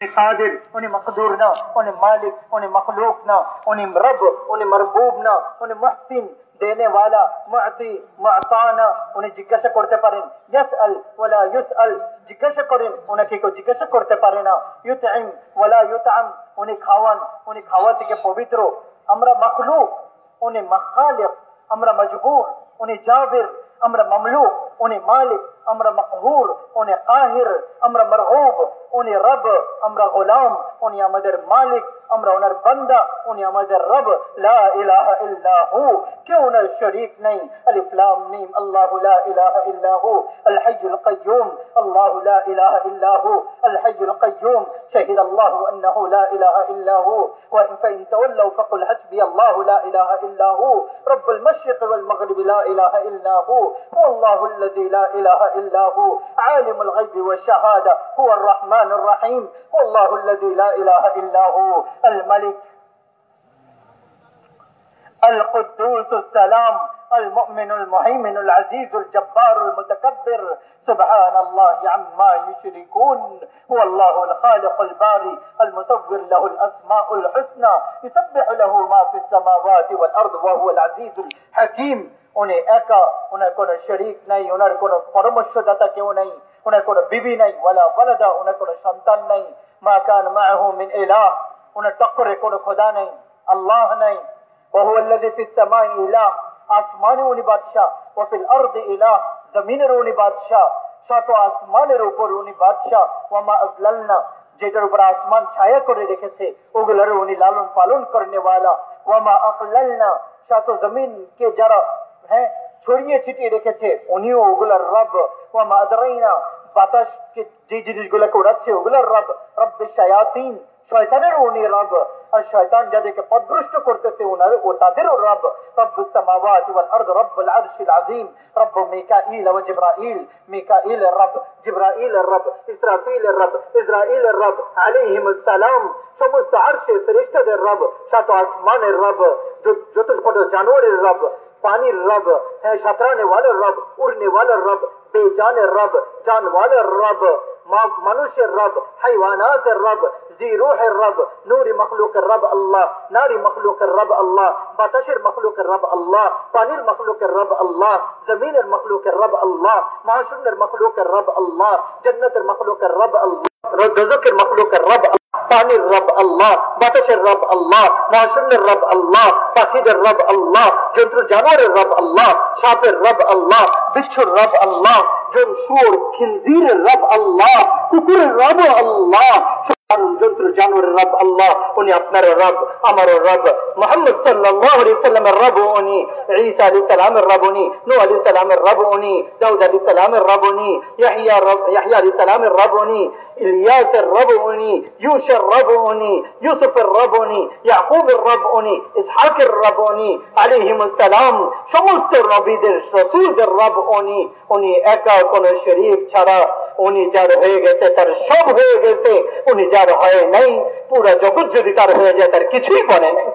कादिर उन्हें मकदूर ना उन्हें मालिक उन्हें मखलूक ना उन्हें रब उन्हें मरबूब ना उन्हें महसिन देने वाला मुअती मुअता ना উনি জিজ্ঞাসা করতে পারেন ইয়াসআল ওয়ালা ইউসআল জিজ্ঞাসা করেন ওনাকে কেউ জিজ্ঞাসা করতে পারে না ইউতঈম ওয়ালা ইউতআম উনি খাওয়ান উনি খাওয়া থেকে পবিত্র আমরা মখলুক উনি মখালিক আমরা মজবুর উনি জাবির আমরা মামলুক উনি মালিক আমরা মকহুর উনি কাহির আমরা মরহুব উনি রব আমরা গোলাম উনি আমাদের মালিক আমরা ওনার বান্দা উনি আমাদের রব লা ইলাহা ইল্লা হু কেউ ওনার শরীক নেই আলিফ লাম মিম আল্লাহু লা ইলাহা ইল্লা হু আল হাইয়ুল কাইয়ুম আল্লাহু লা ইলাহা ইল্লা হু আল হাইয়ুল কাইয়ুম شهد الله أنه لا إله إلا هو وإن فإن تولوا فقل حسبي الله لا إله إلا هو رب المشرق والمغرب لا إله إلا هو هو الله الذي لا إله إلا هو عالم الغيب والشهادة هو الرحمن الرحيم هو الله الذي لا إله إلا هو الملك القدوس السلام المؤمن المهيمن العزيز الجبار المتكبر. سبحان الله عما يشركون هو الله الخالق الباري المصور له الأسماء الحسنى يسبح له ما في السماوات والأرض وهو العزيز الحكيم. উনি একা ওনার কোনো শরিক নাই ওনার কোনো পরামর্শদাতা কেউ নাই ওনার কোনো বিবি নাই ওয়ালা ওয়ালাদা ওনার কোনো সন্তান নাই মা কান মাহু মিন ইলাহ ওনার টক্করে কোনো খোদা নাই আল্লাহ নাই ওহু আল্লাযী ফিস সামাই ইলাহ আসমানে উনি বাদশা ও ফিল আরদ ইলাহ জমিনের উনি বাদশা সাত আসমানের উপর উনি বাদশা ওয়া মা আযলালনা যেটার উপর আসমান ছায়া করে রেখেছে ওগুলোর উনি লালন পালন করনেওয়ালা ওয়া মা আকলালনা সাত জমিন কে যারা হ্যাঁ ছড়িয়ে ছিটিয়ে রেখেছে। উনিও ওগুলার রব। ও মাদারাইনা বাতাসকে যে জিনিসগুলোকে উড়াচ্ছে, ওগুলার রব। রব্বে শায়াতিন, শয়তানের উনি রব। আর শয়তান যাদেরকে পদভ্রষ্ট করতেছে ওনার ও তাদেরও রব। রব্বুস সামাওয়াতি ওয়াল আরদ, রব্বুল আরশিল আযীম। রব মিকাঈল ওয়া জিবরাঈল মিকাঈল রব জিবরাঈল রব, ইসরাফিল রব ইসরাঈল রব, আলাইহিম সালাম। সমস্ত আরশে ফেরেশতাদের রব, সাত আসমানের রব যত যত জানোয়ারের রব। পানির রব হ্যাঁ সাঁতরানে ওয়ালার রব উড়নে ওয়ালার রব বেজানের রব জান ওয়ালার রব মানুষের রব হাইওয়ানাতের রব জি রুহের রব নূরি মখলুকের রব আল্লাহ নারী মখলুকের রব আল্লাহ বাতাসের মখলুকের রব আল্লাহ পানির মখলুকের রব আল্লাহ জমিনের মখলুকের রব আল্লাহ মহাশূন্যের মখলুকের রব আল্লাহ জন্নতের মখলুকের রব আল্লাহ রজকের মখলুকের রব পানির রব আল্লাহ, বাতাসের রব আল্লাহ, মহাশূন্যের রব আল্লাহ, পাখিদের রব আল্লাহ, জন্তু জানোয়ারের রব আল্লাহ, সাপের রব আল্লাহ বিচ্ছুর রব আল্লাহ শুয়োর খিলজিরের রব আল্লাহ, কুকুরের রব আল্লাহ। জন্তু জানোয়ারের রব আল্লাহ উনি আপনার রব আমার রব মোহাম্মদ সাল্লাল্লাহু আলাইহি সাল্লামের রব উনি ঈসা আলাইহিস সালামের রব উনি নূহ আলাইহিস সালামের রব উনি দাউদ আলাইহিস সালামের রব উনি ইয়াহইয়া রব ইয়াহইয়া আলাইহিস সালামের রব উনি ইলিয়াসের রব উনি ইউসের রব উনি ইউসুফের রব উনি ইয়াকুবের রব উনি ইসহাকের রব উনি আলাইহিমুস সালাম সমস্ত নবীদের রাসূলদের রব উনি উনি একা কোন শরীফ ছাড়া উনি যার হয়ে গেছে, তার সব হয়ে গেছে, উনি যার হয় নাই, পুরো জগৎ যদি তার হয়ে যায়, তার কিছুই বলে নাই।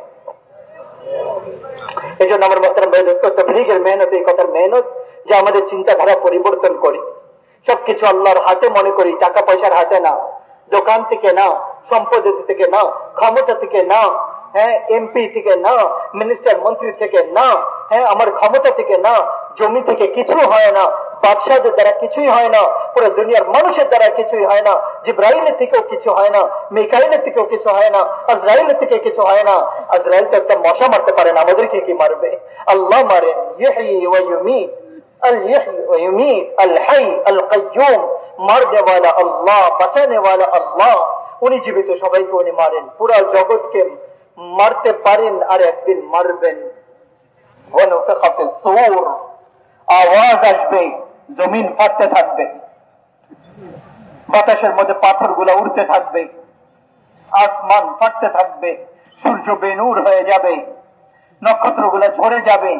এই জন্য আমার মতো মেহনত তবলিগের মেহনত, এই কথার মেহনত যে আমাদের চিন্তাধারা পরিবর্তন করি। সবকিছু আল্লাহর হাতে মনে করি, টাকা পয়সার হাতে না। দোকান থেকে না সম্পদ থেকে না, ক্ষমতা থেকে না হ্যাঁ এমপি থেকে না মিনিস্টার মন্ত্রী থেকে না হ্যাঁ আমার ক্ষমতা থেকে না জমি থেকে কিছু হয় না, বাদশাহদের দ্বারা কিছুই হয় না, পুরো দুনিয়ার মানুষের দ্বারা কিছুই হয় না, জিব্রাইলের থেকেও কিছু হয় না, মেকাইলের থেকেও কিছু হয় না, আজরাইলের থেকে কিছু হয় না, আজরাইল তো একটা মশা মারতে পারে না আমাদেরকে কি মারবে? আল্লাহ মারেন মারনে আল্লাহ, বাঁচানে আল্লাহ, উনি জীবিত, সবাইকে উনি মারেন, পুরা জগৎকে মারতে পারেন আর একদিন মারবেন। আওয়াজ আসবে, জমিন ফাটতে থাকবে। বাতাসের মধ্যে পাথরগুলা উঠতে থাকবে। আসমান ফাটতে থাকবে। সূর্য বেনুর হয়ে যাবে। নক্ষত্রগুলা ঝরে যাবে।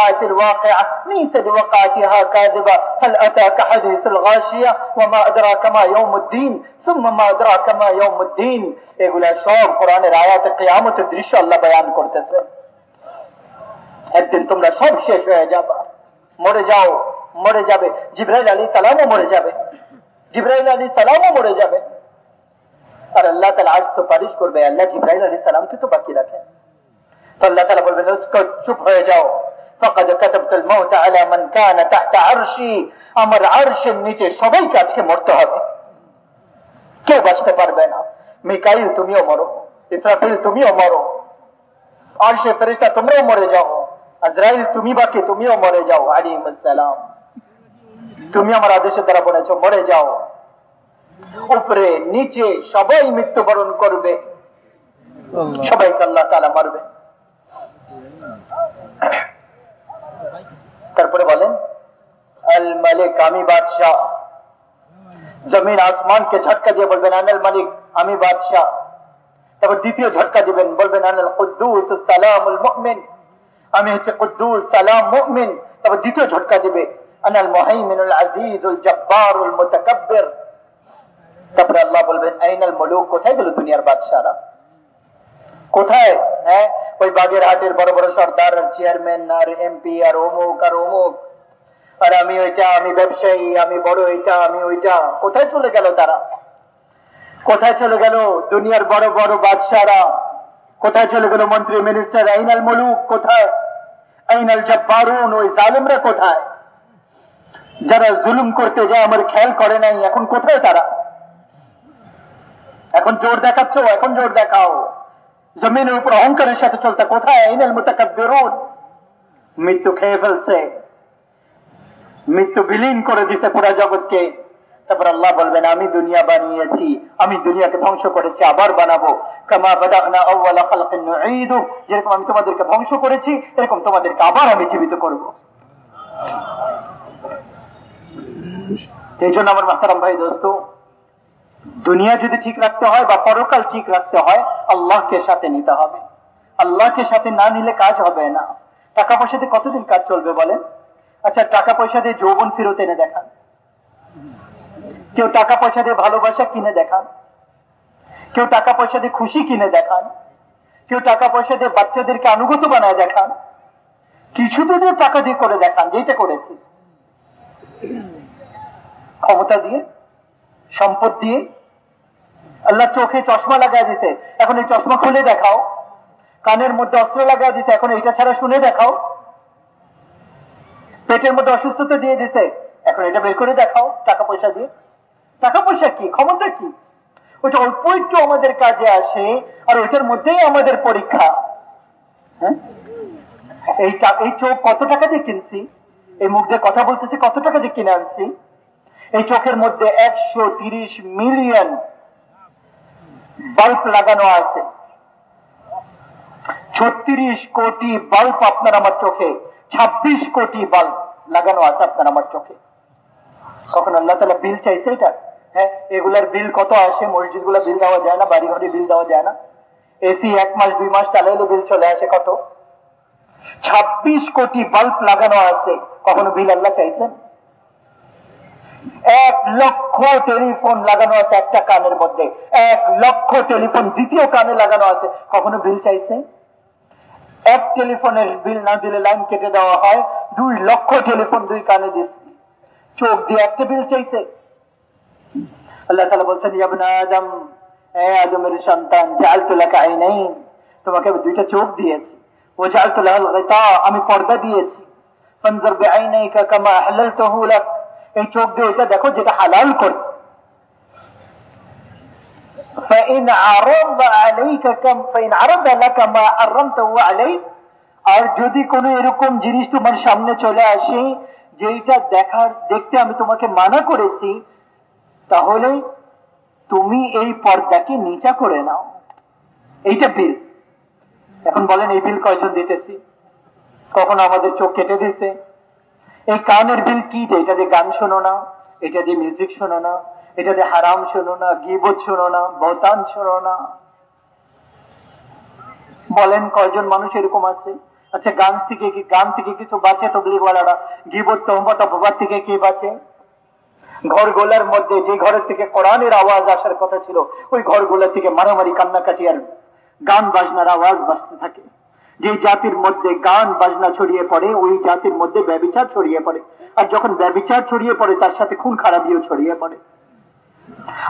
وقعت الواقعة ليس لوقعتها كاذبة هل أتاك حديث الغاشية وما أدراك ما يوم الدين ثم ما أدراك ما يوم الدين এগুলা সব কোরআনের আয়াতে কিয়ামতের দৃশ্য আল্লাহ বয়ান করতেছে একদিন তোমরা সব শেষ হয়ে যাবা মরে যাও মরে যাবে জিব্রাইল আলী সালামও মরে যাবে জিব্রাইল আলী সালামও মরে যাবে আর আল্লাহ তালা আজ সুপারিশ করবে আল্লাহ জিব্রাইল আলী সালামকে তো বাকি রাখেন তো আল্লাহ তালা বলবেন চুপ হয়ে যাও فقد كتبت الموت على من كان تحت عرشي আমার আরশের নিচে সবাইকে আজকে মরতে হবে কেউ বাঁচতে পারবে না মিকাইল তুমিও মরো ইসরাফিল তুমিও মরো আরশে ফেরিস্তা তোমরাও মরে যাও আজরাইল তুমি বাকি তুমিও মরে যাও আলিম সালাম তুমি আমার আদেশের দ্বারা বলেছো মরে যাও উপরে নিচে সবাই মৃত্যুবরণ করবে সবাইকে আল্লাহ তালা মারবে তারপরে বলেন, আল মালিক, আমি বাদশাহ। জমিন আসমানকে ঝটকা দিয়ে বলবেন, আনাল মালিক, আমি বাদশাহ। তারপর দ্বিতীয় ঝটকা দিবেন, বলবেন, আনাল কুদ্দুস সালামুল মুমিন। আমি হচ্ছে কুদ্দুস সালাম মুমিন। তারপর দ্বিতীয় ঝটকা দিবে, আনাল মুহাইমিনুল আজিজুল জব্বারুল মুতাকাব্বির। তারপরে আল্লাহ বলবেন, আইনাল মুলুক, কোথায় গেল দুনিয়ার কোথায়? হ্যাঁ ওই বাগের হাটের বড় বড় সর্দার চেয়ারম্যান আর এমপি আর অমুক আর অমুক। আর আমি ওইটা, আমি ব্যবসায়ী, আমি বড় এইটা আমি ওইটা। কোথায় চলে গেল তারা? কোথায় চলে গেল দুনিয়ার বড় বড় বাদশারা? কোথায় চলে গেল মন্ত্রী মিনিস্টার আইনাল মুলুক কোথায়? আইনাল জব্বারুন, ওই জালিমরা কোথায়? যারা জুলুম করতে যায়, আমার খেয়াল করে নাই, এখন কোথায় তারা? এখন জোর দেখাচ্ছ, এখন জোর দেখাও। জমিনের উপর অহংকারের সাথে চলতে কোথায়? আইনাল মুতাকাব্বিরুন। মৃত্যু খেয়ে ফেলছে। মৃত্যু বিলীন করে দিতে পুরা জগৎকে। তারপর আল্লাহ বলবেন, আমি দুনিয়া বানিয়েছি, আমি দুনিয়াকে ধ্বংস করেছি, আবার বানাবো। কামা বাদাকনা আউয়ালা খালকিন নুঈদু। যেরকম আমি তোমাদেরকে ধ্বংস করেছি, এরকম তোমাদেরকে আবার আমি জীবিত করব। এই জন্য আমার মাস্তারাম ভাই, দোস্ত দুনিয়া যদি ঠিক রাখতে হয় বা পরকাল ঠিক রাখতে হয়, আল্লাহকে সাথে নিতে হবে। আল্লাহকে সাথে না নিলে কাজ হবে না। টাকা পয়সা দিয়ে কতদিন কাজ চলবে বলেন? আচ্ছা টাকা পয়সা দিয়ে যৌবন ফেরত এনে দেখান। কেউ টাকা পয়সা দিয়ে ভালোবাসা কিনে দেখান। কেউ টাকা পয়সা দিয়ে খুশি কিনে দেখান। কেউ টাকা পয়সা দিয়ে বাচ্চাদেরকে আনুগত বানায় দেখান। কিছু তো টাকা দিয়ে করে দেখান যেটা করেছি। ক্ষমতা দিয়ে সম্পদ দিয়ে আল্লাহ চোখে চশমা লাগাই দিতে এখন এই চশমা খুলে দেখাও। কানের মধ্যে অস্ত্র লাগাই দিতে এখন এটা ছাড়া শুনে দেখাও। পেটের মধ্যে অসুস্থতা দিয়ে দিতে এখন এটা বের করে দেখাও। টাকা পয়সা দিয়ে। টাকা পয়সা কি? ক্ষমতা কি? ওইটা অল্প একটু আমাদের কাজে আসে আর ওইটার মধ্যেই আমাদের পরীক্ষা। হ্যাঁ? এই চোখ কত টাকা দিয়ে কিনছি? এই মুখ দিয়ে কথা বলতেছি, কত টাকা দিয়ে কিনে আনছি? এই চোখের মধ্যে একশো তিরিশ মিলিয়ন বাল্ব লাগানো আছে। ছত্রিশ কোটি বাল্ব আপনার আমার চোখে, ছাব্বিশ কোটি বাল্ব লাগানো আছে আপনার আমার চোখে। কখন আল্লাহ তালা বিল চাইছে এটা। হ্যাঁ এগুলার বিল কত আসে? মসজিদগুলা বিল দেওয়া যায় না বাড়ি ঘরে বিল দেওয়া যায় না। এসি এক মাস, দুই মাস চালাইলে বিল চলে আসে কত? ছাব্বিশ কোটি বাল্ব লাগানো আছে। কখনো বিল আল্লাহ চাইছেন? এক লক্ষ টেলিফোন লাগানো আছে একটা কানের মধ্যে। এক লক্ষ টেলিফোন দ্বিতীয় কানে লাগানো আছে। কখনো বিল চাইছে? এক টেলিফোনের বিল না দিলে লাইন কেটে দেওয়া হয়। দুই লক্ষ টেলিফোন দুই কানে দিচ্ছি। চোখ দিয়ে একটা বিল চাইছে। আল্লাহ তালা বলছেন ইয়াবনা আদম, এ আদমের সন্তান জাল তোলাকে নেই তোমাকে আমি দুইটা চোখ দিয়েছি। ও জাল তোলা আমি পর্দা দিয়েছি। ফনজর বে আই নেই কামা হালাল তো হুলাক এই চোখ দিয়ে এটা দেখো যেটা হালাল করছে فإن عرض عليك كم فإن عرض لك ما حرمته عليك আর যদি কোনো এরকম জিনিস তোমার সামনে চলে আসে যেইটা দেখার দেখতে আমি তোমাকে মানা করেছি তাহলে তুমি এই পর্দাকে নিচা করে নাও এইটা বিল এখন বলেন এই বিল কয়জন দিতেছি কখনো আমাদের চোখ কেটে দিতে এই কানের বিল কি এটা দিয়ে গান শোনো না, এটা দিয়ে মিউজিক শোনো না, এটা দিয়ে হারাম শোনো না, গিবত শোনো না, বতান শোনো না। বলেন কয়জন মানুষ এরকম আছে? আচ্ছা গান থেকে কি গান থেকে কিছু বাঁচে তবলিগওয়ালারা? গিবত তহমত, অপবাদ থেকে কি বাঁচে? ঘর গোলার মধ্যে যে ঘরের থেকে কোরআনের আওয়াজ আসার কথা ছিল, ওই ঘর গোলার থেকে মারামারি, কান্নাকাটি আর গান বাজনার আওয়াজ বাজতে থাকে। যে জাতির মধ্যে গান, বাজনা ছড়িয়ে পড়ে, ওই জাতির মধ্যে ব্যবিচার ছড়িয়ে পড়ে। আর যখন ব্যবিচার ছড়িয়ে পড়ে, তার সাথে খুন খারাপিও ছড়িয়ে পড়ে।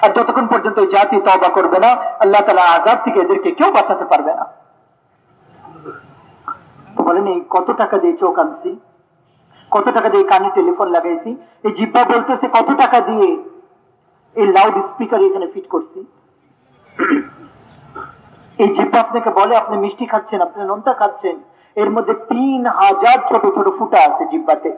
আর যতক্ষণ পর্যন্ত এই জাতি তবা করবে না, আল্লাহ তালা আজাদ থেকে এদেরকে কেউ বাঁচাতে পারবে না। বলেন এই কত টাকা দিয়ে চোখ আনছি? কত টাকা দিয়ে কানে টেলিফোন লাগাইছি? এই জিব্বা বলতেছে, কত টাকা দিয়ে? এই লাউড স্পিকার এখানে ফিট করছি। এই জিব্বা আপনাকে বলে, আপনি মিষ্টি খাচ্ছেন, আপনি নোনতা খাচ্ছেন, এর মধ্যে তিন হাজার ছোট ছোট ফুটা আছে জিব্বাতে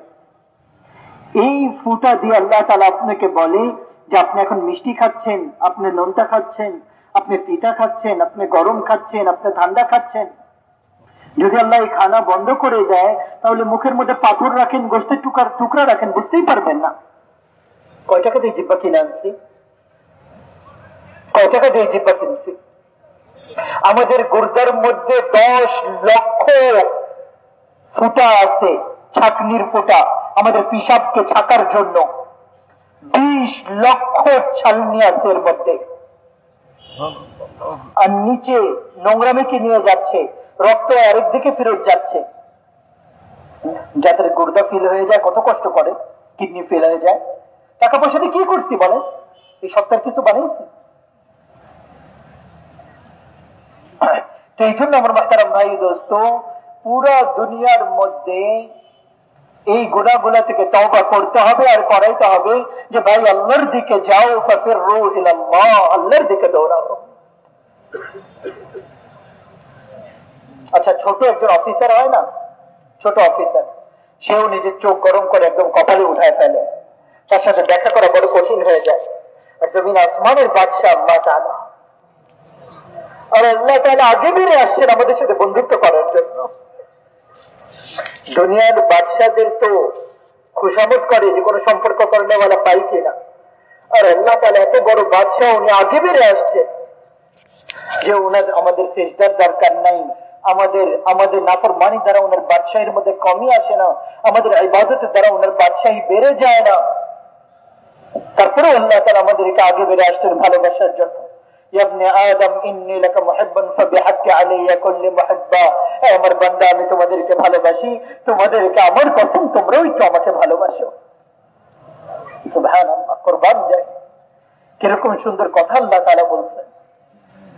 এই ফুটা দিয়ে আল্লাহ তালা আপনাকে বলে যে আপনি এখন মিষ্টি খাচ্ছেন, আপনি নোনতা খাচ্ছেন, আপনি পিঠা খাচ্ছেন, আপনি গরম খাচ্ছেন, আপনি ঠান্ডা খাচ্ছেন। যদি আল্লাহ এই খানা বন্ধ করে দেয়, তাহলে মুখের মধ্যে পাথর রাখেন গোষ্ঠের টুকরা টুকরা রাখেন, বুঝতেই পারবেন না। কয় টাকা দিয়ে জিব্বা কিনে আনছি? কয় টাকা দিয়ে জিব্বা কিনছি? আমাদের গুর্দার মধ্যে দশ লক্ষ ফুটা আছে, ছাকনির ফুটা, আমাদের পিসাবকে ছাকার জন্য। বিশ লক্ষ ছালনি আছে এর মধ্যে। আর নিচে নোংরামিকে নিয়ে যাচ্ছে, রক্ত আরেক দিকে ফেরত যাচ্ছে। যাদের গুর্দা ফিল হয়ে যায়, কত কষ্ট করে, কিডনি ফেল হয়ে যায়। টাকা পয়সা দিয়ে কি করছি বলে এই সপ্তাহের কিছু বানিয়েছি? তো এই জন্য আমার ভাই, দোস্ত, পুরা দুনিয়ার মধ্যে এই গুণাগুলা থেকে তওবা করতে হবে আর করাইতে হবে যে, ভাই, আল্লাহর দিকে যাও রো আল্লাহর দিকে দৌড়াও। আচ্ছা ছোট একজন অফিসার হয় না? ছোট অফিসার। সেও নিজের চোখ গরম করে একদম কপালে উঠায় ফেলে। তার সাথে দেখা করা বড় কঠিন হয়ে যায়। আর জমিন আসমানের বাদশাহ, আল্লাহ তালা আর আল্লাহ তাহলে আগে বেড়ে আসছেন আমাদের সাথে বন্ধুত্ব করার জন্য। দুনিয়ার বাদশাদের তো খুশামত করে যে কোনো সম্পর্ক করলে বলা পাই কিনা। আর আল্লাহ তাহলে এত বড় বাদশাহ, উনি আগে বেড়ে আসছেন। যে ওনার আমাদের শেষদার দরকার নাই। আমাদের আমাদের নাফর মানি দ্বারা ওনার বাদশাহীর মধ্যে কমই আসে না। আমাদের ইবাদতের দ্বারা ওনার বাদশাহী বেড়ে যায় না। তারপরে আল্লাহ তারা আমাদেরকে আগে বেড়ে আসছেন ভালোবাসার জন্য। আমার বান্দা আমি তোমাদেরকে ভালোবাসি তোমাদেরকে আমার পছন্দ তোমরাও একটু আমাকে ভালোবাসো কোরবান যায় কিরকম সুন্দর কথা আল্লাহ তারা বলছেন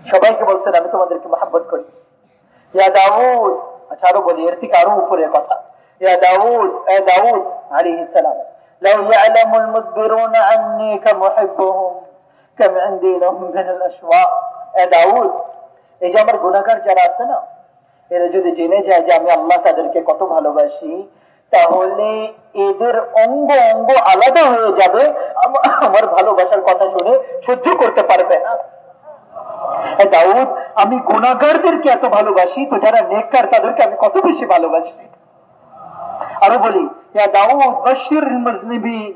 সবাইকে বলছেন আমি তোমাদেরকে মহাব্বত করি ইয়া দাউদ আচ্ছা আরো বলি এর থেকে আরো উপরের কথা ইয়া দাউদ এ দাউদ আলাইহিস সালাম لو يعلم المدبرون عني كمحبهم كم এই যে আমার যারা আছে না, এরা যদি জেনে যায় যে আমি আল্লাহ তাদেরকে কত ভালোবাসি, তাহলে এদের অঙ্গ অঙ্গ আলাদা হয়ে যাবে। আমার ভালোবাসার কথা শুনে সহ্য করতে পারবে না। দাউদ, আমি গুণাগারদেরকে এত ভালোবাসি, তো যারা নেককার তাদেরকে আমি কত বেশি ভালোবাসি? আরও বলি দাউদ বশির মুজনিবিন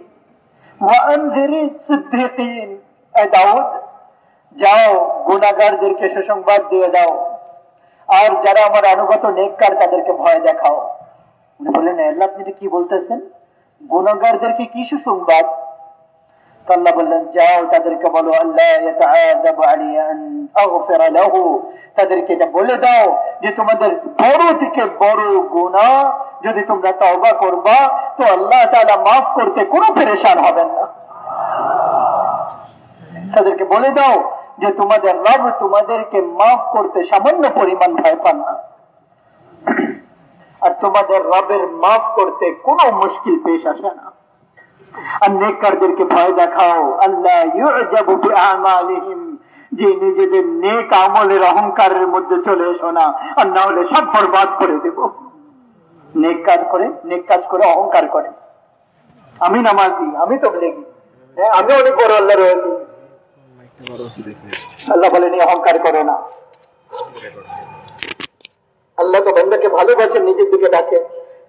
ওয়ানজির সিদ্দিকিন। দাউদ যাও, গুণাগারদেরকে সুসংবাদ দিয়ে দাও। আর যারা আমার নেককার, তাদেরকে ভয় দেখাও। উনি বললেন আল্লাহ, আপনি কি বলতেছেন? গুণাগারদেরকে কি সুসংবাদ? আল্লাহ বললেন, যাও, তাদেরকে বলো, আল্লাহ তাদেরকে এটা বলে দাও যে, তোমাদের বড় থেকে বড় গুণা যদি তোমরা তওবা করবা, তো আল্লাহ মাফ করতে কোনো পেরেশান হবেন না। তাদেরকে বলে দাও যে তোমাদের রব তোমাদেরকে মাফ করতে সামান্য পরিমাণ ভয় পান না। আর তোমাদের রবের মাফ করতে কোনো মুশকিল পেশ আসে না। আর নেককারদেরকে ভয় দেখাও। আল্লাহ যে নিজেদের নেক আমলের অহংকারের মধ্যে চলে এসো না। আর না হলে সব বরবাদ করে দেব। নেক কাজ করে, নেক কাজ করে, অহংকার করে। আমি নামাজি আমি তো বলেগি হ্যাঁ আমি অনেক বড় আল্লাহ রয়েছি আল্লাহ বলেন অহংকার করে না আল্লাহ তো বন্দাকে ভালোবাসেন নিজের দিকে ডাকে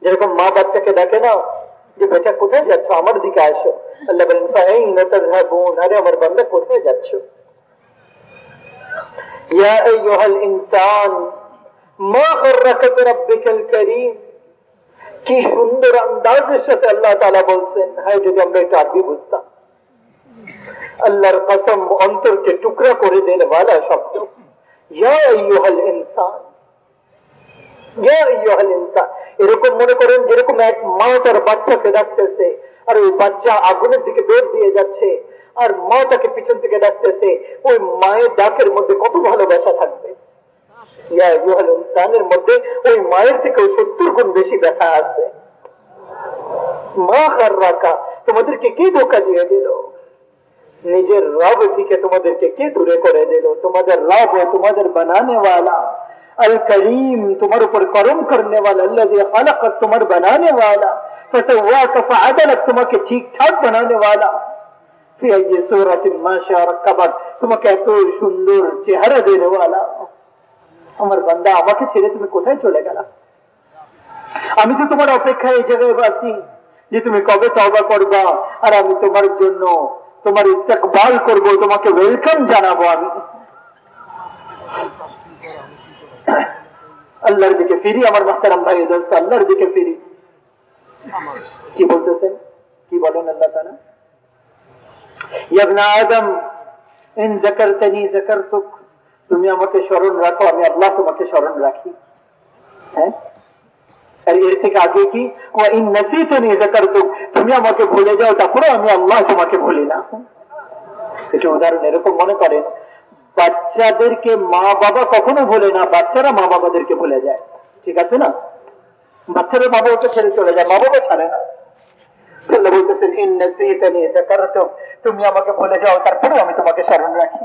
যেরকম মা বাচ্চাকে ডাকে না যে বেটা কোথায় যাচ্ছ আমার দিকে আসো আল্লাহ বলেন বোন আরে আমার বন্দা কোথায় যাচ্ছ ইয়া আইয়ুহাল ইনসান মা গররাকা বিরাব্বিকাল কারীম কি সুন্দর আন্দাজের সাথে আল্লাহ তাআলা বলছেন হ্যাঁ যদি আমরা এটা আরবি বুঝতাম আল্লাহর কসম অন্তরকে টুকরা করে দেন ওয়ালা শব্দ। এরকম মনে করেন যেরকম এক মা তার বাচ্চাকে ডাকতেছে, আর ওই বাচ্চা আগুনের দিকে দৌড় দিয়ে যাচ্ছে, আর মা তাকে পিছন থেকে ডাকতেছে, ওই মায়ের ডাকের মধ্যে কত ভালোবাসা থাকবে। ইনসানের মধ্যে ওই মায়ের থেকে সত্তর গুণ বেশি ব্যথা আছে। মা কার রাখা তোমাদেরকে কে ধোকা দিয়ে দিল? নিজের রব থেকে তোমাদেরকে কে দূরে করে দিল তোমাদের রব তোমাদের বানানে वाला अल करीम तुम्हारे ऊपर करम करने वाला अल्लाह खलक तुम्हारे बनाने वाला फसवाक फअदलक তোমাকে ঠিকঠাক বানানে वाला फिर ये सूरत माशा रकबत তোমাকে এত সুন্দর চেহারা দেনে वाला আমার বান্দা আমাকে ছেড়ে তুমি কোথায় চলে গেলা আমি তো তোমার অপেক্ষায় এই জায়গায় আছি যে তুমি কবে তওবা করবা আর আমি তোমার জন্য তোমার ইস্তেকবাল করব, তোমাকে ওয়েলকাম জানাব আমি। আল্লাহর দিকে ফিরি, আমার মাস্তারাম ভাই আল্লাহর দিকে ফিরি। কি বলতেছেন? কি বলেন আল্লাহ তারা ইয়াবনা আদম, ইন জাকারতানি জাকারতুক তুমি আমাকে স্মরণ রাখো, আমি আল্লাহ তোমাকে স্মরণ রাখি। হ্যাঁ? আর এর থেকে আগে কি? তুমি আমাকে ভুলে যাও, তারপরে আমি আল্লাহ তোমাকে ভুলি না। উদাহরণ এরকম মনে করেন, বাচ্চাদেরকে মা বাবা কখনো ভুলে না, বাচ্চারা মা বাবাদেরকে ভুলে যায়। ঠিক আছে না? বাচ্চারা মা বাবাকে ছেড়ে চলে যায়, মা বাবা ছাড়ে না। তুমি আমাকে ভুলে যাও তারপরে আমি তোমাকে স্মরণ রাখি।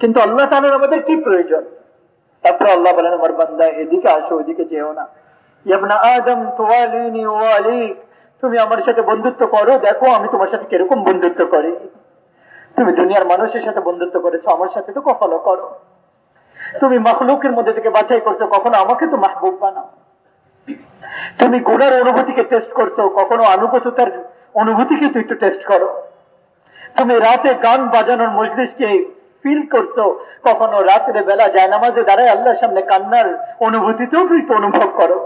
কিন্তু আল্লাহ তালার আমাদের কি প্রয়োজন? তারপর আল্লাহ বলেন, আমার বান্দা, এদিকে আসো, ওইদিকে যেও না। আদম তুমি আমার সাথে বন্ধুত্ব করো, দেখো আমি তোমার সাথে কীরকম বন্ধুত্ব করি। তুমি দুনিয়ার মানুষের সাথে বন্ধুত্ব করেছ, আমার সাথে তো কখনো করো। তুমি মখলুকের মধ্যে থেকে বাছাই করছ, কখনো আমাকে তো মাহবুব বানাও। তুমি গুণের অনুভূতিকে টেস্ট করছ, কখনো আনুগততার অনুভূতিকে তুই একটু টেস্ট করো। তুমি রাতে গান বাজানোর মজলিসকে ফিল করছো কখনো রাত্রে বেলা যায় নামাজে দাঁড়ায় আল্লাহর সামনে কান্নার অনুভূতিতেও তুই তো অনুভব করো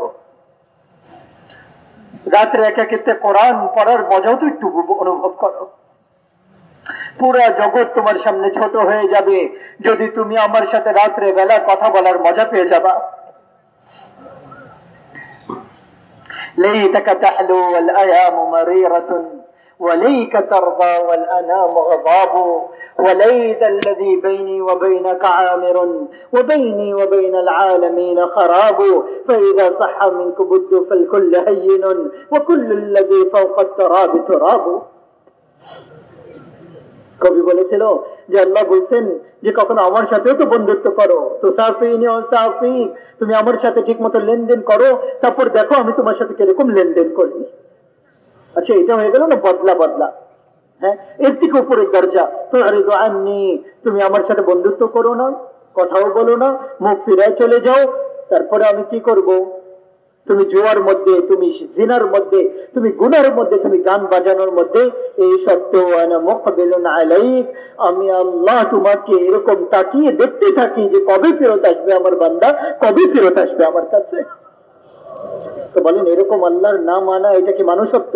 রাত্রে একাকিত্বে কোরআন পড়ার মজাও তো একটু অনুভব করো পুরা জগৎ তোমার সামনে ছোট হয়ে যাবে যদি তুমি আমার সাথে রাত্রে বেলা কথা বলার মজা পেয়ে যাবা ليتك تحلو والأيام مريرة وليك ترضى والأنام غضاب وليت الذي بيني وبينك عامر وبيني وبين العالمين خراب فإذا صح منك بد فالكل هين وكل الذي فوق التراب تراب কবি বলেছিল যে আল্লাহ বলছেন যে কখনো আমার সাথেও তো বন্ধুত্ব করো তো সাফি তুমি আমার সাথে ঠিক মতো লেনদেন করো তারপর দেখো আমি তোমার সাথে কিরকম লেনদেন করি আচ্ছা এটা হয়ে গেল না বদলা বদলা হ্যাঁ? এর থেকে উপরের দরজা। তো আননি, তুমি আমার সাথে বন্ধুত্ব করো না, কথাও বলো না, মুখ ফিরায় চলে যাও, তারপরে আমি কি করব? তুমি জোয়ার মধ্যে, তুমি জিনার মধ্যে, তুমি গুনার মধ্যে, তুমি গান বাজানোর মধ্যে, এই সত্ত্বেও আমি আল্লাহ তোমাকে এরকম তাকিয়ে দেখতে থাকি যে কবে ফেরত আসবে আমার বান্দা, কবে ফেরত আসবে আমার কাছে। তো বলেন, এরকম আল্লাহর না মানা এটা কি মানুষত্ব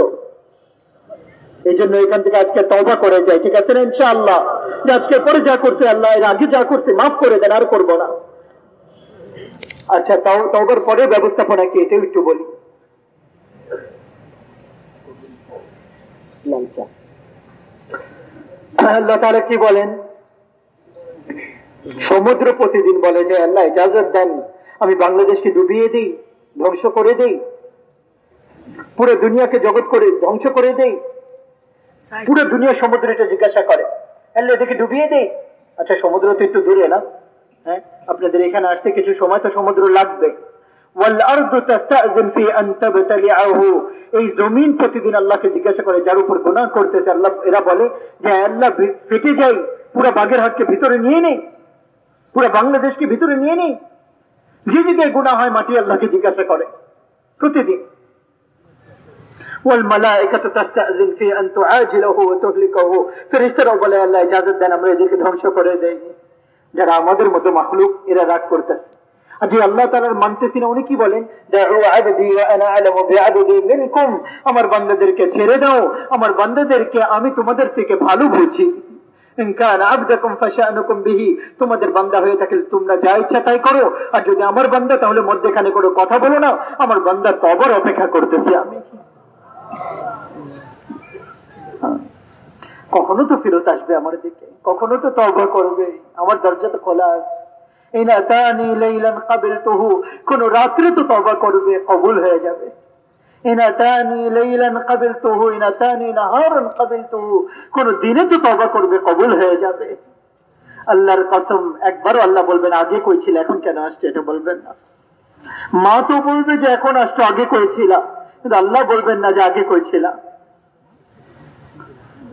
এই জন্য এখান থেকে আজকে তবা করে যায় ঠিক আছে ইনশাআল্লাহ। আজকে পরে যা করছে আল্লাহ, এর আগে যা করছে মাফ করে দেন, আর করব না। আচ্ছা তাও তবার পরে ব্যবস্থাপনা কি? এটাও একটু বলি। আল্লাহ তাহলে কি বলেন? সমুদ্র প্রতিদিন বলে যে, আল্লাহ, ইজাজত দেন। আমি বাংলাদেশকে ডুবিয়ে দিই, ধ্বংস করে দেই। পুরো দুনিয়াকে জগৎ করে ধ্বংস করে দেই। পুরো দুনিয়া সমুদ্রটা জিজ্ঞাসা করে। হ্যাঁ এদিকে ডুবিয়ে দেই আচ্ছা সমুদ্র তো একটু দূরে না? হ্যাঁ আপনাদের এখানে আসতে কিছু সময় তো সমুদ্র লাগবে। এই জমিন প্রতিদিন আল্লাহকে জিজ্ঞাসা করে যার উপর গোনা করতেছে আল্লাহ এরা বলে যে আল্লাহ ফেটে যাই। পুরো ভিতরে নিয়ে নেই পুরো বাংলাদেশকে ভিতরে নিয়ে নেই যে দিকে গোনা হয় মাটি আল্লাহকে জিজ্ঞাসা করে প্রতিদিন। والملائكة تستأذن في أن تعاجله وتهلكه ফেরেশতারাও বলে আল্লাহ ইজাজত দেন আমরা এদেরকে ধ্বংস করে দেই যারা আমাদের মতো মাখলুক এরা রাগ করতেছে আর যে আল্লাহ তাআলার মানতেছি না উনি কি বলেন দাউ আবদি ওয়া আনা আলামু বিআবদি মিনকুম আমার বান্দাদেরকে ছেড়ে দাও আমার বান্দাদেরকে আমি তোমাদের থেকে ভালো বুঝি ইন কান আবদাকুম ফাশানুকুম বিহি তোমাদের বান্দা হয়ে থাকলে তোমরা যা ইচ্ছা তাই করো আর যদি আমার বান্দা তাহলে মধ্যেখানে কোনো কথা বলো না আমার বান্দা তবর অপেক্ষা করতেছি আমি কখনো তো ফেরত আসবে আমার দিকে, কখনো তো তবা করবে, আমার দরজা তো খোলা আছে। রাত্রে তো করবে, কবুল হয়ে যাবে। দিনে তো করবে, কবুল হয়ে যাবে। আল্লাহর একবারও আল্লাহ বলবেন, আগে কইছিল, এখন কেন আসছে, এটা বলবেন না। মা তো বলবে যে, এখন আসতো আগে কইছিলাম। কিন্তু আল্লাহ বলবেন না যে আগে কইছিলাম।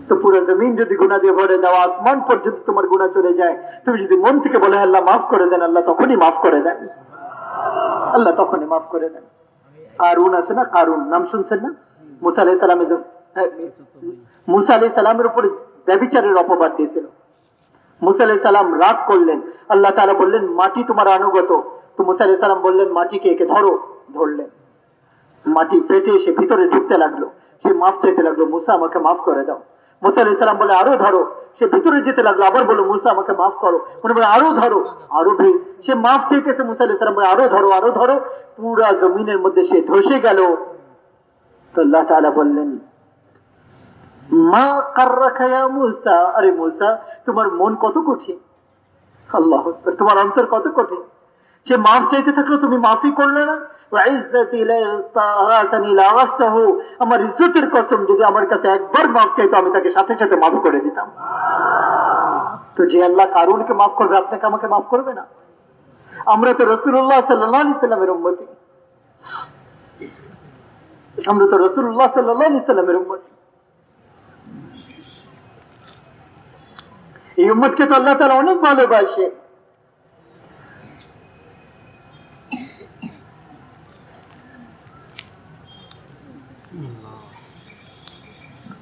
তো পুরো জমিন যদি গুণা দিয়ে ভরে দেওয়া আসমান পর্যন্ত তোমার গুণা চলে যায়। তুমি যদি মন থেকে বলে, আল্লাহ মাফ করে দেন, আল্লাহ তখনই মাফ করে দেন। আল্লাহ তখনই মাফ করে দেন। কারুন আছে না? কারুন। নাম শুনছেন না? মুসা আলাই সালামের মুসা আলাই সালামের উপর ব্যবিচারের অপবাদ দিয়েছিল। মুসা আলাই সালাম রাগ করলেন। আল্লাহ তারা বললেন, মাটি তোমার আনুগত তো মুসা আলাই সালাম বললেন, মাটিকে একে ধরো। ধরলেন। মাটি পেটে এসে ভিতরে ঢুকতে লাগল। সে মাফ চাইতে লাগল, মুসা, আমাকে মাফ করে দাও। মুসা আলাই সালাম বলে, আরও ধরো। সে ভিতরে যেতে লাগল, আবার বলো মুসা, আমাকে মাফ করো। মনে বলে, আরও ধরো। আরও ভিড় সে মাফ চাইতেছে, মুসা আলাই সালাম বলে, আরও ধরো আরও ধরো। পুরা জমিনের মধ্যে সে ধসে গেল। তো আল্লাহ তাআলা বললেন, মা কার্রাখায়া মুসা? আরে মুসা, তোমার মন কত কঠিন? আল্লাহ তোমার অন্তর কত কঠিন? সে মাফ চাইতে থাকল তুমি মাফই করলে না? আমার যদি আমার কাছে একবার মাফ চাইতো, আমি তাকে সাথে সাথে মাফ করে দিতাম। তো যে আল্লাহ মাফ করবে আমাকে মাফ করবে না? আমরা তো আমরা তো তো আল্লাহ অনেক ভালোবাসে।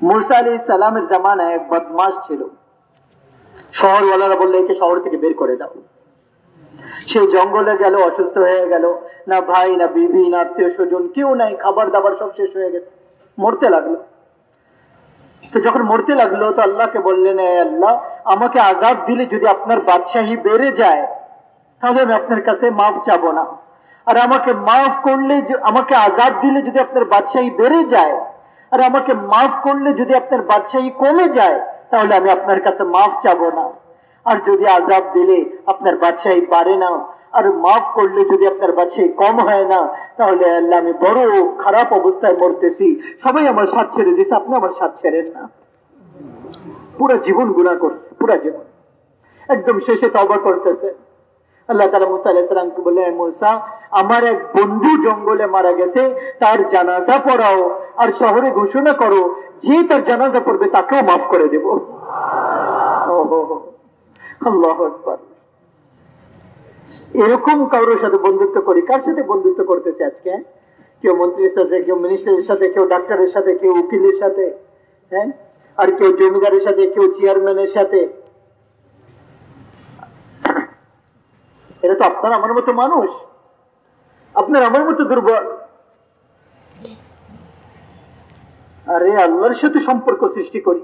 মুসা আলী সালামের জামানায় এক বদমাস ছিল। শহরওয়ালারা বললে, একে শহর থেকে বের করে দাও। সে জঙ্গলে গেল, অসুস্থ হয়ে গেল। না ভাই, না বিবি, না আত্মীয় স্বজন, কেউ নাই খাবার দাবার সব শেষ হয়ে গেছে। মরতে লাগল। তো যখন মরতে লাগল, তো আল্লাহকে বললেন আল্লাহ, আমাকে আজাদ দিলে যদি আপনার বাদশাহী বেড়ে যায়, তাহলে আমি আপনার কাছে মাফ চাবো না। আর আমাকে মাফ করলে আমাকে আজাদ দিলে যদি আপনার বাদশাহী বেড়ে যায় আর আমাকে মাফ করলে যদি আপনার বাদশাহী কমে যায়, তাহলে আমি আপনার কাছে মাফ চাবো না। আর যদি আজাব দিলে আপনার বাদশাহী বাড়ে না, আর মাফ করলে যদি আপনার বাদশাহী কম হয় না, তাহলে আল্লাহ আমি বড় খারাপ অবস্থায় মরতেছি। সবাই আমার সাথ ছেড়ে দিচ্ছে আপনি আমার সাথ ছেড়েন না। পুরো জীবন গুণা করছে, পুরো জীবন। একদম শেষে তবা করতেছে। আল্লাহ তালা মুসা আলাইসালামকে বলে মুসা, আমার এক বন্ধু জঙ্গলে মারা গেছে, তার জানাজা পড়াও আর শহরে ঘোষণা করো, যে তার জানাজা পড়বে তাকেও মাফ করে দেব। এরকম কারোর সাথে বন্ধুত্ব করি, কার সাথে বন্ধুত্ব করতেছে আজকে? কেউ মন্ত্রীর সাথে, কেউ মিনিস্টারের সাথে, কেউ ডাক্তারের সাথে, কেউ উকিলের সাথে হ্যাঁ? আর কেউ জমিদারের সাথে, কেউ চেয়ারম্যানের সাথে এটা তো আপনার আমার মতো মানুষ। আপনার আমার মতো দুর্বল। আরে আল্লাহর সাথে সম্পর্ক সৃষ্টি করি।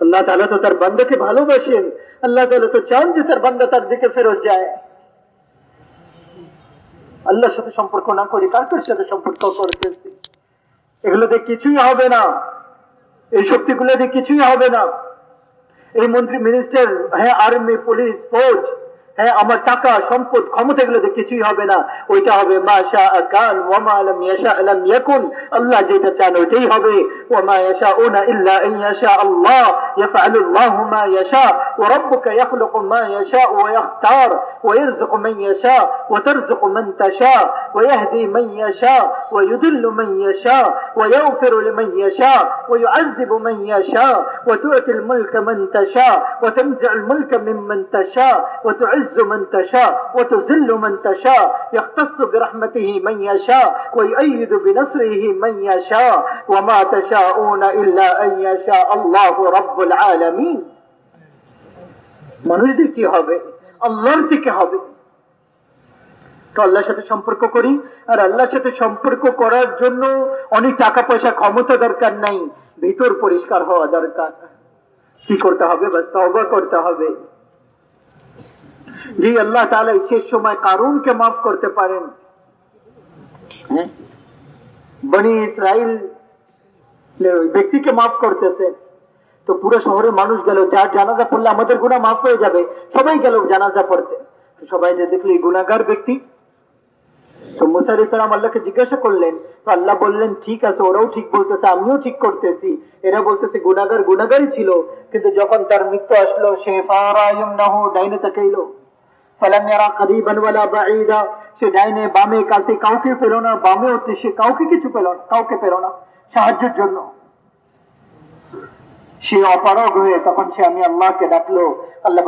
আল্লাহ তালা তো তার বান্দাকে ভালোবাসেন। আল্লাহ তালা তো চান যে তার বান্দা তার দিকে ফেরত যায়। আল্লাহর সাথে সম্পর্ক না করি কার কার সাথে সম্পর্ক করতেছি? এগুলোতে কিছুই হবে না। এই শক্তিগুলো দিয়ে কিছুই হবে না। এই মন্ত্রী মিনিস্টার হ্যাঁ আর্মি পুলিশ ফৌজ হ্যাঁ আমার টাকা সম্পদ ক্ষমতা এগুলোতে কিছুই হবে না ওইটা হবে মাশা আকান ওয়ামা আলম ইয়াশা আলম ইয়াকুন আল্লাহ যেটা চান ওইটাই হবে ওয়ামা ইয়াশাউনা ইল্লা আন ইয়াশা আল্লাহ ইয়াফআলু আল্লাহু মা ইয়াশা وربك يخلق ما يشاء ويختار ويرزق من يشاء وترزق من تشاء ويهدي من يشاء ويذل من يشاء ويغفر لمن يشاء ويعذب من يشاء وتؤتي الملك من تشاء وتنزع الملك ممن تشاء وتعز من تشاء وتذل من تشاء يختص برحمته من يشاء ويؤيد بنصره من يشاء وما تشاءون إلا أن يشاء الله رب العالمين মানুষদের কি হবে আল্লাহর থেকে হবে তো আল্লাহর সাথে সম্পর্ক করি আর আল্লাহর সাথে সম্পর্ক করার জন্য অনেক টাকা পয়সা ক্ষমতা দরকার নাই ভিতর পরিষ্কার হওয়া দরকার কি করতে হবে বাস তবা করতে হবে যে আল্লাহ তাহলে শেষ সময় কারুনকে মাফ করতে পারেন। হ্যাঁ? বনি ইসরাইল ব্যক্তিকে মাফ করতেছে। তো পুরো শহরে মানুষ গেল, যার জানাজা পড়লে আমাদের গুণা মাফ হয়ে যাবে, সবাই গেল জানাজা পড়তে। সবাই যে দেখল এই গুণাগার ব্যক্তি। তো মুসার ইসলাম আল্লাহকে জিজ্ঞাসা করলেন, তো আল্লাহ বললেন, ঠিক আছে, ওরাও ঠিক বলতেছে, আমিও ঠিক করতেছি। এরা বলতেছে গুণাগার গুণাগারই ছিল, কিন্তু যখন তার মৃত্যু আসলো, সে ফারায়ুম নাহ ডাইনে তাকাইলো সে ডাইনে বামে কাউকে পেল না, বামে হতে সে কাউকে কিছু পেল না, কাউকে পেল না, সাহায্যের জন্য। সে অপারগ হয়ে তখন সে আমি আল্লাহকে ডাকলো। আল্লাহ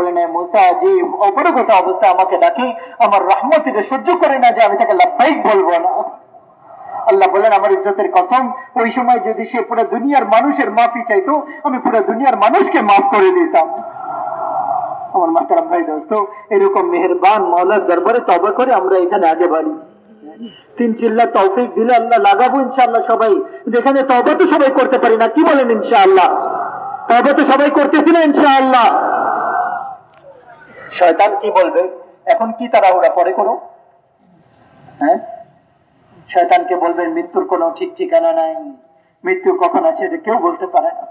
যে অপারগতা অবস্থায় আমাকে ডাকি, আমার রহমত এটা সহ্য করে না, যে আমি তাকে লাভবাহিক বলব না। আল্লাহ বলেন, আমার ইজ্জতের কসম, ওই সময় যদি সে পুরো দুনিয়ার মানুষের মাফি চাইতো, আমি পুরো দুনিয়ার মানুষকে মাফ করে দিতাম। আমার মাতারাম ভাই দোস্ত, এরকম মেহরবান মৌলার দরবারে তবা করে আমরা এখানে আগে বাড়ি। তিন চিল্লা তৌফিক দিলে আল্লাহ লাগাবো ইনশাআল্লাহ সবাই। যেখানে তবা তো সবাই করতে পারি না, কি বলেন ইনশাআল্লাহ? তবে তো সবাই করতেছি না ইনশাআল্লাহ। শয়তান কি বলবে? এখন কি তারা ওরা পরে করো? হ্যাঁ? শয়তানকে বলবেন মৃত্যুর কোনো ঠিক ঠিকানা নাই। মৃত্যু কখন আছে এটা কেউ বলতে পারে না।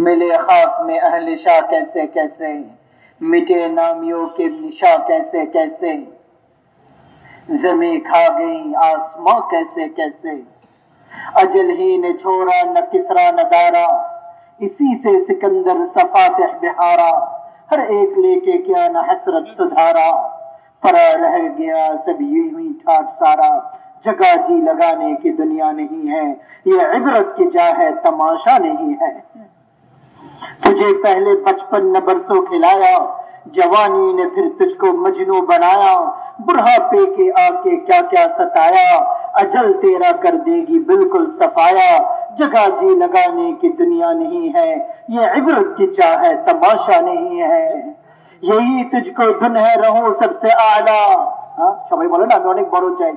मिले खाक में अहल शाह कैसे कैसे? मिटे नामियों के निशा कैसे कैसे? जमी खा गई, आसमां कैसे कैसे? अजल ही ने छोड़ा, न किसरा, न इसी से सिकंदर सफातह बिहारा। हर एक लेके क्या न हसरत सुधारा। परा रह गया सब यूँ ही ठाट सारा। जगह जी लगाने की दुनिया नहीं है। ये इबरत की जा है, तमाशा नहीं है। तुझे पहले बचपन न बरसों खिलाया जवानी ने फिर तुझको मजनू बनाया बुढ़ापे के आके क्या क्या सताया अजल तेरा कर देगी बिल्कुल सफाया जगह जी लगाने की दुनिया नहीं है ये इबरत की चाह है तमाशा नहीं है यही तुझको धुन है रहो सबसे आला हाँ সবাই বলে না আমি অনেক বড় চাই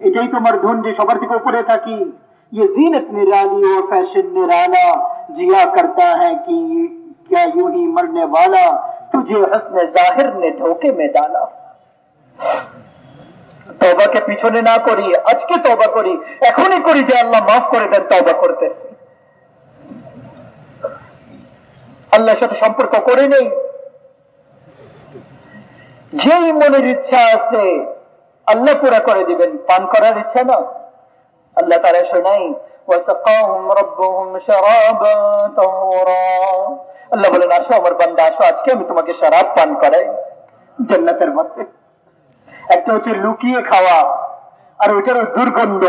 এটাই তোমার ধুন যে সবার থেকে উপরে থাকি ये जीनत निराली वो फैशन निराला जिया करता है कि क्या यूं ही मरने वाला तुझे हसन जाहिर ने धोखे में डाला তবাকে পিছনে না করি আজকে তবা করি এখনই করি যে আল্লাহ মাফ করে দেন তবা করতে আল্লাহর সাথে সম্পর্ক করে নেই যেই মনের ইচ্ছা আছে আল্লাহ পুরা করে দিবেন পান করার ইচ্ছা না আল্লাহ তারা শোনাই وسقاهم ربهم شرابا طهورا আল্লাহ বলেন আসো আমার বান্দা আসো আজকে আমি তোমাকে শরাব পান করাই জান্নাতের মধ্যে একটা হচ্ছে লুকিয়ে খাওয়া আর ওইটার দুর্গন্ধ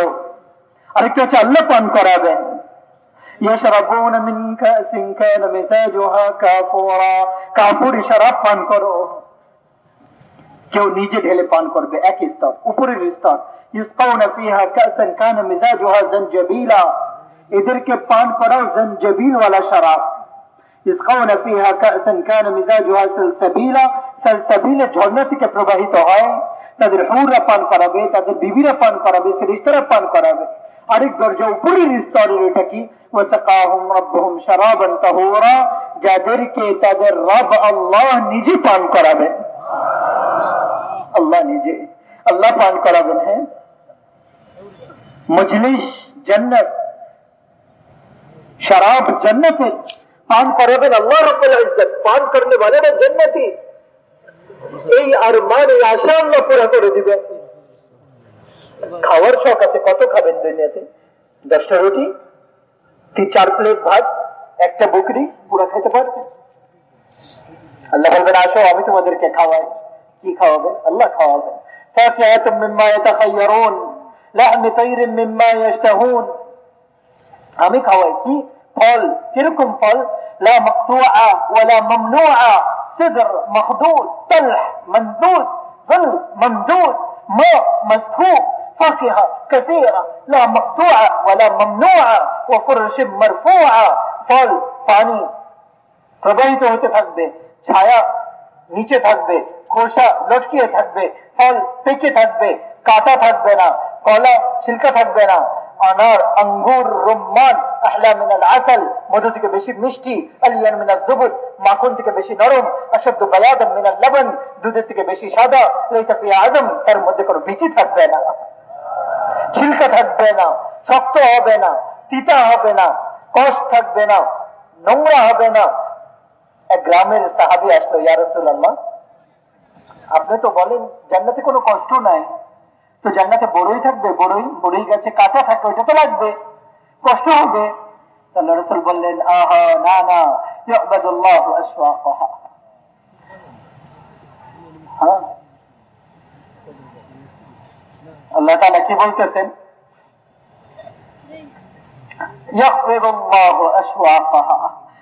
আরেকটা হচ্ছে আল্লাহ পান করাবেন يشربون من كأس كان مزاجها كافورا কাপুরি শরাব পান করো কেউ নিজে ঢেলে পান করবে এক স্তর, উপরের স্তর। এদেরকে পান করাও জনজাবিল ওয়ালা শরাব। ঝর্ণা থেকে প্রবাহিত হয়। তাদের হুররা পান করাবে, তাদের বিবিরা পান করাবে, ফেরেশতারা পান করাবে। আরেক দরজা উপরের স্তরের এটা কি? যাদেরকে তাদের রব আল্লাহ নিজে পান করাবেন। আল্লাহ নিজে আল্লাহ পান করাবেন হ্যাঁ মজলিস জান্নাত शराब जन्नती पान করাবেন আল্লাহ রব্বুল ইজ্জত পান করলে वाले जन्नती এই আরমান এই আশা আল্লাহ পুরা করে দিবেন খাওয়ার শখ আছে কত খাবেন দুনিয়াতে দশটা রুটি তিন চার প্লেট ভাত একটা বকরি পুরা খেতে পারবেন আল্লাহ বলবেন আসো আমি তোমাদেরকে খাওয়াই কি খাওয়াবেন আল্লাহ খাওয়াবেন فاكهة مما يتخيرون لحم طير مما يشتهون আমি খাওয়াই কি ফল কিরকম ফল لا مقطوعة ولا ممنوعة سدر مخدود طلح مندود ظل ممدود ماء مسكوب فاكهة كثيرة لا مقطوعة ولا ممنوعة وفرش مرفوعة ফল পানি প্রবাহিত হতে থাকবে ছায়া নিচে থাকবে খোসা লটকিয়ে থাকবে, ফল পেকে থাকবে কাটা থাকবে না, কলা ছিলকা থাকবে না। আনার আঙ্গুর রুম্মান, আহলা মিনাল আসাল, মধু থেকে বেশি মিষ্টি, আলিয়ান মিনাল জুবুদ মাখন থেকে বেশি নরম, আশাদ্দ বায়াদাম মিনাল লবণ দুধের থেকে বেশি সাদা লেখা ফিয়া আদম, তার মধ্যে কোনো বিচি থাকবে না। ছিলকা থাকবে না, শক্ত হবে না, তিতা হবে না, কষ থাকবে না, নোংরা হবে না। এক গ্রামের সাহাবি আসলো ইয়ারসুল্লাহ আপনি তো বলেন, জান্নাতে কোনো কষ্ট নাই। তো জান্নাতে বড়ই থাকবে, বড়ই বড়ই গাছে কাঁচা থাকবে, ওইটা তো লাগবে, কষ্ট হবে। তাহলে রসুল বললেন, আহা, না না হ্যাঁ? আল্লাহ তাআলা কি বলতেছেন?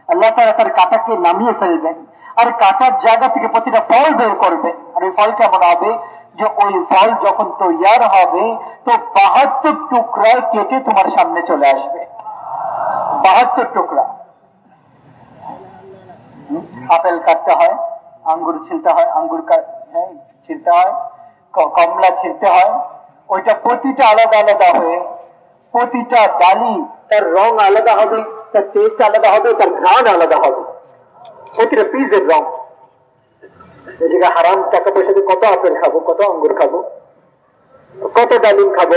আল্লাহ তার কাঁটাকে নামিয়ে ফেলবেন, আর কাঁটার জায়গা থেকে প্রতিটা ফল বের করবেন। ফল কেমন যে ওই ফল যখন তৈয়ার হবে তো বাহাত্তর টুকরায় কেটে তোমার সামনে চলে আসবে। বাহাত্তর টুকরা। আপেল কাটতে হয় আঙ্গুর ছিলতে হয় আঙ্গুর হ্যাঁ, ছিলতে হয় কমলা ছিলতে হয় ওইটা প্রতিটা আলাদা আলাদা হয়ে প্রতিটা ডালি তার রং আলাদা হবে তার টেস্ট আলাদা হবে তার ঘ্রাণ আলাদা হবে। প্রতিটা পিসের রং। জায়গায় হারাম, টাকা পয়সা দিয়ে কত আপেল খাব, কত আঙ্গুর খাব, কত ডালিম খাব,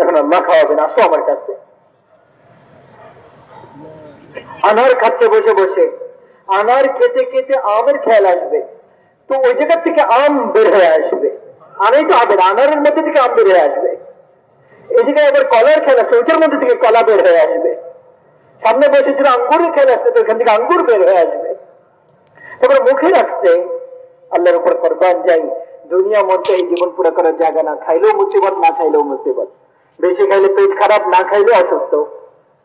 এখন আল্লাহ খাওয়াবেন আসো আমার কাছে। আনার খাচ্ছে বসে বসে, আনার খেতে খেতে আমের খেয়াল আসবে। তো ওই জায়গা থেকে আম বের হয়ে আসবে। আনাই তো না আনারের মধ্যে থেকে আম বের হয়ে আসবে। এই জায়গায় আবার কলার খেয়াল আসবে, ওইটার মধ্যে থেকে কলা বের হয়ে আসবে। সামনে বসেছিল আঙ্গুরের খেয়াল আসবে, তো ওখান থেকে আঙ্গুর বের হয়ে আসবে। তারপরে মুখে রাখছে আল্লাহর উপর কোরবান যাই, দুনিয়া মধ্যে এই জীবন পুরো করার জায়গা না খাইলেও মুসিবত, না খাইলেও মুসিবত। বেশি খাইলে পেট খারাপ, না খাইলে অসুস্থ।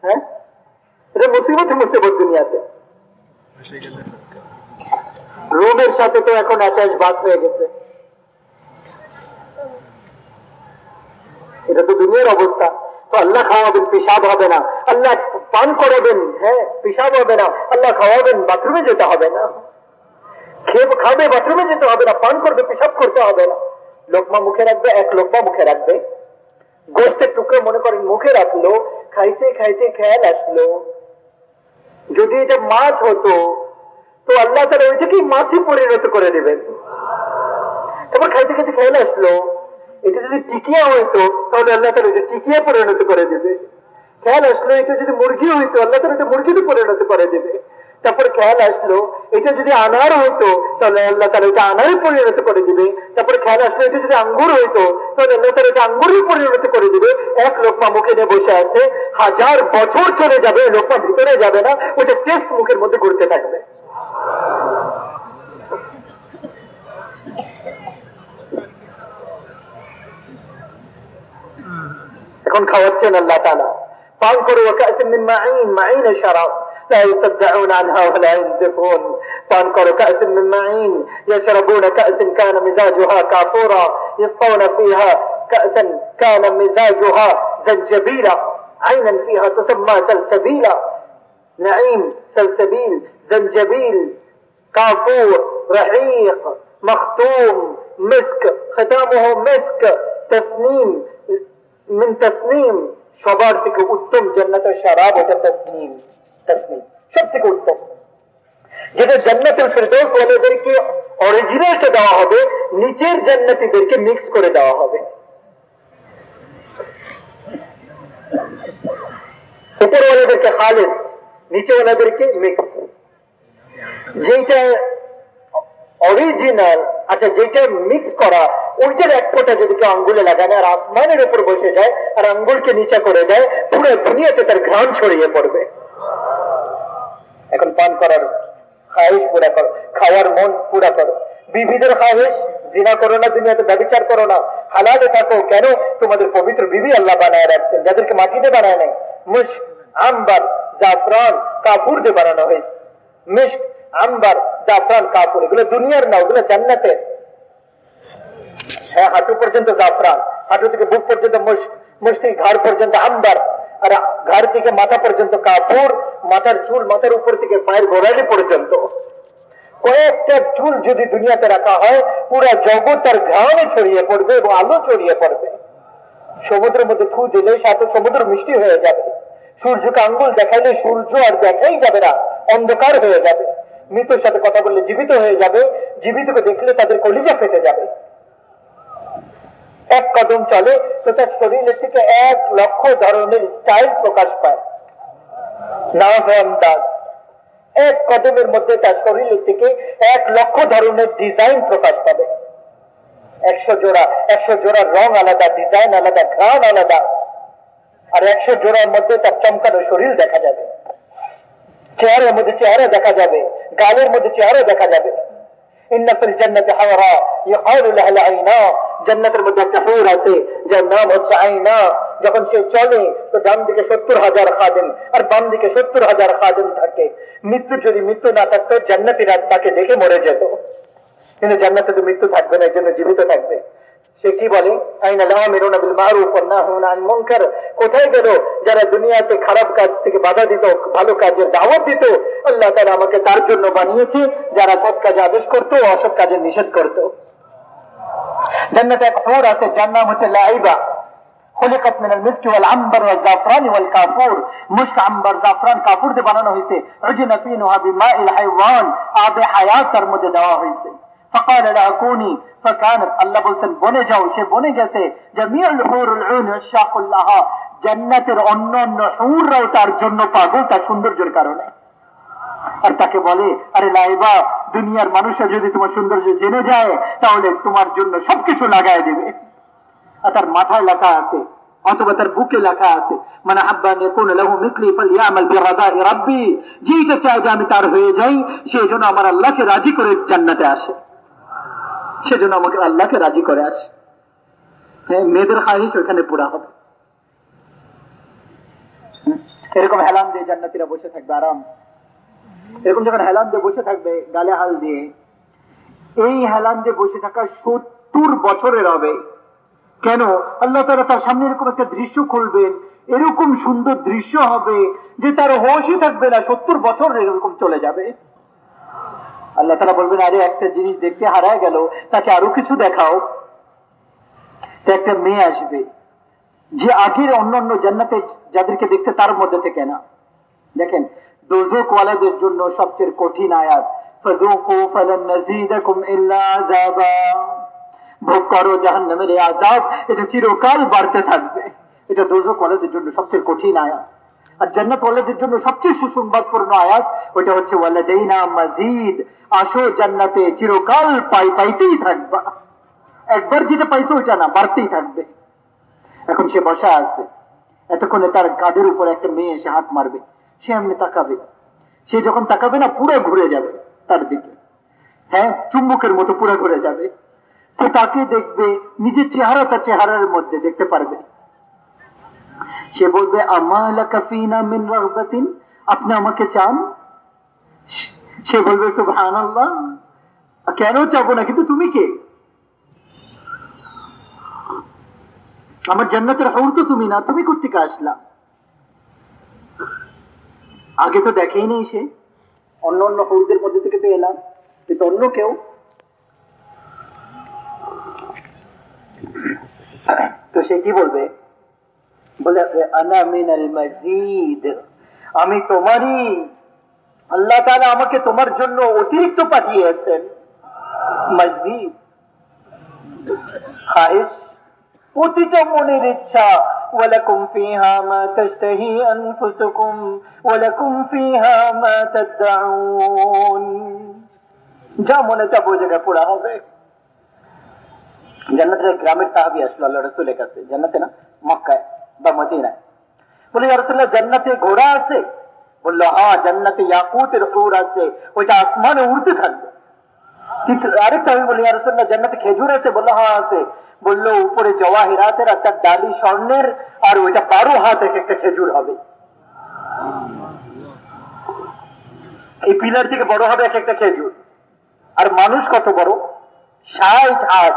হ্যাঁ? এটা মুসিবত মুসিবত দুনিয়াতে। রোগের সাথে তো এখন অ্যাটাচ বাদ হয়ে গেছে। এটা তো দুনিয়ার অবস্থা। তো আল্লাহ খাওয়াবেন, পেশাব হবে না। আল্লাহ পান করাবেন হ্যাঁ পেশাব হবে না। আল্লাহ খাওয়াবেন, বাথরুমে যেতে হবে না। খেয়ে খাবে, বাথরুমে যেতে হবে না, পান করবে, পেশাব করতে হবে না। লোকমা মুখে রাখবে, এক লোকমা মুখে রাখবে। গোষ্ঠের টুকরো মনে করেন মুখে রাখল, খাইতে খাইতে খেয়াল আসলো। যদি এটা মাছ হতো, তো আল্লাহ তারা ওইটাকেই মাছই পরিণত করে দেবেন। তারপর খাইতে খাইতে খেয়াল আসলো, এটা যদি টিকিয়া হইতো, তাহলে আল্লাহ তারা ওইটা টিকিয়া পরিণত করে দেবে। খেয়াল আসলো, এটা যদি মুরগি হইতো, আল্লাহ তারা এটা মুরগিতে পরিণত করে দেবে। তারপর খেয়াল আসলো, এটা যদি আনার হইতো, তাহলে আল্লাহ তালা এটা আনারই পরিণত করে দিবে। তারপর খেয়াল আসলো, এটা যদি আঙ্গুর হইতো, তাহলে আল্লাহ তালা এটা আঙ্গুরই পরিণত করে দিবে। এক লোকমা মুখে নিয়ে বসে আছে, হাজার বছর চলে যাবে, লোকমা ভিতরে যাবে না, ওটা টেস্ট মুখের মধ্যে ঘুরতে থাকবে। এখন খাওয়াচ্ছেন আল্লাহ তালা পান করো মাইন মাইন সারা لا يصدعون عنها ولا ينزفون পান করো كأس من معين يشربون كأس كان مزاجها كافورا يسقون فيها كأسا كان مزاجها زنجبيلا عينا فيها تسمى سلسبيلا نعيم سلسبيل زنجبيل كافور رحيق مختوم مسك ختامه مسك تسنيم من تسنيم সবার থেকে উত্তম জান্নাতের শারাব ওটা তসনিম থেকে উত্তম যেটা ফেরদৌস ওয়ালাদেরকে অরিজিনালটা দেওয়া হবে, নিচের জান্নাতিদেরকে মিক্স করে দেওয়া হবে। খালেস নিচেওয়ালাদেরকে মিক্স অরিজিনাল আচ্ছা যেটা মিক্স করা, ওইটার এক যদি কেউ আঙ্গুলে লাগায় আর আসমানের উপর বসে যায়, আর আঙ্গুলকে নিচে করে দেয়, পুরো দুনিয়াতে তার ঘ্রাণ ছড়িয়ে পড়বে। এখন পান করার খায়েশ পুরা করো, খাওয়ার মন পুরা করো। বিবিদের খায়েশ, জিনা করো না, দুনিয়াতে ব্যবচার করো না। হালালে থাকো, কেন? তোমাদের পবিত্র বিবি আল্লাহ বানায় রাখছেন, যাদেরকে মাটিতে বানায় নাই। মুশ আম্বার, জাফরান কাপুর দিয়ে বানানো হয়েছে। মিশ আম্বার, জাফরান কাপুর এগুলো দুনিয়ার না, ওগুলো জান্নাতের হ্যাঁ হাঁটু পর্যন্ত জাফরান, হাঁটু থেকে বুক পর্যন্ত মুশ থেকে ঘাড় পর্যন্ত আম্বার। আর ঘাড় থেকে মাথা পর্যন্ত কাপুর মাথার চুল, মাথার উপর থেকে পায়ের গোড়ালি পর্যন্ত। কয়েকটা চুল যদি দুনিয়াতে রাখা হয়, পুরা জগৎ আর ঘামে ছড়িয়ে পড়বে এবং আলো ছড়িয়ে পড়বে। সমুদ্রের মধ্যে থু দিলে সাথে সমুদ্র মিষ্টি হয়ে যাবে। সূর্যকে আঙ্গুল দেখাইলে সূর্য আর দেখাই যাবে না, অন্ধকার হয়ে যাবে। মৃত্যুর সাথে কথা বললে জীবিত হয়ে যাবে। জীবিতকে দেখলে তাদের কলিজা ফেটে যাবে। এক কদম চলে তো তার শরীরের থেকে এক লক্ষ ধরনের স্টাইল প্রকাশ পায়। এক কদমের মধ্যে তার শরীরের থেকে এক লক্ষ ধরনের ডিজাইন প্রকাশ পাবে। একশো জোড়া, একশো জোড়ার রং আলাদা ডিজাইন আলাদা, ঘ্রাণ আলাদা। আর একশো জোড়ার মধ্যে তার চমকানো শরীর দেখা যাবে। চেহারের মধ্যে চেহারা দেখা যাবে, গালের মধ্যে চেহারা দেখা যাবে। জান্নাতের মধ্যে একটা হুর আছে, যার নাম হচ্ছে আইনা যখন সে চলে, তো ডান দিকে সত্তর হাজার খাদেন আর বাম দিকে সত্তর হাজার খাদেন থাকে। মৃত্যু যদি মৃত্যু না থাকতো জান্নাতিরা তাকে দেখে মরে যেত। কিন্তু জান্নাতে তো মৃত্যু থাকবে না এর জন্য জীবিত থাকবে। সে কি বলে? কোথায় গেল? যারা দুনিয়াতে খারাপ কাজ থেকে বাধা দিত, ভালো কাজের দাওয়াত দিত, আল্লাহ তারা আমাকে তার জন্য বানিয়েছে, যারা সৎ কাজে আদেশ করতো অসৎ কাজে নিষেধ করত। জান্নাতে এক হোর আছে যার নাম হচ্ছে লাইবা خلقت من المسك والعنبر والزعفران والكافور مشك عنبر زعفران কাপুর দিয়ে বানানো হয়েছে عجن فينها بماء الحيوان আবে হায়াতের মধ্যে দেওয়া হয়েছে فقال لها كوني فكانت الله বলছেন বনে যাও সে বনে গেছে جميع الحور العين عشاق لها জান্নাতের অন্য অন্য হুররাও তার জন্য পাগল তার সৌন্দর্যের কারণে আর তাকে বলে, আরে লাইবা দুনিয়ার মানুষের যদি তোমার সৌন্দর্য জেনে যায়, তাহলে তোমার জন্য সবকিছু লাগাই দেবে। আর তার মাথায় লেখা আছে, অথবা তার বুকে লেখা আছে মানে আব্বা কোন লাহু মিকলি ফালিয়ামাল বিরাদাই রাব্বি যেটা চায় যে আমি তার হয়ে যাই সেই জন্য আমার আল্লাহকে রাজি করে জান্নাতে আসে। সেজন্য আমাকে আল্লাহকে রাজি করে আসে। হ্যাঁ মেয়েদের খাহিস ওখানে পুরা হবে। এরকম হেলান দিয়ে জান্নাতিরা বসে থাকবে, আরাম। এরকম যখন হেলান দিয়ে বসে থাকবে, গালে হাল দিয়ে, এই হেলান দিয়ে বসে থাকা সত্তর বছরের হবে কেন? আল্লাহ তারা তার সামনে এরকম একটা দৃশ্য খুলবেন, এরকম সুন্দর দৃশ্য হবে যে তার হোশই থাকবে না, সত্তর বছর এরকম চলে যাবে। আল্লাহ তারা বলবেন, আরে, একটা জিনিস দেখতে হারায় গেল, তাকে আরও কিছু দেখাও। একটা মেয়ে আসবে, যে আগের অন্যান্য জান্নাতে যাদেরকে দেখতে তার মধ্যে থেকে না। দেখেন দোজকওয়ালাদের জন্য সবচেয়ে কঠিন আয়াত। ভোগ করো জাহান্নামের এটা চিরকাল বাড়তে থাকবে। এটা জন্য সবচেয়ে কঠিন আয়াত। আর জন্য সবচেয়ে সুসংবাদপূর্ণ আয়াত ওটা হচ্ছে, ওয়ালাদাইনা মাজিদ আসো জান্নাতে, চিরকাল পাই পাইতেই থাকবা। একবার যেটা পাইছো ওইটা না, বাড়তেই থাকবে। এখন সে বসা আছে। এতক্ষণে তার গাদের উপর একটা মেয়ে এসে হাত মারবে। সে এমনি তাকাবে। সে যখন তাকাবে না, পুরো ঘুরে যাবে তার দিকে। হ্যাঁ চুম্বকের মতো পুরো ঘুরে যাবে। তো তাকে দেখবে, নিজের চেহারা তার চেহারার মধ্যে দেখতে পারবে। সে বলবে আপনি আমাকে চান? সে বলবে আল্লাহ কেন চাবো না? কিন্তু তুমি কে? আমার জান্নাতের হৌর তো তুমি না। তুমি কোথেকে আসলা? আগে তো দেখেই নেই সে। অন্য অন্য হৌরদের মধ্যে থেকে তো এলাম। কিন্তু অন্য কেউ। তো সে কি বলবে? বলে মজিদ, আমি তোমারই, আল্লাহ তাআলা আমাকে তোমার জন্য অতিরিক্ত পাঠিয়েছেন। মসজিদ খায়েশ প্রতিটা মনের ইচ্ছা ولكم فيها ما تشتهي أنفسكم ولكم فيها ما تدعون যা মনে চাপ ওই জায়গায় পুরা হবে জান্নাতের গ্রামের সাহাবি আসলো আল্লাহ রসুলের কাছে জান্নাতে না মক্কায় বা মদিনায় বলে রসুল্লাহ জান্নাতে ঘোড়া আছে বললো হ্যাঁ জান্নাতে ইয়াকুতের হুর আছে ওইটা আসমানে উড়তে থাকবে আরেকটা আমি বলি রসুল্লাহ জান্নাতে খেজুর আছে বলল হ্যাঁ আছে। বলল, উপরে জওয়াহিরাতের একটা ডালি স্বর্ণের, আর ওইটা বারো হাত এক একটা খেজুর হবে। এই পিলার থেকে বড় হবে এক একটা খেজুর। আর মানুষ কত বড়? ষাট হাত।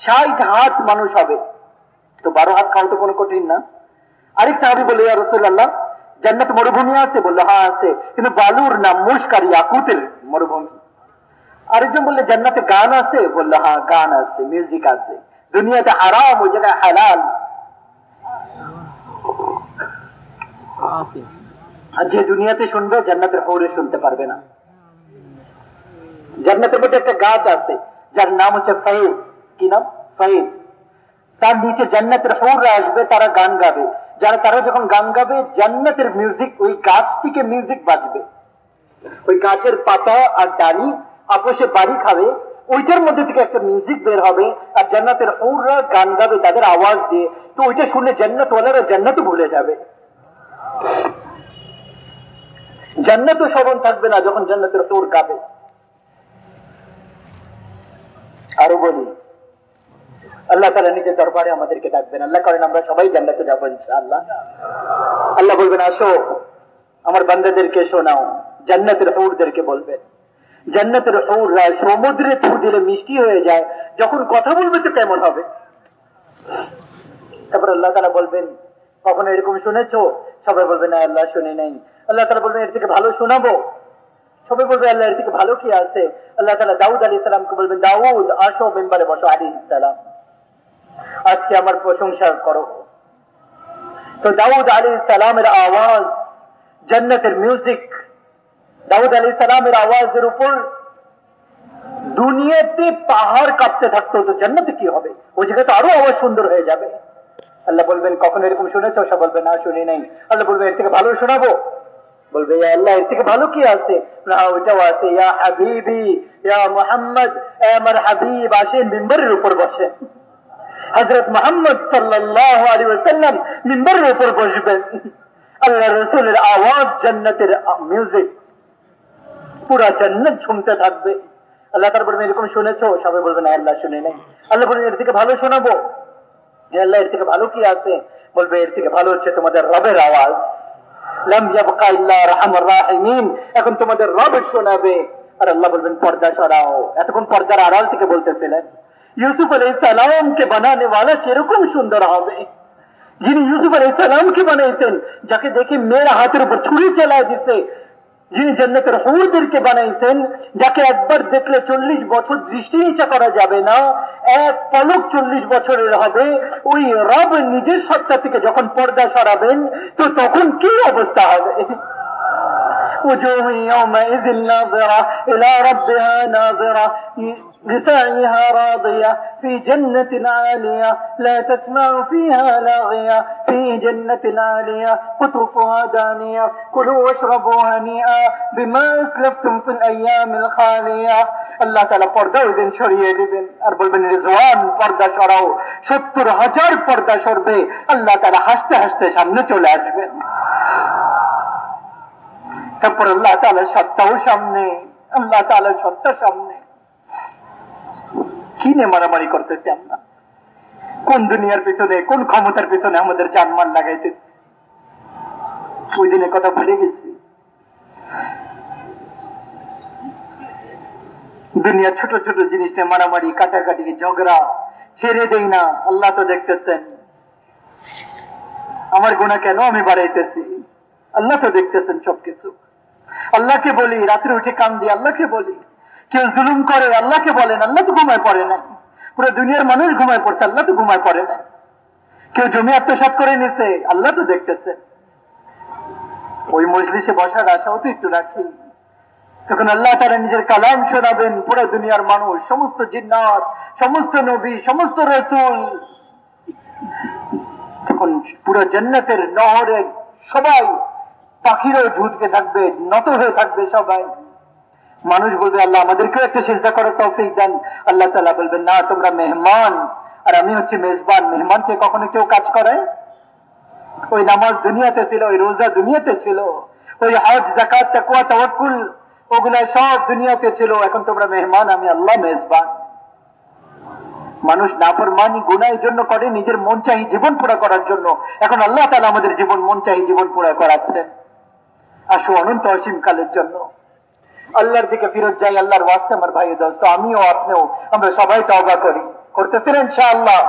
ষাট হাত মানুষ হবে। তো বারো হাত খাওয়া তো কোনো কঠিন না। আরেক সাহাবি বলে রসুল্লাহ জান্নাত মরুভূমি আছে বলল হ্যাঁ আছে। কিন্তু বালুর নাম মুশকারি আকুতের মরুভূমি। আরেকজন বললে, জান্নাতে গান আছে? বলল হ্যাঁ গান আছে মিউজিক আছে। দুনিয়াতে হারাম, ওই জায়গায় হালাল। আর যে দুনিয়াতে শুনবে, জান্নাতের হৌরে শুনতে পারবে না। জান্নাতের মধ্যে একটা গাছ আছে, যার নাম হচ্ছে ফাইজ কি নাম? ফাইজ তার নিচে জান্নাতের হৌররা আসবে, তারা গান গাবে। যারা তারা যখন গান গাবে, জান্নাতের মিউজিক ওই গাছ থেকে মিউজিক বাজবে। ওই গাছের পাতা আর ডালি আপোষে বাড়ি খাবে, ওইটার মধ্যে থেকে একটা মিউজিক বের হবে, আর জান্নাতের হৌররা গান গাবে, তাদের আওয়াজ দিয়ে, তো ওইটা শুনে জান্নাত ওয়ালারা জান্নাতও ভুলে যাবে। জান্নাতও স্মরণ থাকবে না যখন জান্নাতের হৌর গাবে। আরও বলি, আল্লাহ তালা নিজের দরবারে আমাদেরকে ডাকবেন। আল্লাহ করেন, আমরা সবাই জান্নাতে যাব ইনশাআল্লাহ। আল্লাহ বলবেন, আসো, আমার বান্দাদেরকে শোনাও, জান্নাতের হৌরদেরকে বলবেন। জান্নাতের হৌররা সমুদ্রে থু দিলে মিষ্টি হয়ে যায়। যখন কথা বলবে তো কেমন হবে? তারপর আল্লাহ তালা বলবেন, কখনো এরকম শুনেছো? সবাই বলবে, না, আল্লাহ শুনে নাই। আল্লাহ তালা বলবেন, এর থেকে ভালো শোনাবো। সবাই বলবে, আল্লাহ, এর থেকে ভালো কি আছে? আল্লাহ তালা দাউদ আলী সালামকে বলবেন, দাউদ, আসো মেম্বারে বসো আলী সালাম। আজকে আমার প্রশংসা করো। তো দাউদ আলী সালামের আওয়াজ জান্নাতের মিউজিক দাউদ আলী সালামের আওয়াজের উপর দুনিয়াতে পাহাড় কাঁপতে থাকতো তো জান্নাতে কি হবে? ওই জায়গায় তো আরও আওয়াজ সুন্দর হয়ে যাবে। আল্লাহ বলবেন, কখন এরকম শুনেছ? সব বলবে, না, শুনি নাই। আল্লাহ বলবে, এর থেকে ভালো শোনাবো? বলবে আল্লাহ, এর থেকে ভালো কি আছে? না ওইটাও আছে। ইয়া হাবিবি, ইয়া মোহাম্মদ আমার হাবিব। আসেন মেম্বারের উপর বসেন হজরত মোহাম্মদ সাল্লাহ আলী ওসাল্লাম মেম্বারের উপর বসবেন। আল্লাহ রসুলের আওয়াজ জান্নাতের মিউজিক পুরা জান্নাত ঝুমতে থাকবে। আল্লাহ তার এরকম শুনেছো? সবাই বলবে না, আল্লাহ শুনে নাই। আল্লাহ বলবেন, এর থেকে ভালো শোনাবো? আল্লাহ, এর থেকে ভালো কি আছে? বলবে, এর থেকে ভালো হচ্ছে তোমাদের রবের আওয়াজ। এখন তোমাদের রব শোনাবে। আর আল্লাহ বলবেন, পর্দা সরাও। এতক্ষণ পর্দার আড়াল থেকে বলতেছিলেন, ইউসুফ আলাই সালামকে বানানে ওয়ালা কীরকম সুন্দর হবে? যিনি ইউসুফ আলাই সালামকে বানাইছেন, যাকে দেখে মেয়ের হাতের উপর ছুরি চালায় দিছে যিনি জান্নাতের হুরদেরকে বানাইছেন যাকে একবার দেখলে চল্লিশ বছর দৃষ্টি নিচা করা যাবে না এক পলক চল্লিশ বছরের হবে ওই রব নিজের সত্তা থেকে যখন পর্দা সরাবেন তো তখন কি অবস্থা হবে وجوه يومئذ ناظرة إلى ربها ناظرة لسعيها راضية في جنة عالية لا تسمع فيها لاغية في جنة عالية قطوفها دانية كلوا واشربوا هنيئا بما أسلفتم في الأيام الخالية আল্লাহ তালা পর্দা ওই দিন সরিয়ে দিবেন আর বলবেন রেজওয়ান পর্দা সরাও সত্তর হাজার পর্দা সরবে আল্লাহ তালা হাসতে হাসতে সামনে চলে আসবেন তারপর আল্লাহ তালার সত্তাও সামনে আল্লাহ তালার সত্তা সামনে কি নিয়ে মারামারি করতেছি আমরা? কোন দুনিয়ার পিছনে, কোন ক্ষমতার পিছনে আমাদের জানমাল লাগাইতেছি? ওই দিনের কথা ভুলে গেছি। দুনিয়া ছোট ছোট জিনিস নিয়ে মারামারি, কাটাকাটি, ঝগড়া, ছেড়ে দেই না। আল্লাহ তো দেখতেছেন। আমার গুণা কেন আমি বাড়াইতেছি? আল্লাহ তো দেখতেছেন সবকিছু। আল্লাহকে বলি, রাত্রে উঠে কান দিয়ে আল্লাহকে বলি। কেউ জুলুম করে, আল্লাহকে বলেন আল্লাহ তো ঘুমায় পড়ে না পুরো দুনিয়ার মানুষ ঘুমায় পড়ছে, আল্লাহ তো ঘুমায় পড়ে না কেউ জমি আত্মসাত করে নিছে, আল্লাহ তো দেখতেছে। ওই মজলিসে বসার আশাও তো একটু রাখি। তখন আল্লাহ তারা নিজের কালাম শোনাবেন, পুরো দুনিয়ার মানুষ, সমস্ত জিন্নাত, সমস্ত নবী, সমস্ত রসুল, তখন পুরো জান্নাতের নহরে সবাই পাখিরও ঝুঁকতে থাকবে, নত হয়ে থাকবে সবাই। মানুষ বলবে, আল্লাহ আমাদেরকেও একটা চেষ্টা করার তৌফিক দেন। আল্লাহ তালা বলবেন, না, তোমরা মেহমান। আর আমি হচ্ছে মেজবান। মেহমানকে কখনো কেউ কাজ করে ওই নামাজ দুনিয়াতে ছিল, ওই রোজা দুনিয়াতে ছিল, ওই হজ জাকাত তাকুয়া তাওয়াক্কুল, ওগুলা সব দুনিয়াতে ছিল। এখন তোমরা মেহমান, আমি আল্লাহ মেজবান। মানুষ নাফরমানি, গুনাহের জন্য করে, নিজের মন চাহি জীবন পুরা করার জন্য। এখন আল্লাহ তালা আমাদের জীবন মন চাহি জীবন পুরা করাচ্ছেন। আসো অনন্ত অসীম কালের জন্য। আল্লাহর দিকে ফিরত যাই, আল্লাহর ওয়াস্তে আমার ভাই দোস্ত আমিও আপনিও, আমরা সবাই তওবা করি। করতেছেন ইনশাআল্লাহ?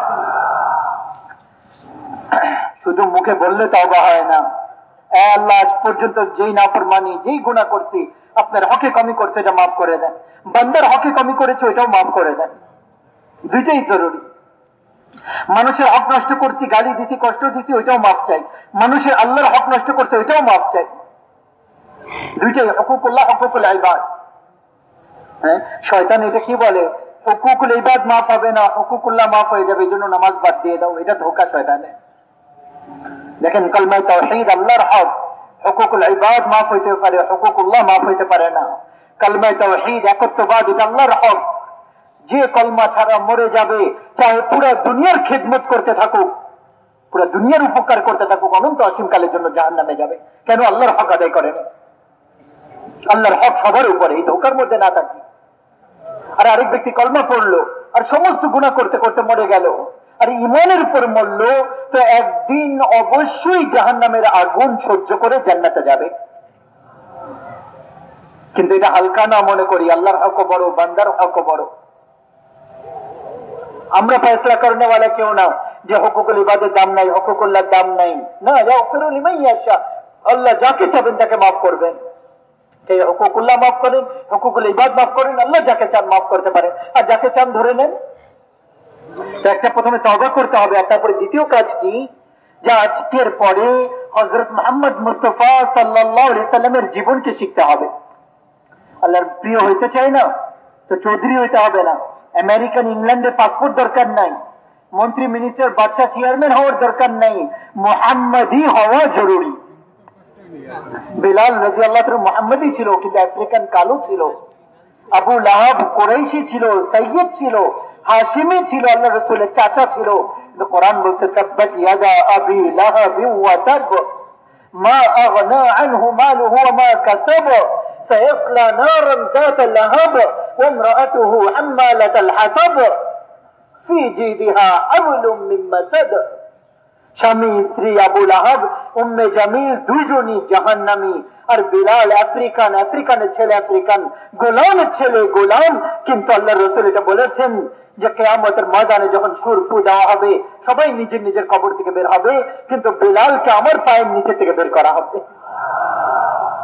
শুধু মুখে বললে তওবা হয় না। আল্লাহ, আজ পর্যন্ত যেই নাফরমানি, যেই গুণা করছি, আপনার হকে কমি করছে, এটা মাফ করে দেন। বান্দার হকে কমি করেছে, ওইটাও মাফ করে দেন। দুইটাই জরুরি। মানুষের হক নষ্ট করছি, গালি দিছি, কষ্ট দিছি, ওইটাও মাফ চাই। মানুষের আল্লাহর হক নষ্ট করছে, ওইটাও মাফ চাই। দুইটাই হকুকুল্লাহ হকুকুল হ্যাঁ? শয়তান এটা কি বলে? হকুকুল ইবাদ মাফ হবে না হকুকুল্লাহ মাফ হয়ে যাবে এই জন্য নামাজ বাদ দিয়ে দাও, এটা ধোকা শয়তানে দেখেন, কলমায় তাওহীদ, আল্লাহর হক। হকুকুল ইবাদ মাফ হইতে পারে হকুকুল্লাহ মাফ হইতে পারে না। কলমায় তাওহীদ, একত্ববাদ, এটা আল্লাহর হক। যে কলমা ছাড়া মরে যাবে, চাহে পুরো দুনিয়ার খেদমত করতে থাকুক, পুরো দুনিয়ার উপকার করতে থাকুক, অনন্ত অসীমকালের জন্য জাহান নামে যাবে। কেন? আল্লাহর হক আদায় করেনি আল্লাহর হক সবার উপরে, এই ধোকার মধ্যে না থাকি। আর আরেক ব্যক্তি কলমা পড়ল, আর সমস্ত গুণা করতে করতে মরে গেল। আর ইমানের উপর মরল, তো একদিন অবশ্যই জাহান নামের আগুন সহ্য করে জান্নাতে যাবে। কিন্তু এটা হালকা না মনে করি, আল্লাহর হক বড়, বান্দার হক বড়। আমরা ফেসলা করনে वाला কেউ না, যে হকুকুল ইবাদের দাম নাই হকুকুল্লাহর দাম নাই। না, ইয়াগফিরু লিমান ইয়াশা, আল্লাহ যাকে চাবেন তাকে মাফ করবেন। মাফ করেন ইবাদ মাফ করেন, আল্লাহ যাকে চান মাফ করতে আর যাকে চান ধরে নেন একটা প্রথমে তবা করতে হবে। আর তারপরে দ্বিতীয় কাজ কি? যে আজকের পরে হজরত মোহাম্মদ মুস্তফা সাল্লামের জীবনকে শিখতে হবে। আল্লাহর প্রিয় হইতে চাই না, তো চৌধুরী হইতে হবে না। আমেরিকান ইংল্যান্ডের পাসপোর্ট দরকার নাই। মন্ত্রী মিনিস্টার বাদশাহ চেয়ারম্যান হওয়ার দরকার নাই। মোহাম্মদই হওয়া জরুরি। বিলাল রাজি আল্লাহ মোহাম্মদই ছিল কিন্তু আফ্রিকান কালো ছিল আবু লাহাব কোরাইশি ছিল সৈয়দ ছিল হাসিমি ছিল আল্লাহ রসুলের চাচা ছিল কিন্তু কোরআন বলছে তাব্বাত ইয়াদা আবি লাহাব ওয়া তাব মা আগনা আনহু মালুহু ওয়া মা কাসাব سيصلى نارا ذات لهب وامرأته حمالة الحطب في جيدها حبل من مسد স্বামী স্ত্রী আবুল আহাব উম্মে জামিল দুইজনই জাহান্নামি। আর বিলাল আফ্রিকান আফ্রিকানের ছেলে, আফ্রিকান গোলামের ছেলে, গোলাম। কিন্তু আল্লাহ রসুল এটা বলেছেন যে, কেয়ামতের ময়দানে যখন সুর ফু দেওয়া হবে, সবাই নিজের নিজের কবর থেকে বের হবে, কিন্তু বিলালকে আমার পায়ের নিচে থেকে বের করা হবে।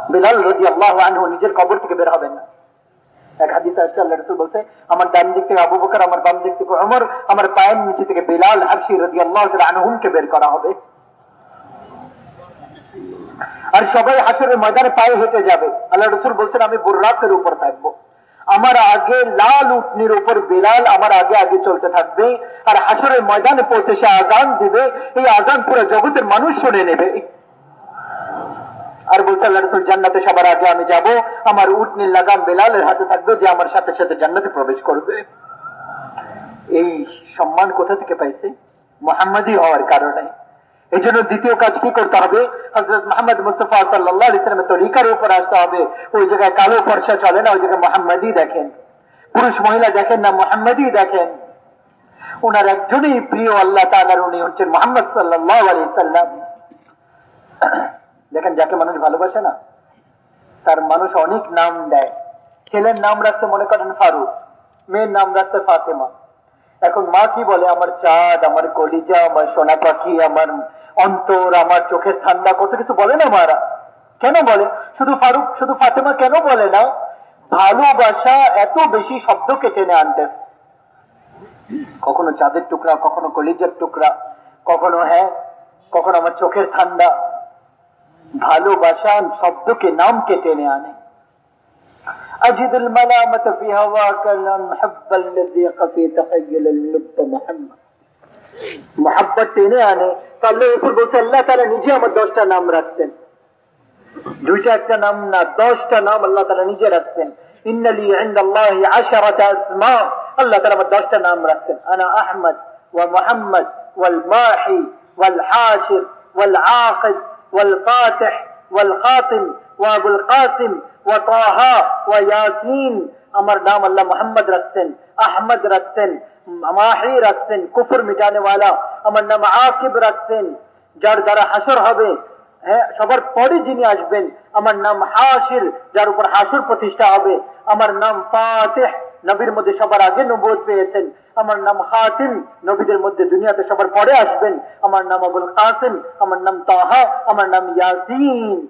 বিলাল রদি আল্লাহ আনহু নিজের কবর থেকে বের হবেন না। এক হাদিস আসছে আল্লাহ রসুল বলছে, আমার ডান দিক থেকে আবু বকর, আমার বাম দিক থেকে আমার পায়ের নিচে থেকে বিলাল রদি আল্লাহ আনহুমকে বের করা হবে। আর সবাই হাসরের ময়দানে পায়ে হেঁটে যাবে। আল্লাহ রসুল বলছেন, আমি বুর্রাকের উপর থাকব। আমার আগে লাল উটনির উপর বিলাল আমার আগে আগে চলতে থাকবে। আর হাসরের ময়দানে পৌঁছে সে আজান দিবে। এই আজান পুরো জগতের মানুষ শুনে নেবে। আর বলতে আল্লাহ রসুল, জান্নাতে সবার আগে আমি যাব। আমার উটনির লাগাম বেলালের হাতে থাকবে, যে আমার সাথে সাথে জান্নাতে প্রবেশ করবে। এই সম্মান কোথা থেকে পাইছে? মোহাম্মদী হওয়ার কারণে। এই জন্য দ্বিতীয় কাজ কি করতে হবে? হজরত মোহাম্মদ মুস্তফা সাল্লাহ ইসলামের তরিকার উপর আসতে হবে। ওই জায়গায় কালো ফর্সা চলে না, ওই জায়গায় মোহাম্মদী দেখেন। পুরুষ মহিলা দেখেন না, মোহাম্মদী দেখেন। ওনার একজনই প্রিয় আল্লাহ তালার উনি হচ্ছেন মোহাম্মদ সাল্লাহ আলি সাল্লাম। দেখেন, যাকে মানুষ ভালোবাসে না, তার মানুষ অনেক নাম দেয়। ছেলের নাম রাখতে মনে করেন ফারুক, মেয়ের নাম রাখতে ফাতেমা। এখন মা কি বলে? আমার চাঁদ, আমার কলিজা, আমার সোনা পাখি, আমার অন্তর, আমার চোখের ঠান্ডা কত কিছু বলে না মারা? কেন বলে? শুধু ফারুক, শুধু ফাতেমা কেন বলে না? ভালোবাসা এত বেশি শব্দকে টেনে আনতে। কখনো চাঁদের টুকরা, কখনো কলিজার টুকরা, কখনো হ্যাঁ কখনো আমার চোখের ঠান্ডা। ভালোবাসা শব্দকে নামকে টেনে আনে أجد الملامة في هواك المحب الذي خفي تخيل اللب محمد মোহাব্বত টেনে আনে তাহলে রসুল বলছে আল্লাহ তারা নিজে আমার দশটা নাম রাখতেন দুই চারটা নাম না দশটা নাম আল্লাহ তারা নিজে রাখতেন ইন্নালি ইনদাল্লাহি আশারাতা আসমা আল্লাহ তারা আমার দশটা নাম রাখতেন আনা আহমদ ওয়া মুহাম্মদ ওয়াল মাহি আবুল কাসিম ওয়া তাহা ওয়া ইয়াসিন আমার নাম আল্লাহ মোহাম্মদ রাখতেন আহমদ রাখতেন মাহি রাখতেন কুফর মিটানে ওয়ালা আমার নাম আকিব রাখতেন যার দ্বারা হাসর হবে হ্যাঁ সবার পরে যিনি আসবেন আমার নাম হাসির যার উপর হাসুর প্রতিষ্ঠা হবে আমার নাম ফাতেহ নবীর মধ্যে সবার আগে নবোধ পেয়েছেন। আমার নাম হাতিম নবীদের মধ্যে দুনিয়াতে সবার পরে আসবেন। আমার নাম আবুল কাসিম আমার নাম তাহা, আমার নাম ইয়াসিন।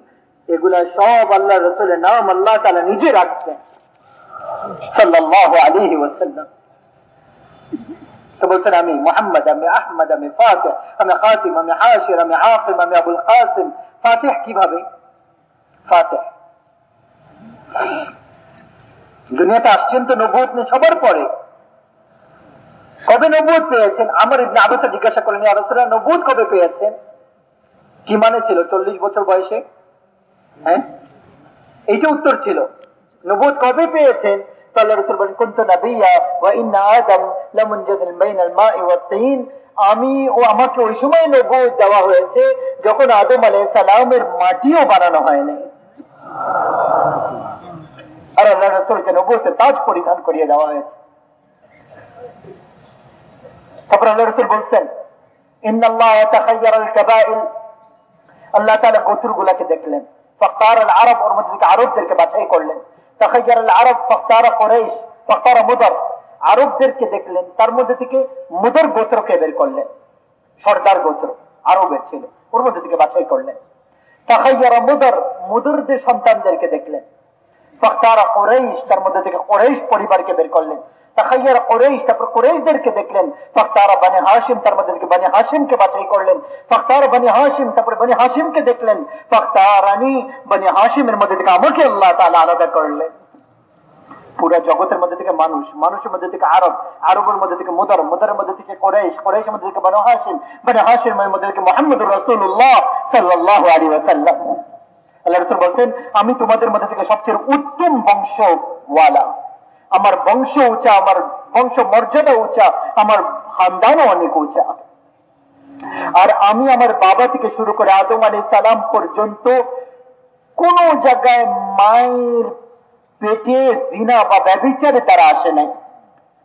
এগুলা সব আল্লাহ রসুলের নাম আল্লাহ তালা নিজে রাখছেন। বলছেন, আমি আমি আমি কীভাবে? দুনিয়াতে আসছেন তো নবুত নেই সবার পরে। কবে নবুত পেয়েছেন? আমার ইবনে আবুসা জিজ্ঞাসা করেন রাসূলুল্লাহ নবুত কবে পেয়েছেন? কি মানে ছিল? চল্লিশ বছর বয়সে? হ্যাঁ? এইটা উত্তর ছিল। নবুত কবে পেয়েছেন? আমি ও আমাকে ওই সময় নবুত দেওয়া হয়েছে যখন আদম আলাইহিস সালামের মাটিও বানানো হয়নি। আর আল্লাহ রসুলকে নবুতে তাজ পরিধান করিয়ে দেওয়া হয়েছে। তারপর আল্লাহ রসুল বলছেন আল্লাহ দেখলেন। আল আরব ওর মধ্যে থেকে আরবদেরকে বাছাই করলেন। তাখাইয়ার আল আরব আরবদেরকে দেখলেন। তার মধ্যে থেকে মুদর গোত্রকে বের করলেন। সর্দার গোত্র আরবের ছিল, ওর মধ্যে থেকে বাছাই করলেন। তাখাইয়ারা মুদর, মুদরদের সন্তানদেরকে দেখলেন। তার মধ্যে থেকে পরিবারকে বের করলেন। দেখলেন। পুরো জগতের মধ্যে থেকে মানুষ, মানুষের মধ্যে থেকে আরব, আরবের মধ্যে থেকে মুদার, মুদারের মধ্যে থেকে কোরাইশ, কোরাইশের মধ্যে থেকে বানু হাসিম বানু হাসিমের মধ্যে থেকে মোহাম্মদুর রাসূলুল্লাহ সাল্লাল্লাহু আলাইহি ওয়াসাল্লাম। আল্লাহ বলেন আমি তোমাদের মধ্যে থেকে সবচেয়ে উত্তম বংশওয়ালা। আমার বংশ উঁচা, আমার বংশ মর্যাদা উঁচা, আমার খানদানও অনেক উঁচা। আর আমি আমার বাবা থেকে শুরু করে আদম আলী সালাম পর্যন্ত কোন জায়গায় মায়ের পেটে জিনা বা ব্যবিচারে তারা আসে নাই।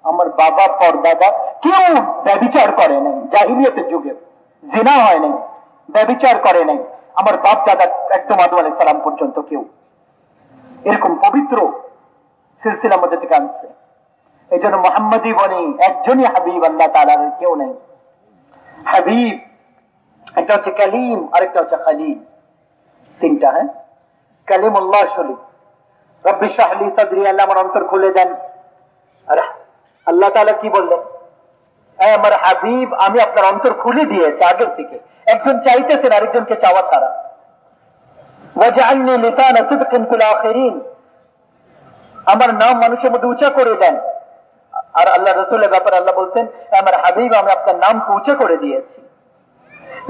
আমার বাবা পর পরদাদা কেউ ব্যবিচার করে নাই। জাহিলিয়তের যুগে জিনা হয় নাই ব্যবিচার করে নাই। আমার বাপ দাদা একদম আদম আলী সালাম পর্যন্ত কেউ। এরকম পবিত্র সিলসিলার মধ্যে থেকে আনছে। এই জন্য মোহাম্মদই বনি, একজনই হাবিব, আল্লাহ তালার কেউ নেই। হাবিব, একটা হচ্ছে কালিম, আরেকটা হচ্ছে খালিল। তিনটা হ্যাঁ? কালিম উল্লাহ শরীফ রব্বি শাহলি সদরি, আল্লাহ আমার অন্তর খুলে দেন। আর, আল্লাহ তাআলা কি বললেন? আমার হাবিব, আমি আপনার অন্তর খুলে দিয়েছি আগের থেকে। একজন চাইতেছেন আরেকজনকে চাওয়া ছাড়া। আমার নাম মানুষের মধ্যে উঁচা করে দেন। আর আল্লাহ রসুলের ব্যাপারে আল্লাহ বলছেন, আমার হাবিব, আমি আপনার নাম উঁচা করে দিয়েছি।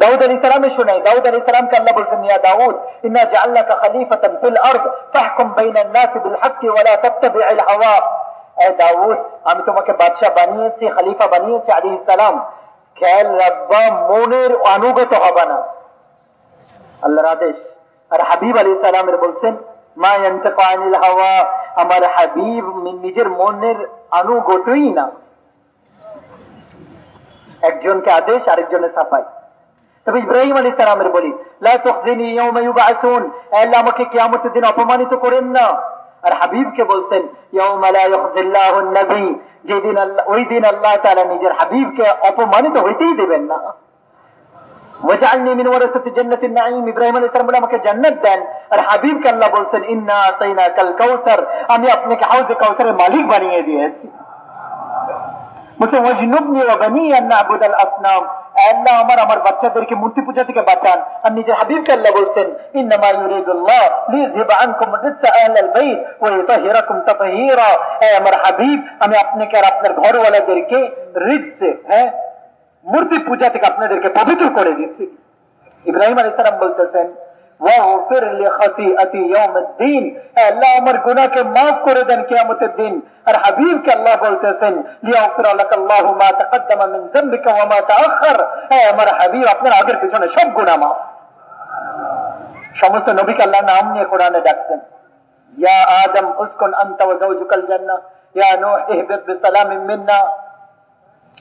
দাউদ আলী সালামে শোনাই, দাউদ আলী সালামকে আল্লাহ বলছেন, ইয়া দাউদ, ইন্না জাআলনাকা খলিফাতান ফিল আরদ, ফাহকুম বাইনান নাস বিল হক ওয়া লা তাত্তাবি'ল হাওয়া। এ দাউদ, আমি তোমাকে বাদশা বানিয়েছি, খলিফা বানিয়েছি আলাইহিস সালাম। খেয়াল রাখবা, মনের অনুগত হবে না। আল্লাহর আদেশ। আর হাবিব আলাইহিস সালামের বলছেন, মা হাওয়া আমার হাবিব নিজের মনের অনুগতই না। একজনকে আদেশ, আরেকজনের সাফাই। তবে ইব্রাহিম আলী সালামের বলি আমাকে কিয়ামতের দিন অপমানিত করেন না। আর হাবিবকে বলছেন যেদিন ওই দিন আল্লাহ তাআলা নিজের হাবিবকে অপমানিত হইতেই দেবেন না। আমি আপনাকে হাউজে কাউসারের মালিক বানিয়ে দিয়েছি। আমার আমার বাচ্চাদেরকে মূর্তি পূজা থেকে বাঁচান। আর নিজের বলছেন আমার হাবিব, আমি আপনাকে আর আপনার ঘরওয়ালাদেরকে রিজসে হ্যাঁ মূর্তি পূজা থেকে আপনাদেরকে পবিত্র করে দিচ্ছি ইব্রাহিম আলাইহিস সালাম বলতেছেন واغفر لخطيئتي يوم الدين আল্লাহ আমার গুনাহকে maaf করে দেন কিয়ামতের দিন আর হাবিবকে আল্লাহ বলতেছেন লিয়াগফির লাক আল্লাহু মা তাকদ্দামা মিন যামবিকা ওয়া মা তাআখার হে আমার হাবিব আপনার আগের পিছনে সব গুনাহ maaf সমস্ত নবীকে আল্লাহ নাম নিয়ে কোরআনে ডাকছেন ইয়া আদম উসকুন আনতা ওয়া যাওজুকাল জান্নাহ ইয়া নূহ ইহবিত বিসালামিন মিন্না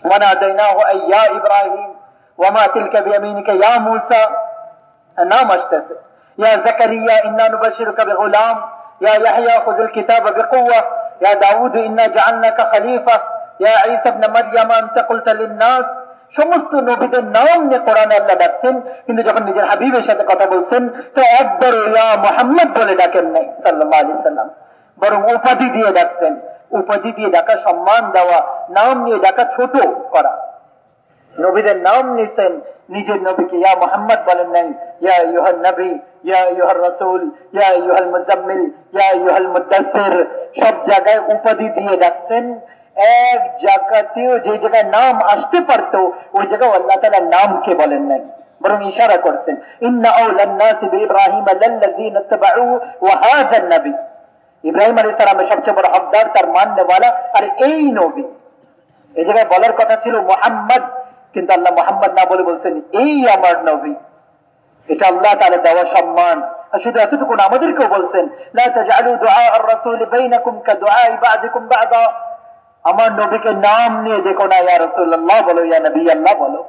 وناديناه أي يا إبراهيم وما تلك بيمينك يا موسى নাম আসতেছে। ইয়া জাকারিয়া, ইন্না নুবাশিরুকা বিগুলাম। ইয়া ইয়াহইয়া খুযুল কিতাবা বিকুওয়া। ইয়া দাউদ, ইন্না জাআলনাকা খলিফা। ইয়া ঈসা ইবনে মারইয়াম, আনতা কুলতা লিন-নাস। সমস্ত নবীদের নাম নিয়ে কোরআন আল্লাহ ডাকছেন। কিন্তু যখন নিজের হাবিবের সাথে কথা বলছেন, তো একবার ইয়া মোহাম্মদ বলে ডাকেন নাই সাল্লাম আলাইহি সাল্লাম। বরং উপাধি দিয়ে ডাকছেন। উপাধি দিয়ে ডাকা, সম্মান দেওয়া, নাম নিয়ে ডাকা ছোট করা। নবীদের নাম নিছেন। নিজের নবীকে, ইয়া মোহাম্মদ বলেন নাই। ইয়া ইউহাল নবী ইয়া ইউহাল রসুল ইয়া ইউহাল মুজাম্মিল ইয়া ইউহাল মুদাসসির সব জায়গায় উপাধি দিয়ে ডাকছেন। এক জায়গাতেও যে জায়গায় নাম আসতে পারতো, ওই জায়গায় আল্লাহ তাআলা নামকে বলেন নাই, বরং ইশারা করছেন। ইন্না লাল্লাযীনা তাবাউ ওয়া হাযা নবী ইব্রাহিম আলাইহিস সালামের সবচেয়ে বড় হকদার, তার মাননেওয়ালা আর এই নবী। এই জায়গায় বলার কথা ছিল মোহাম্মদ। কিন্তু আল্লাহ মোহাম্মদ না বলে বলছেন, এই আমার নবী। এটা আল্লাহ তাহলে দেওয়া সম্মান। শুধু এতটুকু আমাদেরকেও বলছেন আমার নবীকে নাম নিয়ে দেখো না, ইয়া রাসূলুল্লাহ বলো, ইয়া নবী আল্লাহ বলো,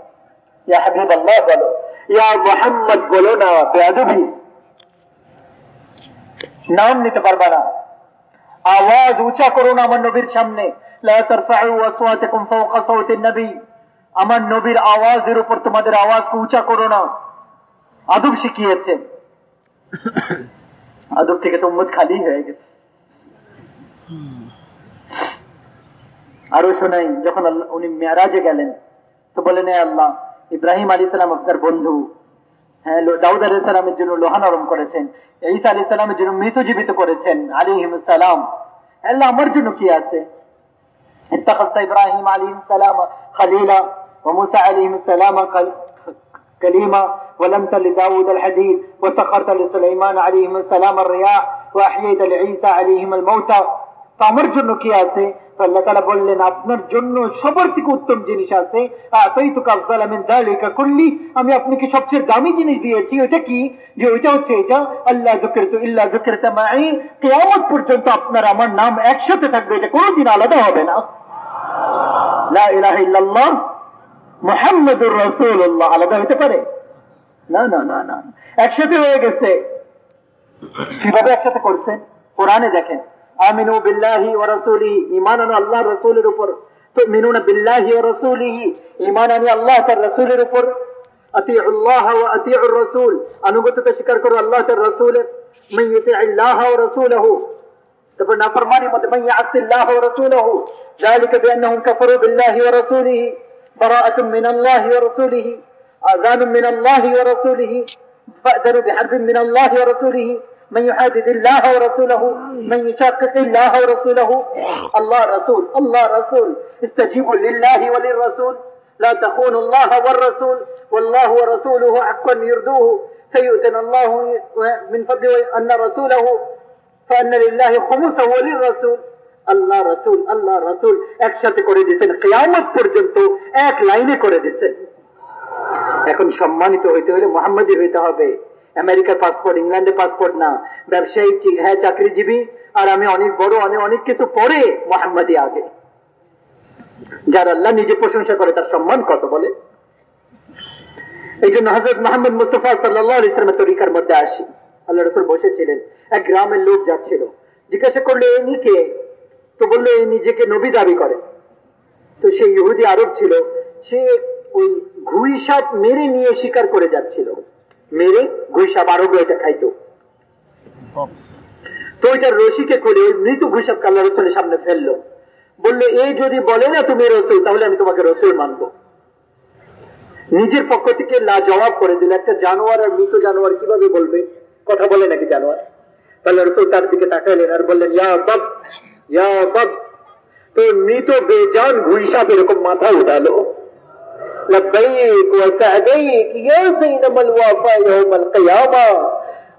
ইয়া হাবিব আল্লাহ বলো, ইয়া মোহাম্মদ বলো না, বেয়াদবি। নাম নিতে পারবা না। আওয়াজ উঁচা করো না আমার নবীর সামনে। লা তারফাউ আসওয়াতাকুম ফাওকা সাওতিন নবী। আমার নবীর আওয়াজের উপর তোমাদের আওয়াজকে উঁচা করো না। আদব শিখিয়েছেন আদব থেকে তো উম্মত খালি হয়ে গেছে। আরও শোনাই যখন উনি মেয়ারাজে গেলেন তো বলেন আল্লাহ ইব্রাহিম আলী সালাম আপনার বন্ধু। হ্যাঁ দাউদ আলি সালামের জন্য লোহা নরম করেছেন। ঈসা আলি সালামের জন্য মৃত জীবিত করেছেন আলী হিম সালাম আল্লাহ আমার জন্য কি আছে? ইব্রাহিম আলী সালাম খালিলা। وموسى عليه السلام كليما ولمت لداود الحديد وسخرت لسليمان عليهم السلام الرياح واحييت لعيسى عليهم الموتى তো আমার জন্য কি আছে আল্লাহ তালা বললেন আপনার জন্য সবার থেকে উত্তম জিনিস আছে করলি আমি আপনাকে সবচেয়ে দামি জিনিস দিয়েছি ওইটা কি যে ওইটা হচ্ছে এটা আল্লাহ জুকের তো ইল্লা জুকের কেয়ামত পর্যন্ত আপনার আমার নাম একসাথে থাকবে এটা কোনোদিন আলাদা হবে না লা ইলাহা ইল্লাল্লাহ মুহাম্মাদুর রাসূলুল্লাহ আলাদা হতে পারে না না না না একসাথে হয়ে গেছে কিভাবে একসাথে করছেন কোরআনে দেখেন আমিনু বিল্লাহি ওয়া রাসূলিহি ঈমান আনো আল্লাহর রাসূলের উপর তুমিনুনা বিল্লাহি ওয়া রাসূলিহি ঈমান আনি আল্লাহ তার রাসূলের উপর আতিউ আল্লাহ ওয়া আতিউ রাসূল আনুগত্যতা স্বীকার করো আল্লাহ তার রাসূলের মান ইউতি আল্লাহ ওয়া রাসূলহু তারপর নাফরমানির মধ্যে মান ইয়াসি আল্লাহ ওয়া রাসূলহু ذلك بانهم كفروا بالله ورسوله براءة من الله ورسوله آذان من الله ورسوله فأذنوا بحرب من الله ورسوله من يحادد الله ورسوله من يشاقق الله ورسوله. الله رسول الله رسول استجيبوا لله وللرسول. لا تخونوا الله والرسول والله ورسوله حقا يردوه سيؤتنا الله من فضله أن رسوله فأن لله خمسه وللرسول. আল্লাহ রসুল আল্লাহ রসুল একসাথে করে দিচ্ছেন কেয়ামত পর্যন্ত এক লাইনে করে দিচ্ছেন এখন সম্মানিত হইতে হলে মোহাম্মদী হইতে হবে। আমেরিকার পাসপোর্ট, ইংল্যান্ডের পাসপোর্ট না। ব্যবসায়ী হ্যাঁ চাকরিজীবী। আর আমি অনেক বড় অনেক অনেক কিছু পরে মোহাম্মদী আগে। যার আল্লাহ নিজে প্রশংসা করে, তার সম্মান কত বলে? এই জন্য হজরত মোহাম্মদ মুস্তফা সাল্লাহ ইসলামের তরিকার মধ্যে আসি। আল্লাহ রসুল বসেছিলেন। এক গ্রামের লোক যাচ্ছিল। জিজ্ঞাসা করল এনি কে তো বলল এই নিজেকে নবী দাবি করে। তো সেই ইহুদি আরব ছিল, সে ওই ঘুই সাপ মেরে নিয়ে শিকার করে যাচ্ছিল। মেরে ঘুই সাপ আরব এটা খাইতো। তো ওইটার রশিকে খুলে ওই মৃত ঘুই সাপ কাল্লা রসুলের সামনে ফেলল। বলল এই যদি বলে না তুমি রসুল, তাহলে আমি তোমাকে রসুল মানবো। নিজের পক্ষ থেকে না জবাব করে দিল, একটা জানোয়ার আর মৃত জানোয়ার কীভাবে বলবে? কথা বলে নাকি জানোয়ার? তাহলে রসুল তার দিকে তাকাইলেন আর বললেন, ইয়া तो মৃত বেজান ঘুরিসাপ এরকম মাথা উঠালো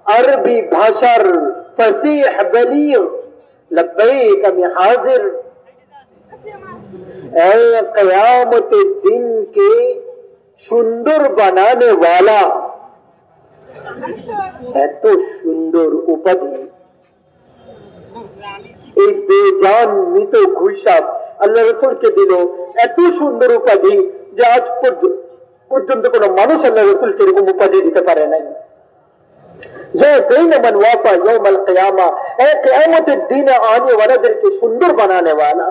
अरबी भाषा फसीह बलीग, लब्बैक हम हाजिर। कयामत दिन के सुंदर बनाने वाला, है तो सुंदर उपाधि এই বেজান মৃত ঘুষাপ আল্লাহ রসুলকে দিল। এত সুন্দর উপাধি যে আজ পর্যন্ত কোন মানুষ আল্লাহ রসুলকে এরকম উপাধি দিতে পারে নাই। দিনে আনে ওয়ালাদেরকে সুন্দর বানানে वाला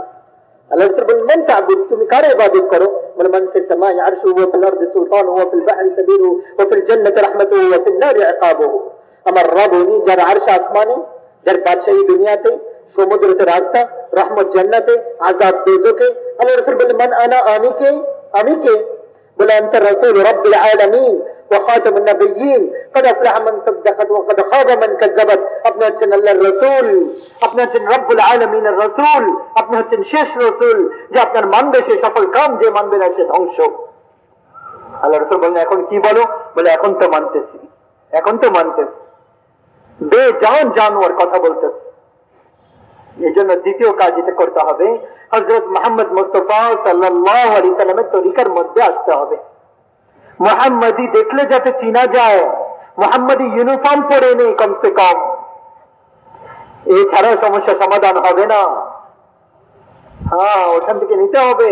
আল্লাহ রসুল বলেন, মান তাবুদ, তুমি কার ইবাদত করো? বলে, মান ফিস সামাই আরশু ওয়া ফিল আরদি সুলতান ওয়া ফিল বাহরি সাবিরু ওয়া ফিল জান্নাতি রাহমাতুহু ওয়া ফিল নারি ইকাবুহু। আমার রব উনি, যার আরশ আসমানে, যার বাদশাহী দুনিয়াতে সমুদ্রতে রাস্তা রহমত জান্নাতে আজাদ দোজকে আল্লাহ রসুল বলেন মান আনা আমি কে আমি কে বলে أنت رسول رب العالمين وخاتم النبيين قد أفلح من صدقت وقد خاب من كذبت আপনি হচ্ছেন আল্লাহর রসুল আপনি হচ্ছেন রব্বুল আলমিনের রসুল আপনি হচ্ছেন শেষ রসুল যে আপনার মানবে সে সফল কাম যে মানবে না সে ধ্বংস আল্লাহ রসুল বললেন এখন কি বলো বলে এখন তো মানতেছি এখন তো মানতেছি বেজান জানোয়ার কথা বলতেছি এই জন্য দ্বিতীয় কাজ এটা করতে হবে। হজরত মোহাম্মদ মুস্তফা সাল্লাহ আলী সাল্লামের তরিকার মধ্যে আসতে হবে। মোহাম্মদি দেখলে যাতে চিনা যায়, মোহাম্মদি ইউনিফর্ম পরে নেই কমসে কম। এছাড়া সমস্যা সমাধান হবে না। হ্যাঁ ওখান থেকে নিতে হবে।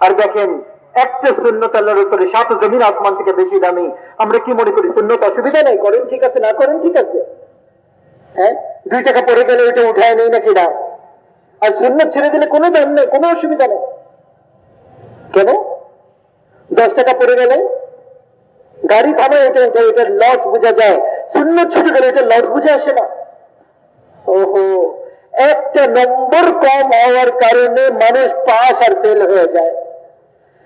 আর দেখেন, একটা শূন্যত আল্লাহ রসুলের সাত জমিন আসমান থেকে বেশি দামি। আমরা কি মনে করি শূন্যত অসুবিধা নাই? করেন ঠিক আছে, না করেন ঠিক আছে। হ্যাঁ? দুই টাকা পড়ে গেলে ওইটা উঠায় নেই নাকি না? আর শূন্য ছেড়ে দিলে কোনো দাম নেই, কোনো অসুবিধা নেই। কেন? দশ টাকা পড়ে গেলে গাড়ি থামে এটা এটা এটার লস বোঝা যায়। শূন্য ছুটে গেলে এটা লস বুঝে আসে না। ওহো, একটা নম্বর কম হওয়ার কারণে মানুষ পাস আর ফেল হয়ে যায়।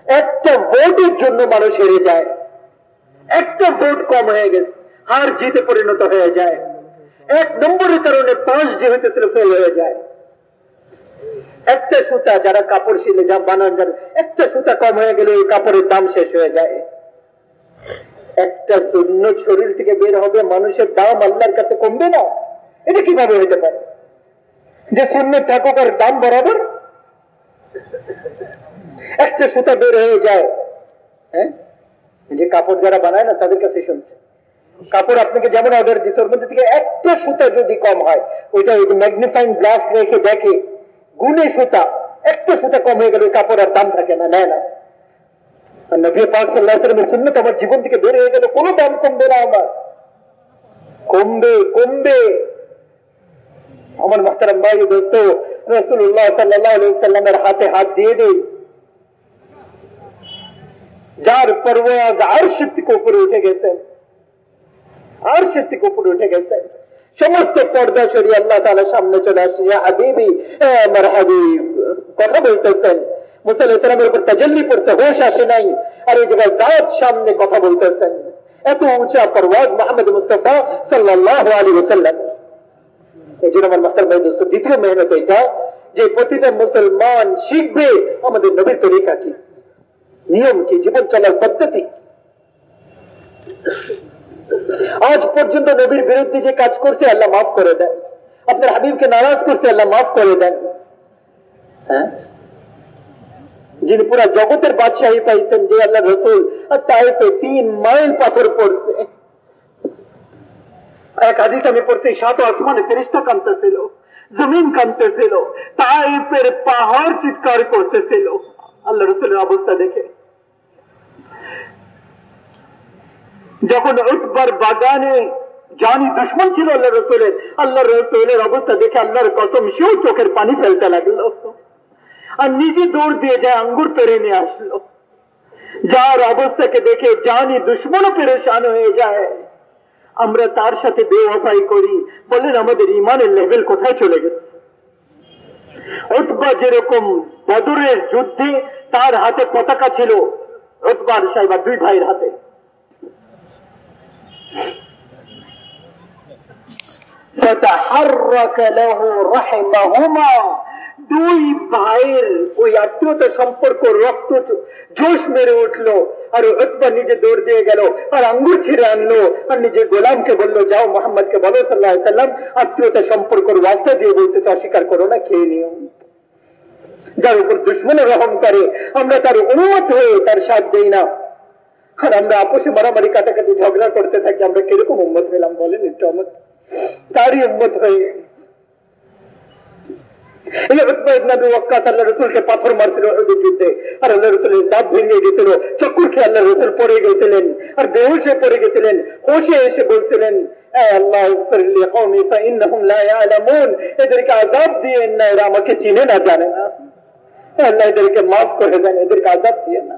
একটা ভোটের জন্য মানুষ হেরে যায়। একটা ভোট কম হয়ে গেছে, হার জিতে পরিণত হয়ে যায়। এক নম্বরের কারণে পাঁচ যে ফেল হয়ে যায়। একটা সুতা যারা কাপড় শিলে যা বানান যারা একটা সুতা কম হয়ে গেলে ওই কাপড়ের দাম শেষ হয়ে যায়। একটা শূন্য শরীর থেকে বের হবে মানুষের দাম আল্লাহর কাছে কমবে না। এটা কীভাবে হইতে পারে? যে শূন্য থাকুক আর দাম বরাবর একটা সুতা বের হয়ে যায়। হ্যাঁ? যে কাপড় যারা বানায় না, তাদের কাছে শুনছে। কাপড় আপনাকে যেমন অর্ডার দিচ্ছে ওর মধ্যে থেকে একটা সুতা যদি কম হয়, ওইটা ওই ম্যাগনিফাইং গ্লাস রেখে দেখে গুনে সুতা, একটা সুতা কম হয়ে গেলে কাপড় আর দাম থাকে না, নেয় না। নবী পাক সুন্নত আমার জীবন থেকে বের হয়ে গেলে, কোনো দাম কমবে না আমার। কমবে কমবে। আমার মাস্টার ভাই দোস্ত রসুল্লাহ সাল্লাহ সাল্লামের হাতে হাত দিয়ে দেই। যার পরওয়াজ আর শক্তিকে উপরে উঠে গেছেন আর শক্তিকে উপরে উঠে গেছেন সমস্ত পর্দা সরিয়ে আল্লাহ তালার সামনে চলে আসছে। হাবিবি আমার হাবিব। কথা বলতেছেন। মুসাল ইসলামের উপর তাজল্লি পড়তে হোশ আসে নাই। আর এই জায়গায় দাঁত সামনে কথা বলতেছেন। এত উঁচা পরওয়াজ মোহাম্মদ মুস্তফা সাল্লাহ আলী ওসাল্লাম এই জন্য আমার মাস্টার ভাই দোস্ত, দ্বিতীয় মেহনত এটা যে প্রতিটা মুসলমান শিখবে আমাদের নবীর তরিকা কি নিয়ম কি? জীবন চলার পদ্ধতি? আজ পর্যন্ত নবীর বিরুদ্ধে যে কাজ করছে, আল্লাহ মাফ করে দেন। আপনার হাবিবকে নারাজ করছে, আল্লাহ মাফ করে দেন। হ্যাঁ? যিনি পুরা জগতের বাদশাহী পাইছেন, যে আল্লাহ রসুল তাইতে তিন মাইল পাথর পড়ছে। এক হাদিস আমি পড়ছি, সাত আসমানে ফেরিস্তা কানতেছিল জমিন কানতেছিল তাইপের পাহাড় চিৎকার করতেছিল। আল্লাহ রসুলের অবস্থা দেখে। যখন উৎবার বাগানে জানি দুশ্মন ছিল আল্লাহ রসুলের আল্লাহ রসুলের অবস্থা দেখে আল্লাহর কসম সেও চোখের পানি ফেলতে লাগল। আর নিজে দৌড় দিয়ে যায়, আঙ্গুর পেরে নিয়ে আসলো। যার অবস্থাকে দেখে জানি দুশ্মনও পেরেশান হয়ে যায়। আমরা তার সাথে বেওয়াফাই করি। বলেন, আমাদের ইমানের লেভেল কোথায় চলে গেছে? উদ্বা যেরকম বদরের যুদ্ধে তার হাতে পতাকা ছিল উদ্বার সাহেব দুই ভাইয়ের হাতে। দুই ভাইয়ের ওই আত্মীয়তা সম্পর্ক রক্ত জোশ মেরে উঠল আর হতবা নিজে দৌড় দিয়ে গেল আর আঙ্গুর ছিঁড়ে আনলো আর নিজের গোলামকে বলল যাও মোহাম্মদকে বলো সাল্লাহ সাল্লাম আত্মীয়তা সম্পর্ক রাস্তা দিয়ে বলতে তো অস্বীকার করো না খেয়ে নিও যার উপর দুশ্মনে রহম করে আমরা তার উন্মত হয়ে তার সাথ দেই না আর আমরা আপোষে মারামারি কাটাকাটি ঝগড়া করতে থাকি, আমরা কীরকম উন্মত পেলাম বলেন একটু আমার? তারই উন্মত হয়ে আর আল্লাহ রাসূলের দাঁত গেছিলেন, আর বেহুশ পড়ে গেছিলেন, হোশে এদেরকে আযাব দিয়েন না, এরা আমাকে চিনে না, জানে না। আল্লাহ, এদেরকে মাফ করে দেন, এদেরকে আযাব দিয়েন না।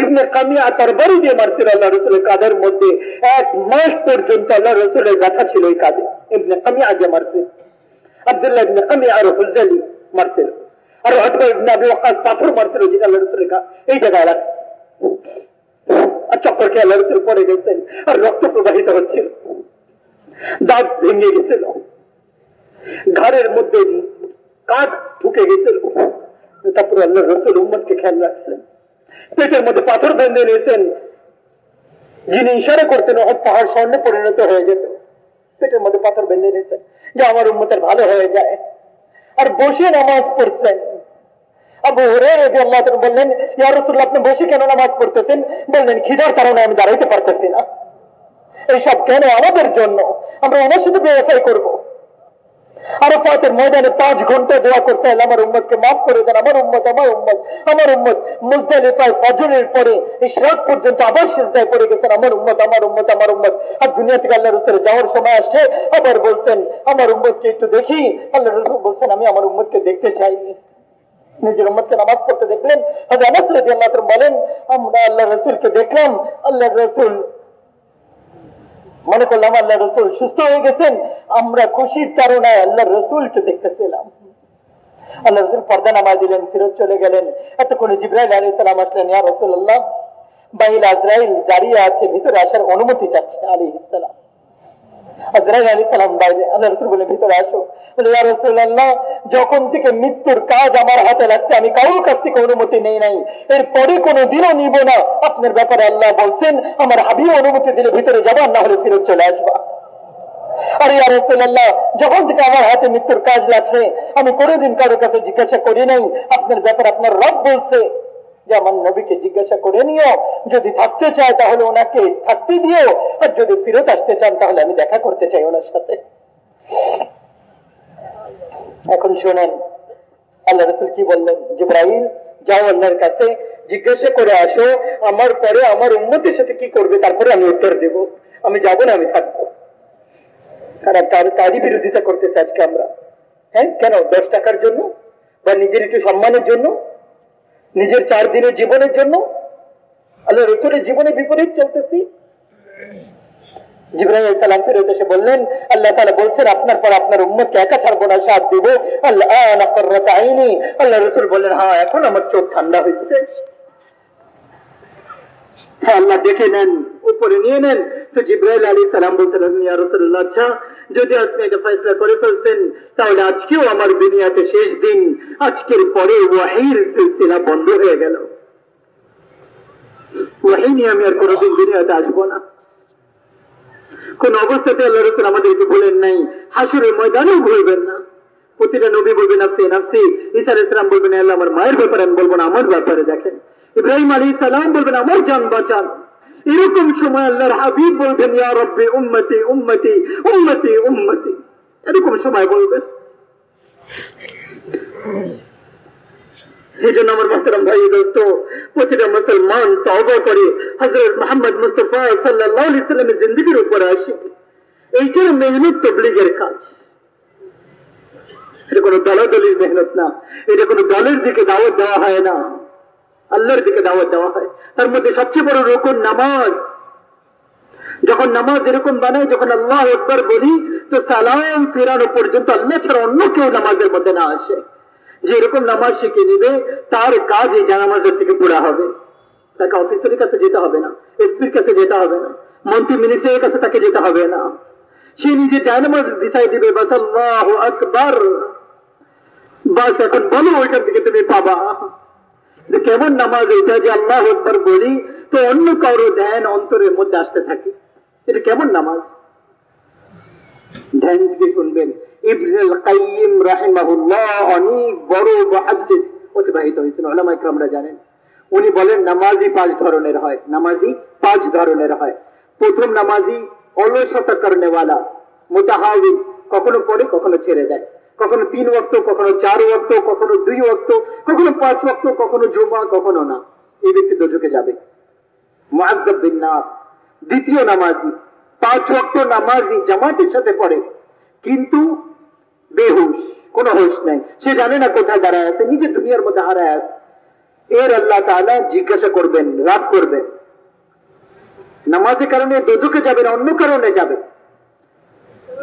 ইবনে কামিয়া তরবারি দিয়ে মারছিল আল্লাহ রসুলের কাদের মধ্যে এক মাস পর্যন্ত আল্লাহ রসুলের ব্যথা ছিল এই কাজে ইবনে কামিয়া যে মারছে আব্দুল্লাহ ইবনে কামিয়া আর হুজালি মারছিল আর হতবা ইবনে আবি ওয়াক্কাস পাথর মারছিল যেটা আল্লাহ রসুলের এই জায়গায় রাখছে আর চক্কর খেয়ে আল্লাহ রসুল পড়ে গেছেন আর রক্ত প্রবাহিত হচ্ছিল দাঁত ভেঙে গেছিল ঘাড়ের মধ্যে কাঠ ঢুকে গেছিল তারপরে আল্লাহ রসুল উম্মদকে খেয়াল রাখছেন পেটের মধ্যে পাথর বেঁধে নিয়েছেন, যিনি ইশারা করতেন হয়তো পাহাড় স্বর্ণে পরিণত হয়ে যেত। পেটের মধ্যে পাথর বেঁধে নিয়েছেন, যে আমার উন্মতের ভালো হয়ে যায়। আর বসে নামাজ পড়ছেন। আবু আল্লাহ বললেন আপনি বসে কেন নামাজ পড়তেছেন? বললেন, খিদার কারণে আমি দাঁড়াইতে পারতেছি না। এইসব কেন আমাদের জন্য? আমরা ওনার সাথে ব্যবসায় করব। আরফাতের ময়দানে পাঁচ ঘণ্টা দোয়া করতে হলে আমার উম্মতকে মাফ করে দেন, আমার উম্মত আমার উম্মত আমার উম্মত মুজদালিফায় ফজরের পরে এই রাত পর্যন্ত আবার শেষদায় পড়ে গেছেন, আমার উম্মত আমার উম্মত আমার উম্মত। আর দুনিয়া থেকে আল্লাহ রসুলের যাওয়ার সময় আসছে আবার বলছেন আমার উম্মতকে একটু দেখি। আল্লাহ রসুল বলছেন, আমি আমার উম্মতকে দেখতে চাই। নিজের উম্মতকে নামাজ পড়তে দেখলেন। হাজার বলেন, আমরা আল্লাহ রসুলকে দেখলাম। আল্লাহ রসুল মনে করলাম আল্লাহ রসুল সুস্থ হয়ে গেছেন, আমরা খুশির তারণায় আল্লাহ রসুলকে দেখতেছিলাম। আল্লাহ রসুল পর্দা নামায় দিলেন, ফিরত চলে গেলেন। এতক্ষণ জিব্রাইল আলী সালাম আসলেন, ইয়া রসুল্লাহ বাহিল আজরাইল, দাঁড়িয়ে আছে, ভিতরে আসার অনুমতি চাচ্ছে আলী ইসলাম যখন থেকে মৃত্যুর কাজ আমার হাতে লাগছে, আমি কারোর কাছ থেকে অনুমতি নেই নাই। এরপরে কোনো দিনও নিব না। আপনার ব্যাপারে আল্লাহ বলছেন, আমার অনুমতি দিলে ভিতরে যাব না হলে চলে আসবা। আর যখন থেকে আমার হাতে মৃত্যুর কাজ লাগছে, আমি কোনোদিন কারোর কাছে জিজ্ঞাসা করি নাই। আপনার ব্যাপার আপনার রব বলছে। যে আমার নবীকে জিজ্ঞাসা করে নিও, যদি থাকতে চায় তাহলে ওনাকে থাকতে দিও, আর যদি ফিরত আসতে চান তাহলে আমি দেখা করতে চাই ওনার সাথে। এখন শোনেন, আল্লাহ রসুল কি বললেন? জিব্রাহিল যাও আল্লাহর কাছে, জিজ্ঞাসা করে আসো, আমার পরে আমার উন্নতির সাথে কি করবে, তারপরে আমি উত্তর দেব। আমি যাব না, আমি থাকব। তারা তার তারই বিরোধিতা করতেছে আজকে আমরা। হ্যাঁ? কেন? দশ টাকার জন্য? বা নিজের একটু সম্মানের জন্য? নিজের চার দিনের জীবনের জন্য আল্লাহ রসুলের জীবনে বিপরীত চলতেছি। হ্যাঁ ঠান্ডা হয়েছে হ্যাঁ আল্লাহ দেখে নেন, উপরে নিয়ে নেন। তো জিব্রাইল আলী সালাম বলতে আচ্ছা যদি আপনি এটা ফয়সলা করে ফেলছেন তাহলে আজকেও আমার দুনিয়াতে শেষ দিন, আজকের পরে ওয়াহির সিলসিলা বন্ধ হয়ে গেল। ওয়াহি নিয়ে আমি আর কোনোদিন দুনিয়াতে আসব না। কোন অবস্থাতে আল্লাহ রসুল আমাদেরকে বলেন নাই, হাসুরের ময়দানেও ভুলবেন না। প্রতিটা নবী বলবেন আপনি নাফসি, ঈসা ইসলাম বলবেন আল্লাহ, আমার মায়ের ব্যাপারে আমি বলব না, আমার ব্যাপারে দেখেন। ইব্রাহিম আলী সালাম বলবেন, আমার জান বাঁচান। এরকম সময় আল্লাহর হাবিব বলবেন, ইয়া উম্মতি উম্মতি উম্মতি উম্মতি। এরকম সময় বলবেন। সেই জন্য আমার ভাই দোস্ত প্রতিটা মুসলমান তওবা করে হজরত মোহাম্মদ মুস্তফা সাল্লাহ ইসলামের জিন্দগির উপর আসে। মেহনত তবলিগের কাজ। এটা কোনো দলাদলির মেহনত না। এটা কোনো দলের দিকে দাওয়াত দেওয়া হয় না। আল্লাহর দিকে দাওয়াত দেওয়া হয়। তার মধ্যে সবচেয়ে বড় রকম নামাজ। যখন নামাজ এরকম বানাই, যখন আল্লাহ একবার বলি, তো সালাম ফেরানো পর্যন্ত আল্লাহ ছাড়া অন্য কেউ নামাজের মধ্যে না আসে। যে এরকম নামাজ শিখে নিবে, তার কাজ এই জানামাজের থেকে পুরা হবে। তাকে অফিসারের কাছে যেতে হবে না, এসপির কাছে যেতে হবে না, মন্ত্রী মিনিস্টারের কাছে তাকে যেতে হবে না। সে নিজে জানামাজ দিশাই দিবে, বাস আল্লাহ আকবর। বাস এখন বলো ওইটার দিকে তুমি পাবা। যে কেমন নামাজ এটা যে আল্লাহ আকবর বলি, তো অন্য কারও ধ্যান অন্তরের মধ্যে আসতে থাকে। এটা কেমন নামাজ? ধ্যান দিয়ে শুনবেন। ইবনুল কাইয়িম রাহিমাহুল্লাহ অনেক বড় মুহাদ্দিস অতিবাহিত হয়েছেন ওলামা ইকরামরা জানেন। উনি বলেন নামাজি পাঁচ ধরনের হয়। নামাজি পাঁচ ধরনের হয়। প্রথম নামাজি অলসতা করনেওয়ালা মুতাহাবিন কখনো পড়ে, কখনো ছেড়ে দেয়। কখনো তিন ওয়াক্ত, কখনো চার ওয়াক্ত, কখনো দুই ওয়াক্ত, কখনো পাঁচ ওয়াক্ত, কখনো জুমা, কখনো না। এই ব্যক্তি দোজকে যাবে। দ্বিতীয় নামাজি। পাঁচ ওয়াক্ত নামাজি জামাতের সাথে পড়ে। কিন্তু বেহুশ, কোনো হোশ নাই। সে জানে না কোথায় দাঁড়ায় আছে নিজে দুনিয়ার মধ্যে হারায় আছে। এর আল্লাহ তাআলা জিজ্ঞাসা করবেন, রাগ করবেন। নামাজের কারণে দোজকে যাবে না, অন্য কারণে যাবে।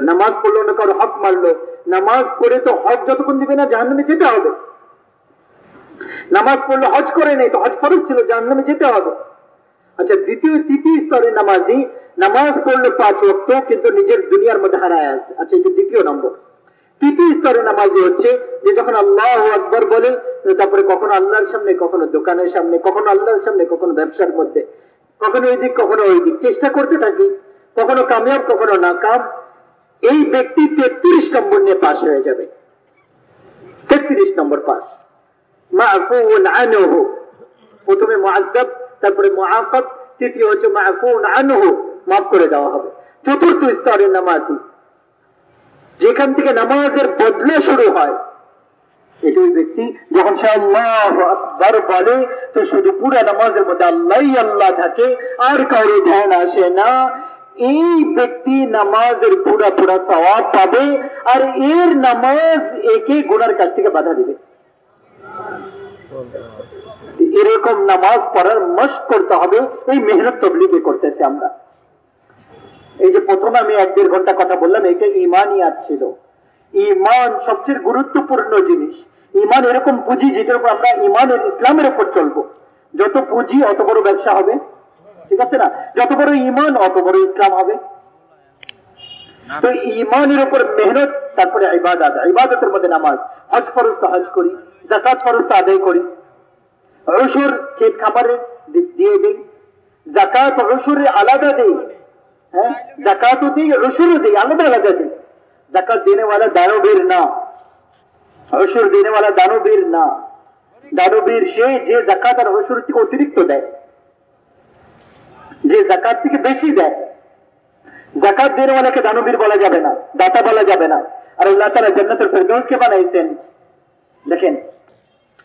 নামাজ পড়ল না কারও হক মারলো। নামাজ পড়ে তো হজ যতক্ষণ দিবে না জাহান্নামে যেতে হবে। নামাজ পড়লে হজ করে নেই তো হজ ফরজ ছিল, জাহান্নামে যেতে হবে। আচ্ছা দ্বিতীয়, তৃতীয় স্তরে নামাজি, নামাজ পড়ল পাঁচ ওয়াক্ত কিন্তু নিজের দুনিয়ার মধ্যে হারায় আছে। আচ্ছা এটা দ্বিতীয় নম্বর। তৃতীয় স্তরে নামাজি হচ্ছে যে যখন আল্লাহ আকবর বলে, তারপরে কখনো আল্লাহর সামনে, কখনো দোকানের সামনে, কখনো আল্লাহর সামনে, কখনো ব্যবসার মধ্যে, কখনো ওই দিক, কখনো ওই দিক। চেষ্টা করতে থাকি, কখনো কামিয়াব, কখনো নাকাম। এই ব্যক্তি তেত্রিশ নম্বর নিয়ে পাশ হয়ে যাবে। তেত্রিশ নম্বর পাশ। প্রথমে মুআজ্জাব, তারপরে মুআফাত তৃতীয় হচ্ছে মাফ করে দেওয়া হবে। চতুর্থ স্তরের নামাজি। যেখান থেকে নামাজের বদলে শুরু হয়, এটা ব্যক্তি যখন সে আল্লাহ আকবর বলে, তো শুধু পুরো নামাজের মধ্যে আল্লাহ আল্লাহ থাকে, আর কারও ধ্যান আসে না। এই ব্যক্তি নামাজের পুরা পুরা সওয়াব পাবে আর এর নামাজ একে গুনার কাছ থেকে বাধা দিবে। এরকম নামাজ পড়ার করতে হবে, এই মেহনত তবলিগে করতেছে আমরা। এই যে প্রথমে আমি এক দেড় ঘণ্টা কথা বললাম, এটা ইমানই ছিল। ইমান সবচেয়ে গুরুত্বপূর্ণ জিনিস। ইমান এরকম পুঁজি যেটার উপর আমরা ইমানের ইসলামের উপর চলবো। যত পুঁজি, অত বড় ব্যবসা হবে। ঠিক আছে না? যত বড় ইমান অত বড় ইসলাম হবে। তো ইমানের উপর মেহনত তারপরে ইবাদত। ইবাদতের মধ্যে নামাজ। হজ ফরজ তো হজ করি জাকাত ফরজ তো আদায় করি। রসুর ক্ষেত খামারে দিয়ে দিই। জাকাত রসুরে আলাদা দিই। হ্যাঁ? জাকাতও দিই রসুর দিই আলাদা আলাদা দিই। জাকাত দেনেওয়ালা দানবীর না। রসুর দিনে দেনেওয়ালা দানবীর না। দানবীর সে যে জাকাত আর রসুর থেকে অতিরিক্ত দেয়। যে জাকাত থেকে বেশি দেয়। জাকাত দেনে ওয়ালাকে দানবীর বলা যাবে না, দাতা বলা যাবে না। আর আল্লাহ তালা জন্নতুল ফেরদৌসকে বানাইছেন। দেখেন,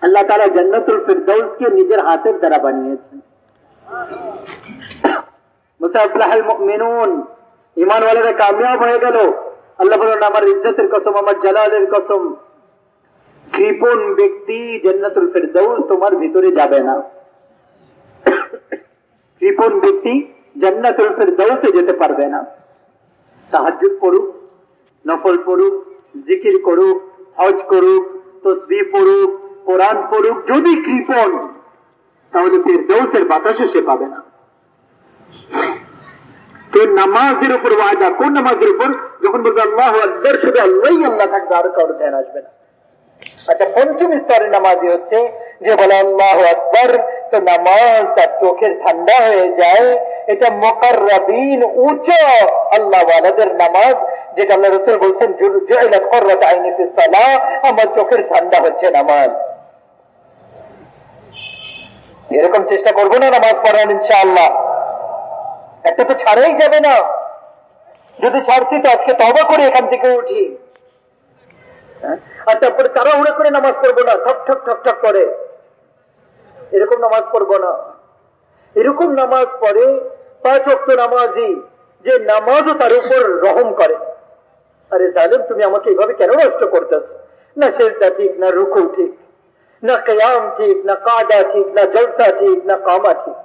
আল্লাহ তালা জন্নতুল ফিরদৌসকে নিজের হাতের দ্বারা বানিয়েছেন। মুসাফলাহাল ইমান ওয়ালারা কামিয়াব হয়ে গেল। আল্লাহ বলেন আমার ইজ্জতের কসম, আমার জালালের কসম, কৃপণ ব্যক্তি জন্নতুল ফিরদৌস তোমার ভিতরে যাবে না। কৃপণ ব্যক্তি জান্নাতুল ফিরদৌসে যেতে পারবে না। তাহাজ্জুদ করুক, নফল পড়ুক, জিকির করুক, হজ করুক, তসবিহ পড়ুক, কোরআন পড়ুক, যদি কৃপণ, তাহলে ফিরদৌসের বাতাসে সে পাবে না। তো নামাজের উপর ওয়াদা, কোন নামাজের উপর? যখন বলবে, আল্লাহ আকবর, শুধু আল্লাহ আল্লাহ থাকবে, আর কারও ধ্যান আসবে না। আচ্ছা পঞ্চম স্তরের নামাজি হচ্ছে যে বলে, আল্লাহ আকবর তো নামাজ তার চোখের ঠান্ডা হয়ে যায়। এটা মকার উচ্চ আল্লাহ নামাজ, যেটা আল্লাহ রসুল বলছেন আমার চোখের ঠান্ডা হচ্ছে নামাজ। এরকম চেষ্টা করব না নামাজ পড়ান ইনশাআল্লাহ। একটা তো ছাড়াই যাবে না। যদি ছাড়ছি তো আজকে তবা করে, এখান থেকে উঠি। আর তারপরে তাড়াহুড়া করে নামাজ পড়ব না, ঠক ঠক ঠক ঠক করে। এরকম নামাজ পড়ব না। এরকম নামাজ পড়ে পাঁচ অক্ট নামাজি, যে নামাজও তার উপর রহম করে। আরে জালেম, তুমি আমাকে এইভাবে কেন নষ্ট করতেছ? না শেষদা ঠিক, না রুকু ঠিক, না কেয়াম ঠিক, না কাদা ঠিক, না জলসা ঠিক, না কামা ঠিক।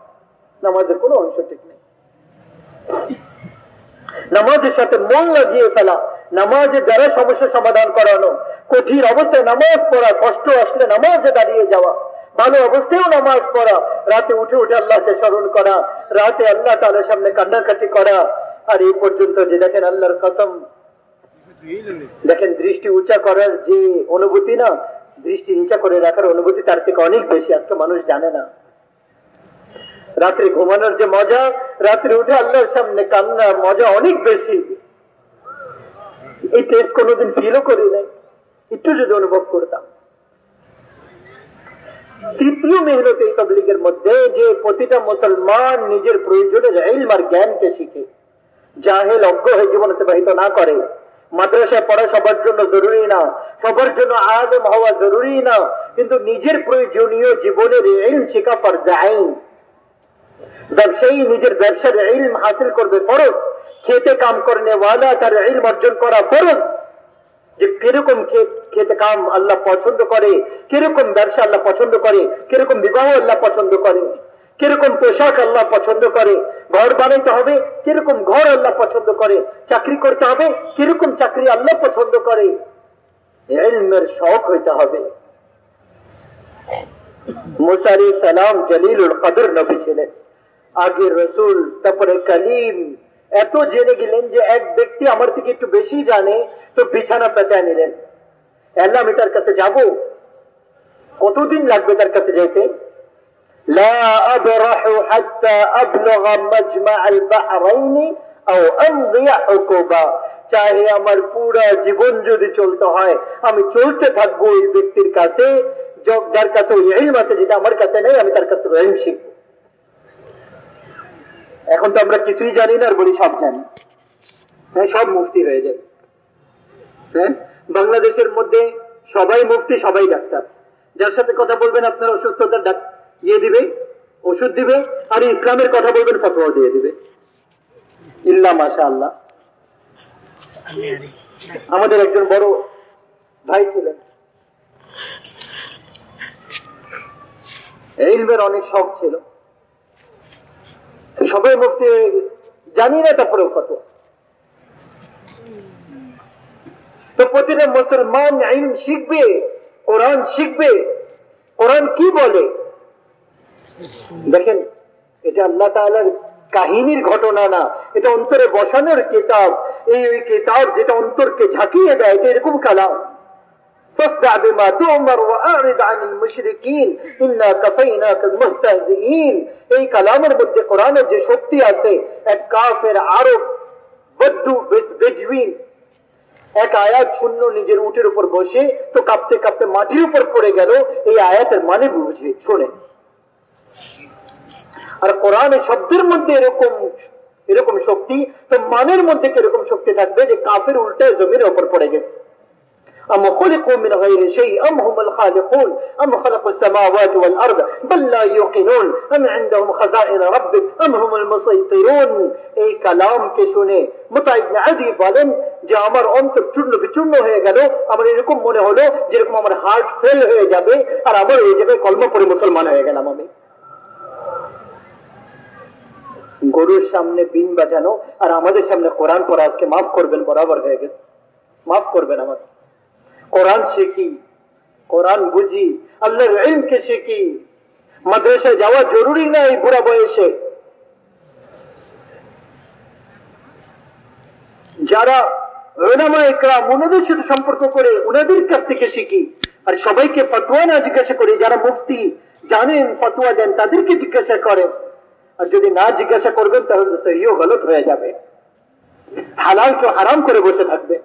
নামাজের কোনো অংশ ঠিক নেই। নামাজের সাথে মন লাগিয়ে ফেলা, নামাজের দ্বারা সমস্যা সমাধান করানো, কঠিন অবস্থায় নামাজ পড়া, কষ্ট আসলে নামাজে দাঁড়িয়ে যাওয়া। ভালো অবস্থায়ও নামাজ পড়া, রাতে উঠে উঠে আল্লাহকে স্মরণ করা, রাতে আল্লাহ তালের সামনে কান্নাকাটি করা, আর এই পর্যন্ত যে দেখেন আল্লাহর কসম। দেখেন দৃষ্টি উঁচা করার যে অনুভূতি না, দৃষ্টি নিচা করে রাখার অনুভূতি তার থেকে অনেক বেশি আজকে মানুষ জানে না। রাত্রে ঘুমানোর যে মজা, রাত্রে উঠে আল্লাহর সামনে কান্না মজা অনেক বেশি। এই টেস্ট কোনোদিন ফিলও করি নাই, একটু যদি অনুভব করতাম। তৃতীয় মেহনত এই তবলিগের মধ্যে যে প্রতিটা মুসলমান নিজের প্রয়োজনের ইলম আর জ্ঞানকে শিখে, জাহেল, অজ্ঞ হয়ে জীবন অতিবাহিত না করে, মাদ্রাসায় পড়া সবার জন্য জরুরি না, সবার জন্য আদম হওয়া জরুরি না, কিন্তু নিজের প্রয়োজনীয় জীবনের ইলম শেখা পর যায় ব্যবসায়ী নিজের ব্যবসার ইলম হাসিল করবে ফরজ, খেতে কাম করনে তার ইলম অর্জন করা ফরজ যে কীরকম খেতে কাম আল্লাহ পছন্দ করে, কীরকম ব্যবসা আল্লাহ পছন্দ করে, কীরকম বিবাহ আল্লাহ পছন্দ করে, কীরকম পোশাক আল্লাহ পছন্দ করে, ঘর বানাইতে হবে, কীরকম ঘর আল্লাহ পছন্দ করে, চাকরি করতে হবে, কীরকম চাকরি আল্লাহ পছন্দ করে, এলমের শখ হইতে হবে। মুসারি সালাম জলিল কদর নবী ছিলেন। আগে রসুল, তারপরে কালিম এত জেনে গেলেন যে এক ব্যক্তি আমার থেকে একটু বেশি জানে, তো বিছানা পেঁচায় নিলেন। আল্লাহ আমি তার কাছে যাব। কতদিন লাগবে তার কাছে যেতে? চাহে আমার পুরা জীবন যদি চলতে হয়, আমি চলতে থাকব ওই ব্যক্তির কাছে, যার কাছে ওই আছে যেটা আমার কাছে নেই, আমি তার কাছে শিখব। এখন তো আমরা কিছুই জানি না, আর বলি সব জানি। হ্যাঁ সব মুফতি হয়ে যায়। হ্যাঁ বাংলাদেশের মধ্যে সবাই মুফতি, সবাই ডাক্তার। যার সাথে কথা বলবেন, আপনার অসুস্থতার ইয়ে দিবে, ওষুধ দিবে, আর ইসলামের কথা বলবেন, ফতোয়া দিয়ে দিবে। ইল্লা মাসা আল্লাহ আমাদের একজন বড় ভাই ছিলেন। ইলমের অনেক শখ ছিল। সবাই মুক্তি জানি না তারপরেও কত। তো প্রতিটা মুসলমান আইন শিখবে, কোরআন শিখবে, কোরআন কি বলে? দেখেন, এটা আল্লাহ তালার কাহিনীর ঘটনা না, এটা অন্তরে বসানোর কিতাব। এই ওই কিতাব যেটা অন্তরকে ঝাঁকিয়ে দেয়, এটা এরকম কালাম। فاصدع بما تؤمر واعرض عن المشركين انا كفيناك المستهزئين এই কালামের মধ্যে কোরআনের যে শক্তি আছে এক কাফের আরব বদ্দু বেজবিন এক আয়াত শূন্য নিজের উটের উপর বসে তো কাঁপতে কাঁপতে মাটির উপর পড়ে গেল এই আয়াতের মানে বুঝে শোনে আর কোরআনের শব্দের মধ্যে এরকম এরকম শক্তি তো মানের মধ্যে কিরকম শক্তি থাকবে যে কাফের উল্টে জমির ওপর পড়ে গেছে أم خلقوا من غير شيء أم هم الخالقون أم خلقوا السماوات والأرض بل لا يوقنون أم عندهم خزائن ربك أم هم المسيطرون এই কালামকে শুনে মুতাইবনে আদি বলেন যে আমার অন্তর চূর্ণ বিচূর্ণ হয়ে গেল আমার এরকম মনে হলো যেরকম আমার হার্ট ফেল হয়ে যাবে আর আবার এই জায়গায় কলম পরে মুসলমান হয়ে গেলাম আমি গরুর সামনে বিন বাজানো আর আমাদের সামনে কোরআন পড়া আজকে মাফ করবেন বরাবর হয়ে গেছে মাফ করবেন আমাদের কোরআন শিখি, কোরআন বুঝি, আল্লাহর ইলমকে শিখি। মাদ্রাসায় যাওয়া জরুরি না এই বুড়া বয়সে? যারা ওনাদের সাথে সম্পর্ক করে ওনাদের কাছ থেকে শিখি। আর সবাইকে ফতোয়া না জিজ্ঞাসা করি, যারা মুক্তি জানেন, ফতোয়া দেন, তাদেরকে জিজ্ঞাসা করেন। আর যদি না জিজ্ঞাসা করবেন, তাহলে সহিও গলত হয়ে যাবে। হালালকে হারাম করে বসে থাকবে।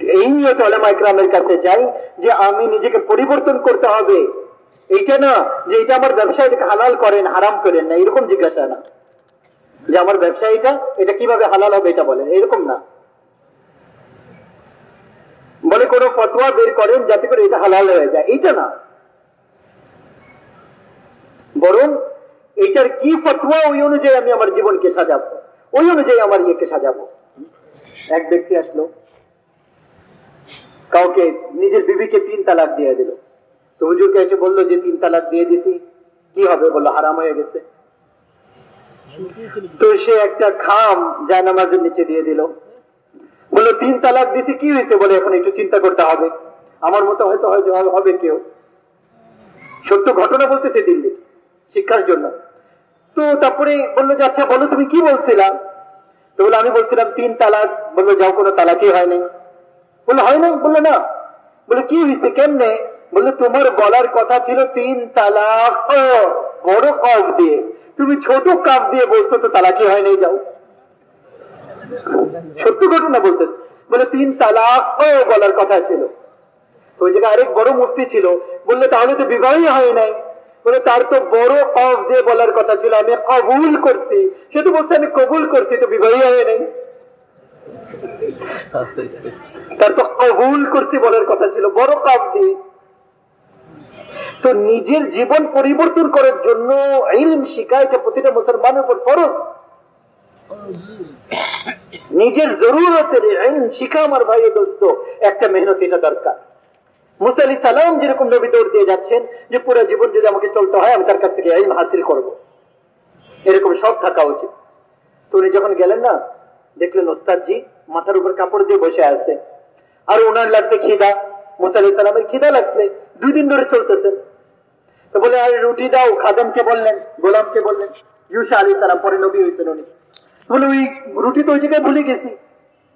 এই নিয়ে ইকরামের কাছে যাই যে আমি নিজেকে পরিবর্তন করতে হবে। এইটা না যে এটা আমার ব্যবসা এটাকে হালাল করেন, হারাম করেন না, এরকম জিজ্ঞাসা না। যে আমার ব্যবসা এটা এটা কীভাবে হালাল হবে এটা বলেন, এরকম না। বলে কোনো ফতোয়া বের করেন যাতে করে এটা হালাল হয়ে যায়, এইটা না। বরং এটার কি ফতোয়া ওই অনুযায়ী আমি আমার জীবনকে সাজাবো, ওই অনুযায়ী আমার ইয়েকে সাজাবো। এক ব্যক্তি আসলো। কাউকে নিজের বিবিকে তিন তালাক দিয়ে দিল। তো হুজুরকে এসে বলল যে, তিন তালাক দিয়ে দিছি। কি হবে? বলল, হারাম হয়ে গেছে। তো সে একটা খাম জায়নামাজের নিচে দিয়ে দিল। বলল, তিন তালাক দিতে কি হয়েছে? বলে, এখন একটু চিন্তা করতে হবে। আমার মতো হয়তো হয়তো হবে কেউ। সত্য ঘটনা বলতেছে দিল্লি শিক্ষার জন্য। তো তারপরে বলল যে আচ্ছা বলো, তুমি কি বলছিলাম তো বলে আমি বলছিলাম, তিন তালাক। বলল, যাও, কোনো তালাকই হয়নি। বলল, হয় না বলল, না। বলে কি হয়েছে কেমনে? বলল, তোমার বলার কথা ছিল তিন তালাক বড় কফ দিয়ে। তুমি ছোট কাপ দিয়ে বলছো তো তালাকি হয় নাই, যাও। সত্য ঘটনা বলতে বলে তিন তালাক বলার কথা ছিল। ওই জায়গায় আরেক বড় মূর্তি ছিল। বললে, তাহলে তো বিবাহই হয় নাই। বলে তার তো বড় কফ দিয়ে বলার কথা ছিল, আমি কবুল করছি। সে তো বলছে, আমি কবুল করছি, তো বিবাহই হয় নাই। তার তো কবুল করছি বলার কথা ছিল। বড় কাপ দিয়ে তো নিজের জীবন পরিবর্তন করার জন্য ইলম শিখা এটা প্রতিটা মুসলমানের উপর ফরজ। নিজের জরুরতের ইলম শিখা আমার ভাই দোস্ত, একটা মেহনত এটা দরকার। মুসা আলী সালাম যেরকম নবী দৌড় দিয়ে যাচ্ছেন, যে পুরো জীবন যদি আমাকে চলতে হয়, আমি তার কাছ থেকে ইলম হাসিল করব। এরকম সব থাকা উচিত। তো উনি যখন গেলেন না, দেখলেন ওস্তাদজি মাথার উপর কাপড় দিয়ে বসে আছে। আর ওনার লাগছে খিদা। মুসা সালামের খিদা লাগছে। দুই দিন ধরে চলতেছে। তো বলে, আর, রুটি দাও। খাদেমকে বললেন, গোলামকে বললেন। ইউসা আলী সালাম, পরে নবী হয়েছেন উনি। বলে, ওই রুটি তো ওই জায়গায় ভুলে গেছি।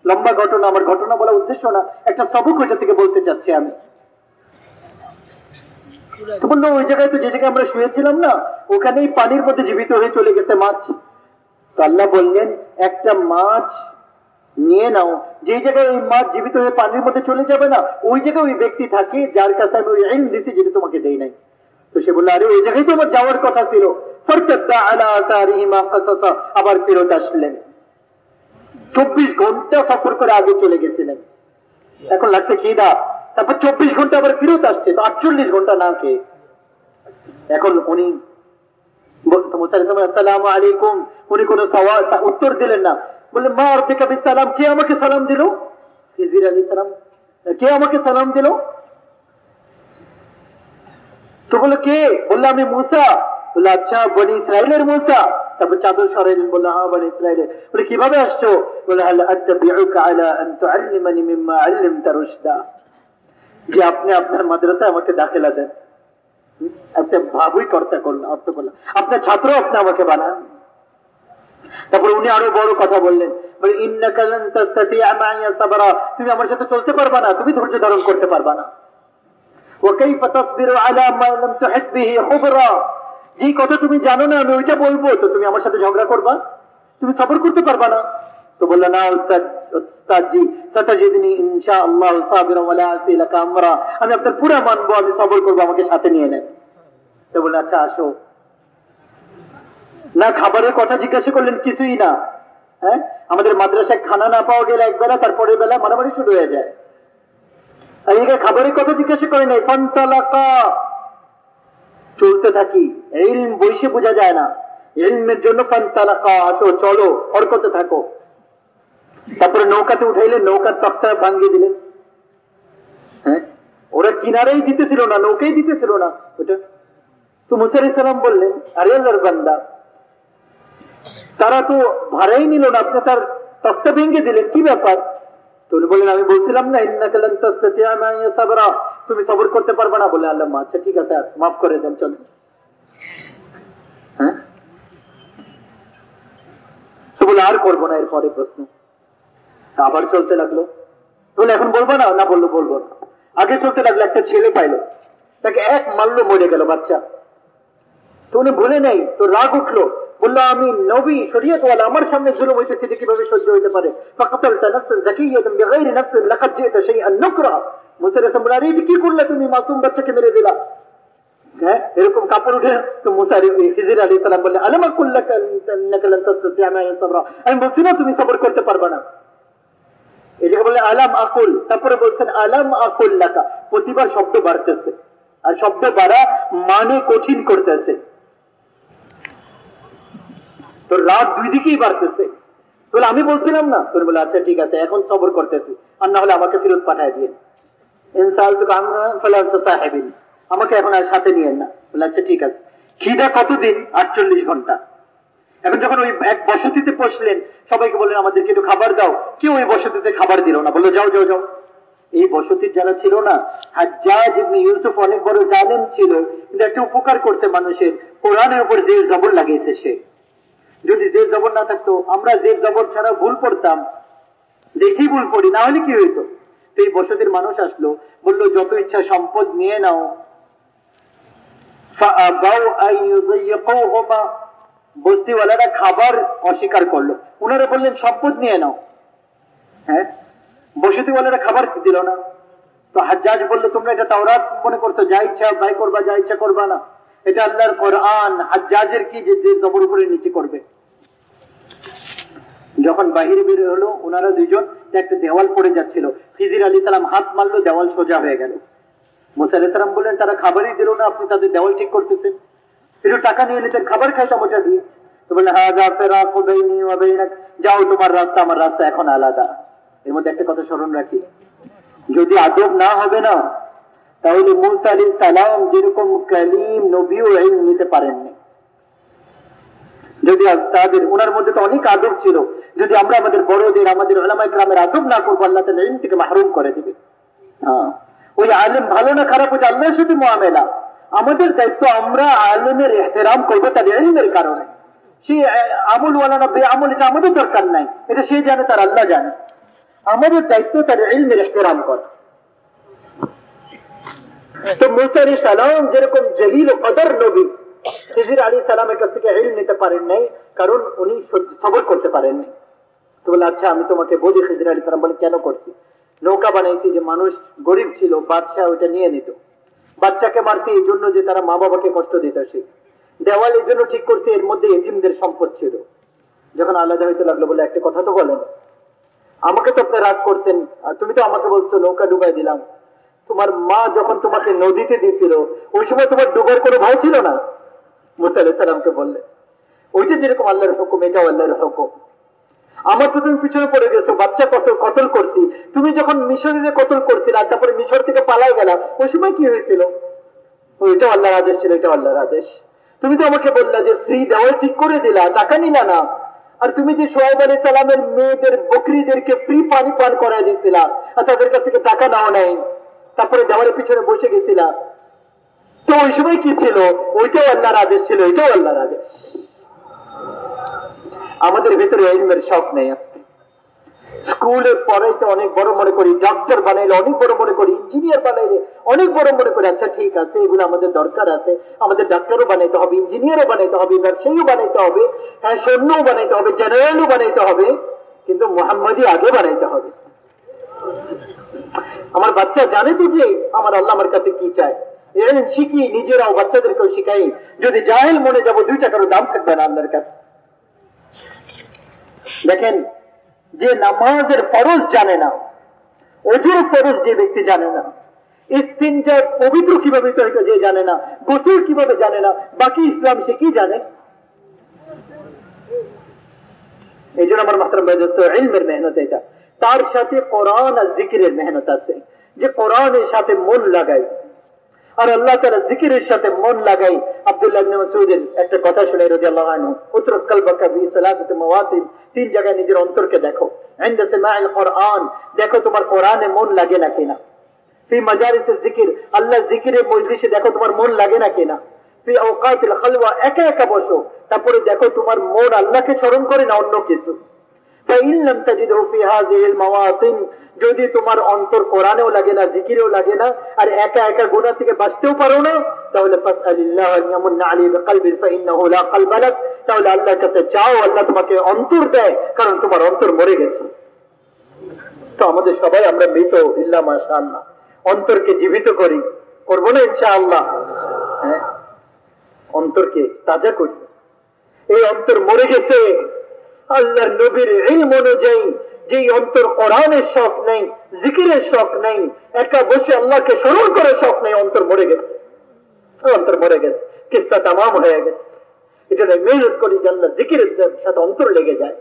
লম্বা ঘটনা, আমার ঘটনা বলা উদ্দেশ্য না। একটা সবক ওইটা থেকে বলতে চাচ্ছি আমি। তো বলল, ওই জায়গায় তো যে জায়গায় আমরা শুয়েছিলাম না, ওখানেই পানির মধ্যে জীবিত হয়ে চলে গেছে মাছ। তো আল্লাহ বললেন, একটা মাছ নিয়ে নাও। যে জায়গায় ওই মাছ জীবিত হয়ে পানির মধ্যে চলে যাবে না, ওই জায়গায় ওই ব্যক্তি থাকে যার কাছে আমি ওই আইন দিছি যেটা তোমাকে দেই নাই। তো সে বলল, আরে, ওই জায়গায় তো আমার যাওয়ার কথা ছিল। আবার ফেরত আসলেন। চব্বিশ ঘণ্টা সফর করে আগে চলে গেছিলেন। এখন লাগছে কি খিদা তারপর চব্বিশ ঘণ্টা আবার ফেরত আসছে, তো আটচল্লিশ ঘণ্টা না খেয়ে। এখন উনি আলাইকুম। উনি কোন উত্তর দিলেন না। বললেন মা অর্ধেক সালাম, কে আমাকে সালাম দিল? হিজির আলী সালাম, কে আমাকে সালাম দিল? তো বলল কে? বলল, আমি মুসা। বলল আচ্ছা বনি ইসরায়েলের মুসা। তারপর চাদর সরাইলেন বলল হ্যাঁ বনি ইসরায়েলের বলে, কীভাবে আসছো? বলে, হাল আত্তাবিউকা আলা আন তুআল্লিমানি মিম্মা আল্লামতা রুশদা। যে আপনি আপনার মাদ্রাসায় আমাকে দাখিলা দেন। একটা ভাবুই কর্তা করলাম অর্থ করলাম আপনার ছাত্র আপনি আমাকে বানান। তারপরে উনি আরও বড় কথা বললেন তুমি আমার সাথে চলতে পারবা না, তুমি ধৈর্য ধারণ করতে পারবা না। যে কথা তুমি জানো না, আমি ওইটা বলব, তো তুমি আমার সাথে ঝগড়া করবা? তুমি করতে পারবা না? তো বলল না আমি আপনার পুরা মানবো, আমি সবর করব, আমাকে সাথে নিয়ে নেন। তো বলল আচ্ছা আসো। না, খাবারের কথা জিজ্ঞাসা করলেন, কিছুই না। হ্যাঁ? আমাদের মাদ্রাসায় খানা না পাওয়া গেলে একবেলা, তারপরের বেলা মারামারি শুরু হয়ে যায়। খাবারের কথা জিজ্ঞাসা করে নাই, ফান্তালাকা। চলতে থাকি, এলম বইসে বোঝা যায় না। এলমের জন্য ফান্তালাকা, আসো, চলো, হরকতে থাকো। তারপরে নৌকাতে উঠাইলে নৌকার তক্তা ভাঙ্গিয়ে দিলেন। হ্যাঁ? ওরা কিনারেই দিতেছিল না, নৌকেই দিতেছিল না। ওটা তো মুসার ইসলাম বললেন, আরে আল্লাহর বান্দা তারা তো ভাড়াই নিল না, আপনি তার তক্তা ভেঙে দিলেন, কি ব্যাপার? তো উনি বললেন, আমি বলছিলাম না তুমি সবর করতে পারবে না। বলে আল্লাহ আচ্ছা ঠিক আছে মাফ করে দেন চলো হ্যাঁ? বলে, আর করব না, এরপরে প্রশ্ন। আবার চলতে লাগল। বলে, এখন বলব না? না বলল বলব না। আগে চলতে লাগল, একটা ছেলে পাইলো। তাকে এক মারলো, মরে গেল বাচ্চা। তো উনি ভুলে নেই, তো রাগ উঠল। বলল, আমি নবী শরীয়তওয়ালা আমার সামনে জুলুম হইতেছে যে কীভাবে সহ্য হইতে পারে? ফাকাতালতা নাফসান যাকিয়াতান বিগাইরি নাফসিন লাকাদ জিতা শাইআন নুকরা। মুসা রাসূল বললেন এটা কি করলে? তুমি মাসুম বাচ্চাকে মেরে দিলা। হ্যাঁ এরকম কাপড় উঠে তো মুসা হিজির আলী সালাম বললেন, আলামা কুল্লাকা ইন্নাকা লান তাস্তাতিআ সাবরা। আমি বলছি, না, তুমি সবর করতে পারবে না। এটাকে বলে আলাম আকুল। তারপরে বলছেন, আলাম আকুল লাকা প্রতিবার শব্দ বাড়তেছে। আর শব্দ বাড়া মানে কঠিন করতেছে। তোর রাত দুই দিকেই বাড়তেছে। বলে আমি বলছিলাম না? তোর বলে আচ্ছা ঠিক আছে, এখন সবর করতেছি। আর না হলে আমাকে ফেরত পাঠায় দিয়ে। ইনসাল তো আমরা আমাকে এখন আর সাথে নিয়ে না। বলে আচ্ছা ঠিক আছে। খিদা কতদিন? আটচল্লিশ ঘণ্টা। এখন যখন ওই এক বসতিতে পৌঁছলেন সবাইকে বললেন, আমাদেরকে একটু খাবার দাও। কেউ ওই বসতিতে খাবার দিল না। বলল, যাও যাও যাও। এই বসতির যারা ছিল না, হাজ্জাজ ইবনে ইউসুফ অনেক বড় জালেম ছিল। কিন্তু একটা উপকার করতে মানুষের। কোরআনের উপর যে জবর লাগিয়েছে সে। যদি জেদ জবর না থাকতো, আমরা জেদ জবর ছাড়া ভুল করতাম, দেখি ভুল করি, না হলে কি হইতো? সেই বসতির মানুষ আসলো, বলল, যত ইচ্ছা সম্পদ নিয়ে নাও। বস্তিওয়ালারা খাবার অস্বীকার করল। উনারা বললেন, সম্পদ নিয়ে নাও। হ্যাঁ? বসতিওয়ালারা খাবার দিল না। তো হাজ্জাজ বলল, তোমরা এটা তাওরাত মনে করছ, যা ইচ্ছা ভাই করবা, যা ইচ্ছা করবা না। এটা আল্লাহর কোরআন। হাজ্জাজের কি যে জবর করে নিচে করবে? যখন বাহিরে বের হলো, ওনারা দুইজন একটা দেওয়াল পড়ে যাচ্ছিল। খিজির আলী সালাম হাত মারলো, দেওয়াল সোজা হয়ে গেল। মোসা আলি সালাম বললেন, তারা খাবারই দিল না, আপনি তাদের দেওয়াল ঠিক করতেছেন। একটু টাকা নিয়ে নিতেন খাবার খাইতাম ওটা দিয়ে। তো বললেন যা ফেরা যাও, তোমার রাস্তা, আমার রাস্তা এখন আলাদা। এর মধ্যে একটা কথা স্মরণ রাখি। যদি আদব না হবে না, তাহলে মুসা সালাম যেরকম কালিম নবীও নিতে পারেননি। যদি তাদের, ওনার মধ্যে তো অনেক আদব ছিল যদি আমরা আমাদের বড়দের, আমাদের ওলামাই গ্রামের আদব না করব, আল্লাহ তাহলে ইলম থেকে মাহরুম করে দিবে। হ্যাঁ। ওই আলেম ভালো না খারাপ হচ্ছে আল্লাহর সাথে মোয়ামেলা আমাদের দায়িত্ব আমরা আলেমের এহতেরাম করব তার ইলমের কারণে। সে আমল ওয়ালা না বে আমল এটা আমাদের দরকার নাই। এটা সে জানে, তার আল্লাহ জানে। আমাদের দায়িত্ব তার এহতেরাম করা। তো সালাম যেরকম জলিল কদর নবী, খিজির আলী সালামের কাছ থেকে নিতে পারেন নাই, কারণ উনি সবর করতে পারেন নাই তো বলে আচ্ছা আমি তোমাকে বলি, খিজির আলী সালাম বলে, কেন করছি? নৌকা বানাইছি যে মানুষ গরিব ছিল, বাদশাহ ওইটা নিয়ে নিত। বাচ্চাকে মারতে এই জন্য যে তারা মা বাবাকে কষ্ট দিত সে। দেওয়াল এই জন্য ঠিক করছে এর মধ্যে এজিমদের সম্পদ ছিল। যখন আলাদা হইতে লাগল বলে, একটা কথা তো বলেন। আমাকে তো আপনি রাগ করতেন তুমি তো আমাকে বলছো, নৌকা ডুবাই দিলাম। তোমার মা যখন তোমাকে নদীতে দিয়েছিল ওই সময় তোমার ডুবার কোনো ভয় ছিল না? মুসা আলাইসালামকে বললে ওইটা যেরকম আল্লাহর হুকুম, এটাও আল্লাহর হুকুম। আমার তো তুমি পিছনে পড়ে গেছো, বাচ্চা কত কতল করছি। তুমি যখন মিশরে কতল করছিল আর তারপরে মিশর থেকে পালাই গেলাম ওই সময় কি হয়েছিল? ওইটাও আল্লাহর আদেশ ছিল এটাও আল্লাহর আদেশ। তুমি তো আমাকে বললা যে ফ্রি দেওয়াল ঠিক করে দিলা, টাকা নিলা না। আর তুমি যে সোহাইব আলী সালামের মেয়েদের, বকরিদেরকে ফ্রি পানি পান করাই দিয়েছিলা আর তাদের কাছ থেকে টাকা নাও নাই, তারপরে দেওয়ালের পিছনে বসে গেছিলা। তো ওই সময় কি ছিল? ওইটাও আল্লাহর আদেশ ছিল, এটাও আল্লাহর আদেশ। আমাদের ভিতরে এলমের শখ নেই স্কুলে পড়াইতে অনেক বড় মনে করি ডক্টর বানাইলে অনেক বড় মনে করি ইঞ্জিনিয়ার বানাইলে অনেক বড় মনে করি আচ্ছা ঠিক আছে, এগুলো আমাদের দরকার আছে। আমাদের ডাক্তারও বানাইতে হবে ইঞ্জিনিয়ারও বানাইতে হবে, ব্যবসায়ীও বানাইতে হবে হ্যাঁ সৈন্যও বানাইতে হবে জেনারেলও বানাইতে হবে, কিন্তু মোহাম্মদই আগে বানাইতে হবে। আমার বাচ্চা জানে তো যে আমার আল্লাহ আমার কাছে কি চায়। এরকম শিখি, নিজেরাও বাচ্চাদেরকেও শিখাই। যদি জাহেল মনে যাব, দুই টাকারও দাম থাকবে না আল্লাহর কাছে। দেখেন, যে নামাজের ফরজ জানে না অজুর ফরজ যে ব্যক্তি জানে না ইস্তিনটা পবিত্র কীভাবে তরিকা যে জানে না, গোসল কীভাবে জানে না, বাকি ইসলাম সে কি জানে? এই জন্য আমার মাত্র ইলমের মেহনত এটা। তার সাথে কোরআন আর জিকিরের মেহনত আছে। যে কোরআনের সাথে মন লাগাই আর আল্লাহ তারা জিকিরের সাথে মন লাগাই আব্দুল্লাহ মাসুদের একটা কথা শুনে রাজি আল্লাহ আনু উত্তরকাল বাকাবি সালাদতে মাওয়াতিব তিন জায়গায় নিজের অন্তরকে দেখো। ইনদা সামাইল কোরআন দেখো তোমার কোরআনে মন লাগে না কিনা। ফি মাজারিস জিকির আল্লাহ জিকিরে মজলিসে দেখো তোমার মন লাগে না কিনা। ফি আওকাতিল খালওয়া, একা একা বসো। তারপরে দেখো তোমার মন আল্লাহকে স্মরণ করে না অন্য কিছু। যদি তোমার অন্তর কোরআনেও লাগে না, জিকিরেও লাগে না, আর একা একা গোনা থেকে বাঁচতেও পারো না, তাহলে তাহলে আল্লাহর কাছে চাও, আল্লাহ তোমাকে অন্তর দেয়, কারণ তোমার অন্তর মরে গেছে। তো আমাদের সবাই আমরা মৃত, ইল্লা মাসা আল্লাহ অন্তরকে জীবিত করি, করব না ইনশা আল্লাহ হ্যাঁ? অন্তরকে তাজা করি। এই অন্তর মরে গেছে আল্লাহর নবীর ইলম অনুযায়ী যে অন্তর কোরআনের শখ নেই, জিকিরের শখ নেই, একা বসে আল্লাহকে স্মরণ করে শখ নেই, অন্তর মরে গেছে। অন্তর মরে গেছে। কিস্তা তামাম হয়ে গেছে। এটা মেহনত করি যে আল্লাহ জিকিরের সাথে অন্তর লেগে যায়।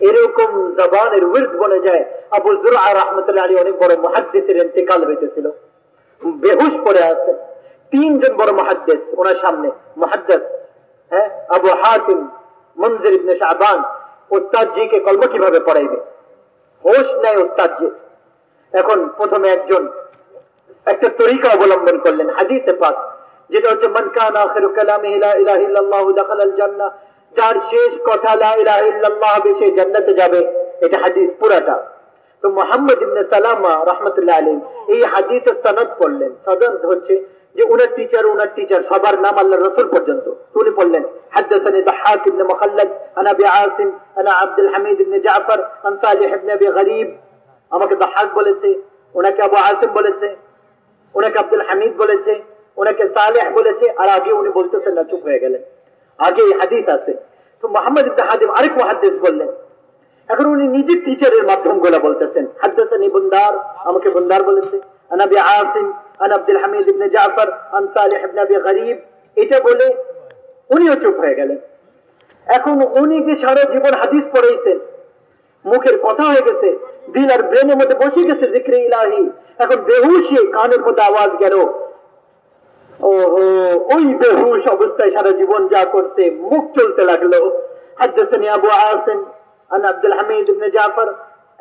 এরকম জবানের উইর্দ বনে যায় আবুল জুরা রহমতুল্লাহ আলী অনেক বড় মহাদ্দেশের ইন্তেকাল হইতেছিল। বেহুশ পড়ে আছে। তিনজন বড় মহাদ্দেশ ওনার সামনে মহাদ্দেশ হ্যাঁ আবু হাতিম মঞ্জির ইবনে শাহবান ওস্তাদ কে কলম কীভাবে পড়াইবে? হোশ নাই ওস্তাদ জি এখন প্রথমে একজন, একটা তরিকা অবলম্বন করলেন হাদিসে পাক, যেটা হচ্ছে, মান কান আখিরু কালামিহি লা ইলাহা ইল্লাল্লাহু দাখালাল জান্নাহ যার শেষ কথা লা ইলাহা ইল্লাল্লাহ হবে, সে জান্নাতে যাবে। এটা হাদিস পুরাটা। তো মোহাম্মদ ইবনে সালামা রহমতুল্লাহ আলী এই হাদিসের সনদ পড়লেন। সদর হচ্ছে যে উনার টিচার উনার টিচার সবার নাম আল্লাহ রসুল পর্যন্ত উনি বললেন حدثني ضحاك بن مخلد عن ابي عاصم عن عبد الحميد بن جعفر عن صالح بن ابي غريب আমাকে দাহাক বলেছে ওনাকে আবু আসিম বলেছে ওনাকে আব্দুল হামিদ বলেছে ওনাকে সালেহ বলেছে আর আগে উনি বলতেছেন না চুপ হয়ে গেলেন আগে এই হাদিস আছে তো মোহাম্মদ ইবনে হাদিম আরেক মুহাদ্দিস বললেন এখন উনি নিজের টিচারের মাধ্যম গুলা বলতেছেন হাদ্দাসানি বুন্দার আমাকে বুন্দার বলেছে আনাবি আসিম আন আব্দুল হামিদ ইবনে জাফর, আন সালেহ ইবনে আবি গরিব, এটা বলে উনিও চুপ হয়ে গেলেন। এখন উনি যে সারা জীবন হাদিস পড়াইছেন, মুখের কথা হয়ে গেছে দিল আর ব্রেনের মধ্যে বসে গেছে জিক্রে ইলাহি, এখন বেহুশে কানের মধ্যে আওয়াজ গেল, ওহো, ওই বেহুশ অবস্থায় সারা জীবন যা করতে মুখ চলতে লাগল। হাদ্দাসানি আবু আসিম, আন আব্দুল হামিদ ইবনে জাফর,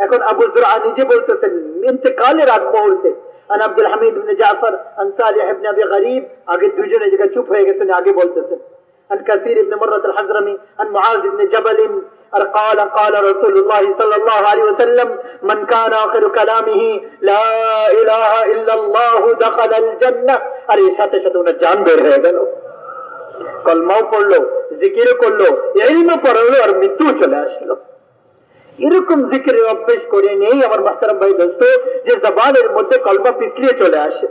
এখন আবু জুরআ নিজে বলতেছেন, ইন্তেকালের আগ মুহূর্তে আন আব্দুল হামিদ ইবনে জাফর আন সালিহ ইবনে আবি গরিব আগে দুজনে জায়গায় চুপ হয়ে গেছেন আগে বলতেছেন عن كثير بن مرة الحزرمي عن معاذ بن جبل قال قال رسول الله صلى الله عليه وسلم من كان آخر كلامه لا إله إلا الله دخل الجنة আর এর সাথে সাথে ওনার জান বের হয়ে গেল কলমাও পড়লো জিকিরও করলো এলমও পড়লো আর মৃত্যু চলে আসলো এরকম জিকিরের অভ্যেস করে নেই আমার মাস্টার ভাই দোস্ত, যে জবানের মধ্যে কলমা পিছলিয়ে চলে আসে।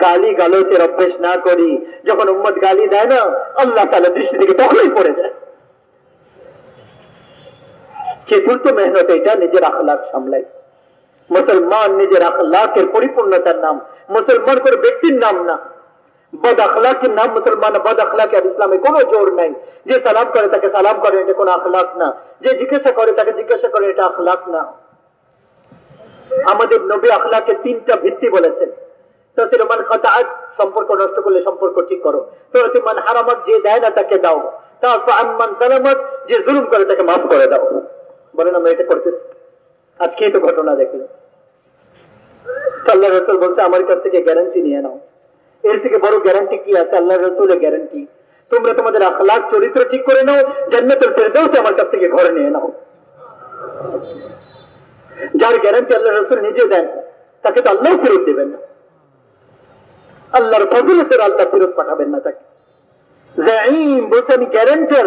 গালি গালোচের অভ্যেস না করি, যখন উম্মত গালি দেয় না, আল্লাহ তালা দৃষ্টি থেকে তখনই পড়ে যায়। চতুর্থ মেহনত এটা, নিজের আখলাক সামলাই। মুসলমান নিজের আখলাকের পরিপূর্ণতার নাম, মুসলমান করে ব্যক্তির নাম না। বদ আখলাকের নাম মুসলমান বদ আখলাকে আর ইসলামে কোনো জোর নাই। যে সালাম করে তাকে সালাম করে, এটা কোনো আখলাক না। যে জিজ্ঞাসা করে তাকে জিজ্ঞাসা করে, এটা আখলাক না। আমাদের নবী আখলাকে তিনটা ভিত্তি বলেছেন। মান কতাআত সম্পর্ক নষ্ট করলে সম্পর্ক ঠিক করো। মান হারামাত যে দেয় না তাকে দাও। তারপর সালামত যে জুলুম করে তাকে মাফ করে দাও। বলেন, আমরা এটা করতে আজকে তো ঘটনা দেখলাম আল্লাহ রসুল বলছে, আমার কাছ থেকে গ্যারান্টি নিয়ে নাও। এর থেকে বড় গ্যারান্টি কি আছে? আল্লাহ রসুলের গ্যারান্টি তোমরা তোমাদের আখলাখ, চরিত্র ঠিক করে নাও জান্নাতের ফেরদাউসে আমার কাছ থেকে ঘরে নিয়ে নাও। যার গ্যারান্টি আল্লাহ রসুল নিজে দেন, তাকে তো আল্লাহ ফেরত দেবেন না। আল্লাহর ফজলতের আল্লাহ ফেরত পাঠাবেন না তাকে। বলছে আমি গ্যারেন্টার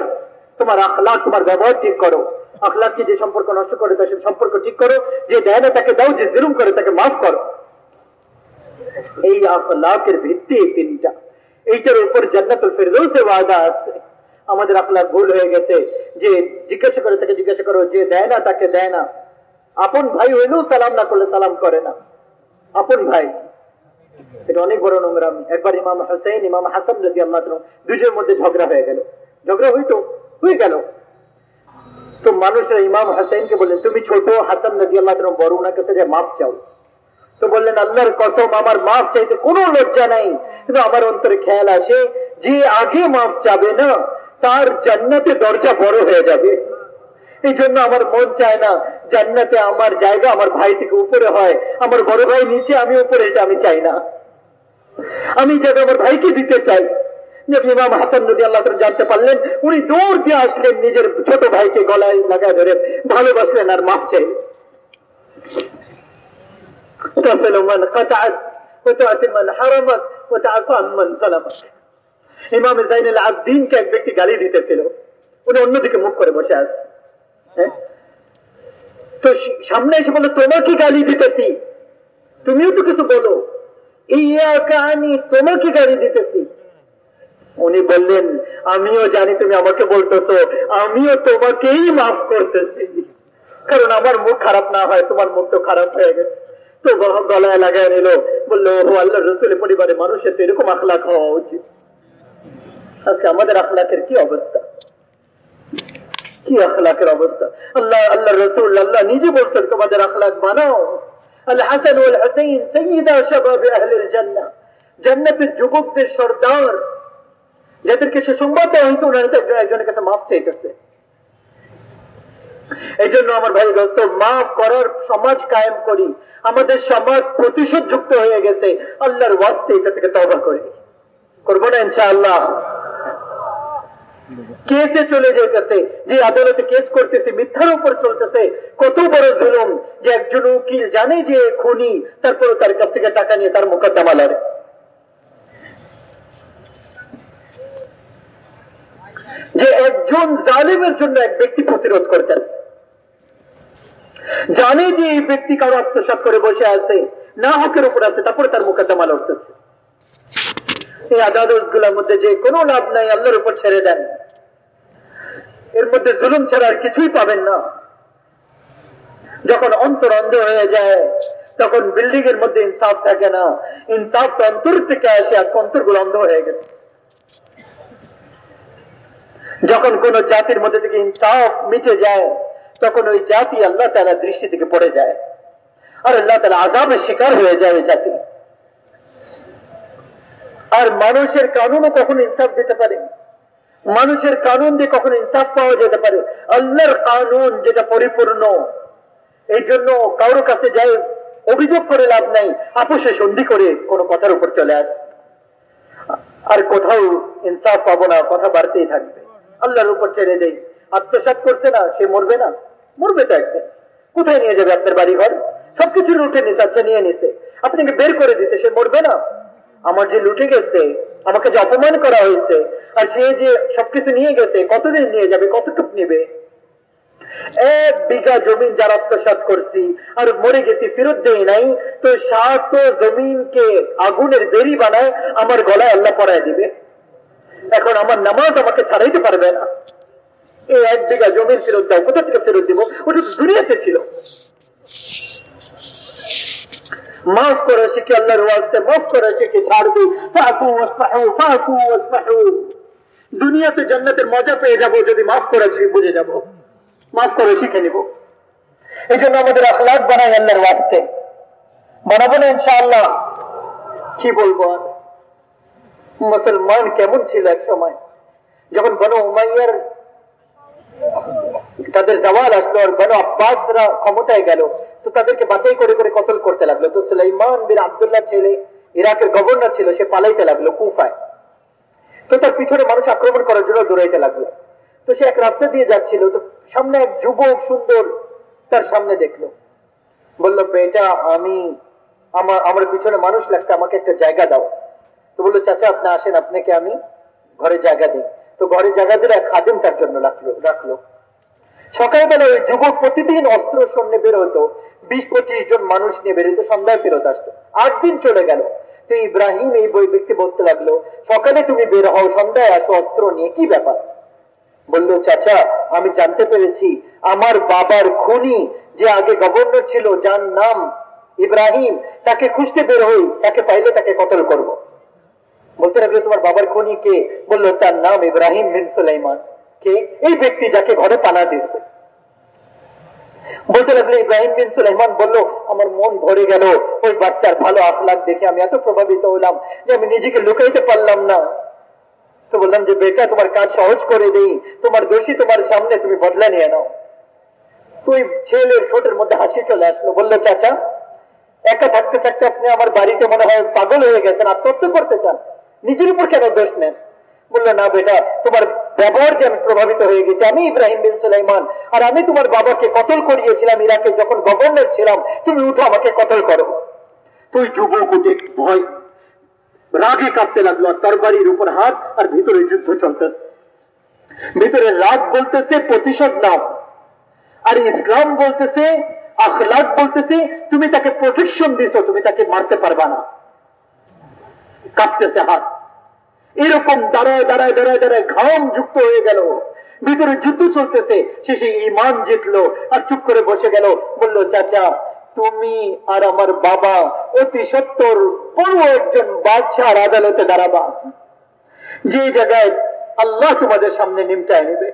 তোমার আখলাখ, তোমার ব্যবহার ঠিক করো। আখলাখকে যে সম্পর্ক নষ্ট করে, তার সম্পর্ক ঠিক করো। যে দেয় না, তাকে দাও, যে জুলুম করে, তাকে মাফ করো। এই ভিত্তি তিনটা। এইটার উপর জান্নাতুল ফেরদৌসে ওয়াদা আছে। আমাদের আখলাখ ভুল হয়ে গেছে। যে জিজ্ঞাসা করে তাকে জিজ্ঞাসা করো, যে দেয় না তাকে দেয় না। আপন ভাই হইলেও সালাম না করলে সালাম করে না। আপন ভাই। এটা অনেক বড় নোংরাম। একবার ইমাম হোসেন ইমাম হাসান রাজি আল্লাহ দুজনের মধ্যে ঝগড়া হয়ে গেল। ঝগড়া হইতো, হয়ে গেল। তো মানুষরা ইমাম হোসেনকে বললেন, তুমি ছোট হাসান রাজি আল্লাহ বড় ওনার কাছে যে মাফ চাও। তো বললেন, আল্লাহর কসম, আমার মাফ চাইতে কোনো লজ্জা নাই। কিন্তু আমার অন্তরে খেয়াল আসে যে আগে মাফ চাবে না, তার জান্নাতে দরজা বড় হয়ে যাবে। এই জন্য আমার মন চায় না, জান্নাতে আমার জায়গা আমার ভাই থেকে উপরে হয়, আমার বড় ভাই নিচে, আমি উপরে, এটা আমি চাই না। আমি যাতে আমার ভাইকে দিতে চাই। ইমাম হাসান নদী আল্লাহ জানতে পারলেন, উনি দৌড় দিয়ে আসলেন নিজের ছোট ভাইকে গলায় লাগায় ধরে, ভালোবাসলেন আর মাফ চাই ইমাম জাইনুল আবদিনকে এক ব্যক্তি গালি দিতেছিল উনি অন্যদিকে মুখ করে বসে আছে তো সামনে এসে বলো তোমাকে গালি দিতেছি তুমিও তো কিছু বলো ইয়া কাহানি তোমাকে গালি দিতেছি উনি বললেন, আমিও জানি তুমি আমাকে বলতেছো। আমিও তোমাকেই মাফ করতেছি। কারণ আমার মুখ খারাপ না হয়, তোমার মুখ তো খারাপ হয়ে গেছে। তো গলায় লাগায় নিল। বলল ও আল্লাহ রসুলের পরিবারে মানুষের তো এরকম আখলাখ হওয়া উচিত। আজকে আমাদের আখলাখের কি অবস্থা? কি আখলাকের অবস্থা? আল্লাহ আল্লাহ রসুল, আল্লাহ নিজে বলছেন, তোমাদের আখলাক বানাও। আল্লাহ হাসান ওয়াল হুসাইন সৈয়দা শাবাব আহলিল জান্নাহ। জান্নাতের যুবকদের সর্দার, যাদেরকে সে সংবাদ দেওয়া হয়েছে, ওনারা একজন একজনের কাছে মাফ চাইতেছে। এই জন্য আমার ভাই দোস্ত মাফ করার সমাজ কায়েম করি। আমাদের সমাজ প্রতিশোধ যুক্ত হয়ে গেছে। আল্লাহর ওয়াস্তে এটা থেকে তবা করি। করব না ইনশাআল্লাহ? কেসে চলে যেতেছে, যে আদালতে কেস করতেছে, মিথ্যার উপর চলতেছে। কত বড় জুলুম যে একজন উকিল জানে যে খুনি তারপর তার কাছ থেকে টাকা নিয়ে তার মোকদ্দমা লড়ে। যে একজন জালিমের জন্য এক ব্যক্তি প্রতিরোধ করতেন জানে যে এই ব্যক্তি কারও আত্মসাত করে বসে আছে, না হকের উপর আছে, তারপরে তার মোকদ্দমা লড়তেছে। এই আদালতগুলোর মধ্যে যে কোনো লাভ নাই, আল্লাহর উপর ছেড়ে দেন। এর মধ্যে জুলুম ছাড়া কিছুই পাবেন না। যখন অন্তর অন্ধ হয়ে যায়, তখন বিল্ডিং এর মধ্যে ইনসাফ থাকে না। ইনসাফ তো অন্তর থেকে আসে আর অন্তরগুলো অন্ধ হয়ে গেছে। যখন কোন জাতির মধ্যে থেকে ইনসাফ মিটে যায় তখন ওই জাতি আল্লাহ তালা দৃষ্টি থেকে পড়ে যায়। আর আল্লাহ তালা আজাবের শিকার হয়ে যায় ওই জাতি। আর মানুষের কানুনও কখন ইনসাফ দিতে পারে। মানুষের কানুন দিয়ে কখন ইনসাফ পাওয়া যেতে পারে। আল্লাহর কানুন যেটা পরিপূর্ণ, এই জন্য কারোর কাছে যাই অভিযোগ করে লাভ নাই, আপোষে সন্ধি করে কোন কথার উপর চলে আসে। আর কোথাও ইনসাফ পাবো না, কথা বাড়তেই থাকবে। আল্লাহর উপর ছেড়ে দেই। আত্মসাত করছে না, সে মরবে না। মরবে তো একদিন। কোথায় নিয়ে যাবে আপনার বাড়ি ঘর সবকিছু লুটে নিছে আচ্ছা নিয়ে নিছে। আপনাকে বের করে দিতে সে মরবে না। আমার যে লুটে গেছে, আমাকে যে অপমান করা হয়েছে, আর সে যে সবকিছু নিয়ে গেছে, কতদিন নিয়ে যাবে, কতটুক নেবে? এক বিঘা জমিন যার আত্মসাত করছি, আর মরে গেছি, ফেরত দেই নাই, তো সাত জমিনকে আগুনের বেরি বানায় আমার গলায় আল্লাহ পড়ায় দিবে। এখন আমার নামাজ আমাকে ছাড়াইতে পারবে না। এই এক বিঘা জমির ফেরত দাও। কোথা থেকে ফেরত দিব? ওটা দুনিয়াতে ছিল। মাফ করে শিখে আল্লাহর মাফ করে শিখে ছাড় দিই ফাকু ওয়াসফাহু ফাকু ওয়াসফাহু দুনিয়াতে জান্নাতের মজা পেয়ে যাব, যদি মাফ করে করেছি বুঝে যাব। মাফ করে, শিখে নিব। এই জন্য আমাদের আখলাক বানাই আল্লাহর ওয়াজতে বানাবো না ইনশাআল্লাহ? কি বলব আর? মুসলমান কেমন ছিল এক সময়? যখন বনো উমাইয়ার তাদের জওয়াল আসলো আর বনো আব্বাসরা ক্ষমতায় গেল। তো তাদেরকে বাছাই করে করে কতল করতে লাগল। তো সুলাইমান বিন আবদুল্লাহ ছেলে, ইরাকের গভর্নর ছিল, সে পালাইতে লাগল কুফায়। তো তার পিছনে মানুষ আক্রমণ করার জন্য দৌড়াইতে লাগল। তো সে এক রাস্তা দিয়ে যাচ্ছিল, তো সামনে এক যুবক সুন্দর তার সামনে দেখল। বলল, বেটা, আমি, আমার আমার পিছনে মানুষ লাগতে আমাকে একটা জায়গা দাও। তো বলল, চাচা, আপনি আসেন, আপনাকে আমি ঘরে জায়গা দিই। তো ঘরে জায়গা দিলে খাদিম তার জন্য রাখল রাখল। সকালবেলা ওই যুবক প্রতিদিন অস্ত্র সৈন্য বের হতো, বিশ পঁচিশ জন মানুষ নিয়ে বেরোতো সন্ধ্যায় ফেরত আসতো। আট দিন চলে গেল। তো ইব্রাহিম এই বই ব্যক্তি বলতে লাগল, সকালে তুমি বের হও, সন্ধ্যায় আসো, অস্ত্র নিয়ে, কি ব্যাপার? বলল, চাচা, আমি জানতে পেরেছি, আমার বাবার খুনি যে আগে গভর্নর ছিল, যার নাম ইব্রাহিম, তাকে খুঁজতে বের হই, তাকে পাইলে তাকে কতল করব। বলতে লাগল, তোমার বাবার খুনি কে? বলল, তার নাম ইব্রাহিম বিন সুলাইমান। কে? এই ব্যক্তি যাকে ঘরে পানা দিচ্ছে বলতে লাগল, ইব্রাহিম বিন সুলাইমান বলল, আমার মন ভরে গেল। ওই বাচ্চার ভালো আখলাখ দেখে আমি এত প্রভাবিত হলাম যে আমি নিজেকে লুকাইতে পারলাম না। তো বললাম যে, বেটা, তোমার কাজ সহজ করে দেই। তোমার দোষী তোমার সামনে, তুমি বদলা নিয়ে নাও। তুই ছেলের ঠোঁটের মধ্যে হাসি চলে আসলো। বলল, চাচা, একা থাকতে থাকতে আপনি আমার বাড়িতে মনে হয় পাগল হয়ে গেছেন। আত্মহত্যা করতে চান। নিজের উপর কেন দোষ নেন? বলল, না বেটা, তোমার ব্যবহার যে আমি প্রভাবিত হয়ে গেছি, আমি ইব্রাহিম বিন সুলাইমান, আর আমি তোমার বাবাকে কতল করিয়েছিলাম, ইরাকে যখন গভর্নর ছিলাম, তুমি উঠো আমাকে কতল করো। তুই যুবক উঠে ভয়, রাগে কাঁপতে লাগল, আর তরবারির উপর হাত, আর ভিতরে যুদ্ধ চলতে। ভিতরে রাগ বলতেছে, প্রতিশোধ নাও। আর ইসলাম বলতেছে আখলাক বলতেছে, তুমি তাকে প্রোটেকশন দিছো, তুমি তাকে মারতে পারবা না। কাঁপতেছে হাত। এরকম দাঁড়ায় দাঁড়ায় দাঁড়ায় দাঁড়ায় ঘাম যুক্ত হয়ে গেল। ভিতরে যুদ্ধ চলতেছে। শেষে ইমান জিতলো আর চুপ করে বসে গেল। বলল, চাচা, তুমি আর আমার বাবা অতি সত্তর বড় একজন বাদশার আদালতে দাঁড়াবা। যে জায়গায় আল্লাহ তোমাদের সামনে নিমটায় নেবে।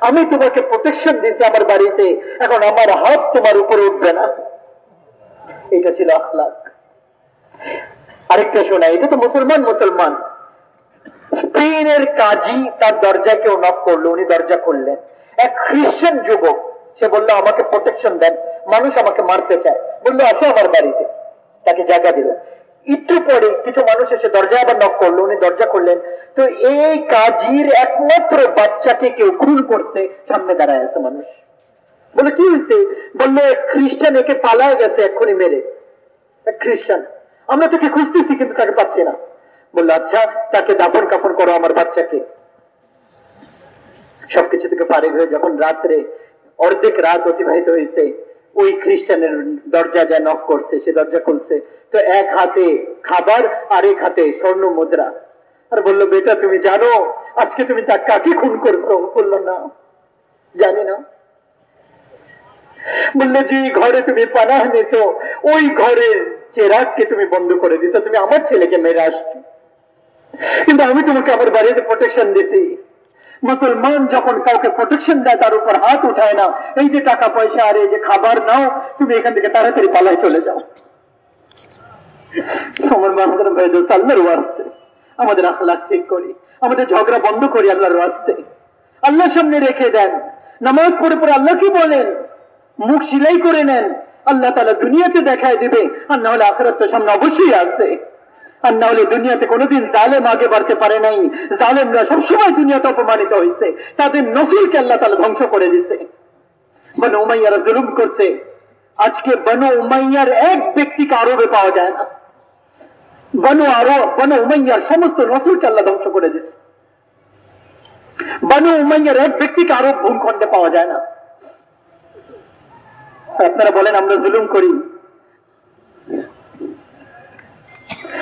আমি তোমাকে প্রোটেকশন দিচ্ছি আমার বাড়িতে। এখন আমার হাত তোমার উপরে উঠবে না। এটা ছিল আখলাক। আরেকটা শোনা, এটা তো মুসলমান মুসলমান। স্পেনের কাজী তার দরজা কেউ নক করল, উনি দরজা খুললেন। এক খ্রিস্টান যুবক, সে বলল, আমাকে প্রোটেকশন দেন। মানুষ আমাকে মারতে চায়। বলল, আসো আমার বাড়িতে। তাকে জায়গা দিল। একটু পরে কিছু মানুষ এসে দরজা আবার নক করল, উনি দরজা করলেন তো এই কাজীর একমাত্র বাচ্চাকে কেউ খুন করতে সামনে দাঁড়ায় আছে মানুষ। বলে কি হয়েছে বলল খ্রিস্টান একে পালায় গেছে, এক্ষুনি মেরে। খ্রিস্টান, আমরা তোকে খুঁজতেছি, কিন্তু তাকে পাচ্ছি না। বলল আচ্ছা তাকে দাপন কাপড় করো আমার বাচ্চাকে। সবকিছু থেকে পারিক হয়ে যখন রাত্রে অর্ধেক রাত অতিবাহিত হয়েছে, ওই খ্রিস্টানের দরজা যা নক করছে, সে দরজা খুলছে। তো এক হাতে খাবার আর এক হাতে স্বর্ণ মুদ্রা। আর বলল, বেটা, তুমি জানো, আজকে তুমি তার কাকে খুন করছ? বলল, না, জানি না। বলল, যে ঘরে তুমি পানাহ নিত ওই ঘরের চেরাগকে তুমি বন্ধ করে দিত তুমি আমার ছেলেকে মেরে আসছো। কিন্তু আমি তোমাকে আমার বাড়িতে প্রোটেকশন দিছি। মুসলমান যখন কাউকে প্রোটেকশন দেয়, তার উপর হাত উঠায় না। এই যে টাকা পয়সা আর এই যে খাবার নাও, তুমি এখান থেকে তাড়াতাড়ি পালায় চলে যাও। আমার মাহমুদ ভাই আল্লাহর ওয়াস্তে, আমাদের আখলাখ ঠিক করি, আমাদের ঝগড়া বন্ধ করি আল্লাহর ওয়াস্তে। আল্লাহ সামনে রেখে দেন। নামাজ পড়ে পড়ে আল্লাহ কি বলেন? মুখ সিলাই করে নেন। আল্লাহ তালা দুনিয়াতে দেখায় দিবে, আর না হলে আখরাত সামনে অবশ্যই আসবে। আর না হলে দুনিয়াতে কোনোদিন জালেম আগে বাড়তে পারে নাই। জালেমরা সবসময় দুনিয়াতে অপমানিত হয়েছে। তাদের নসিলকে আল্লাহ তালা ধ্বংস করে দিছে বনু উমাইয়ারা জুলুম করছে। আজকে বনু উমাইয়ার এক ব্যক্তিকে আরবে পাওয়া যায় না। বনু আরও, বনু উমাইয়ার সমস্ত নসুলকে আল্লাহ ধ্বংস করে দিচ্ছে বনু উমাইয়ার এক ব্যক্তিকে আরব ভূমখণ্ডে পাওয়া যায় না। আপনারা বলেন, আমরা জুলুম করি।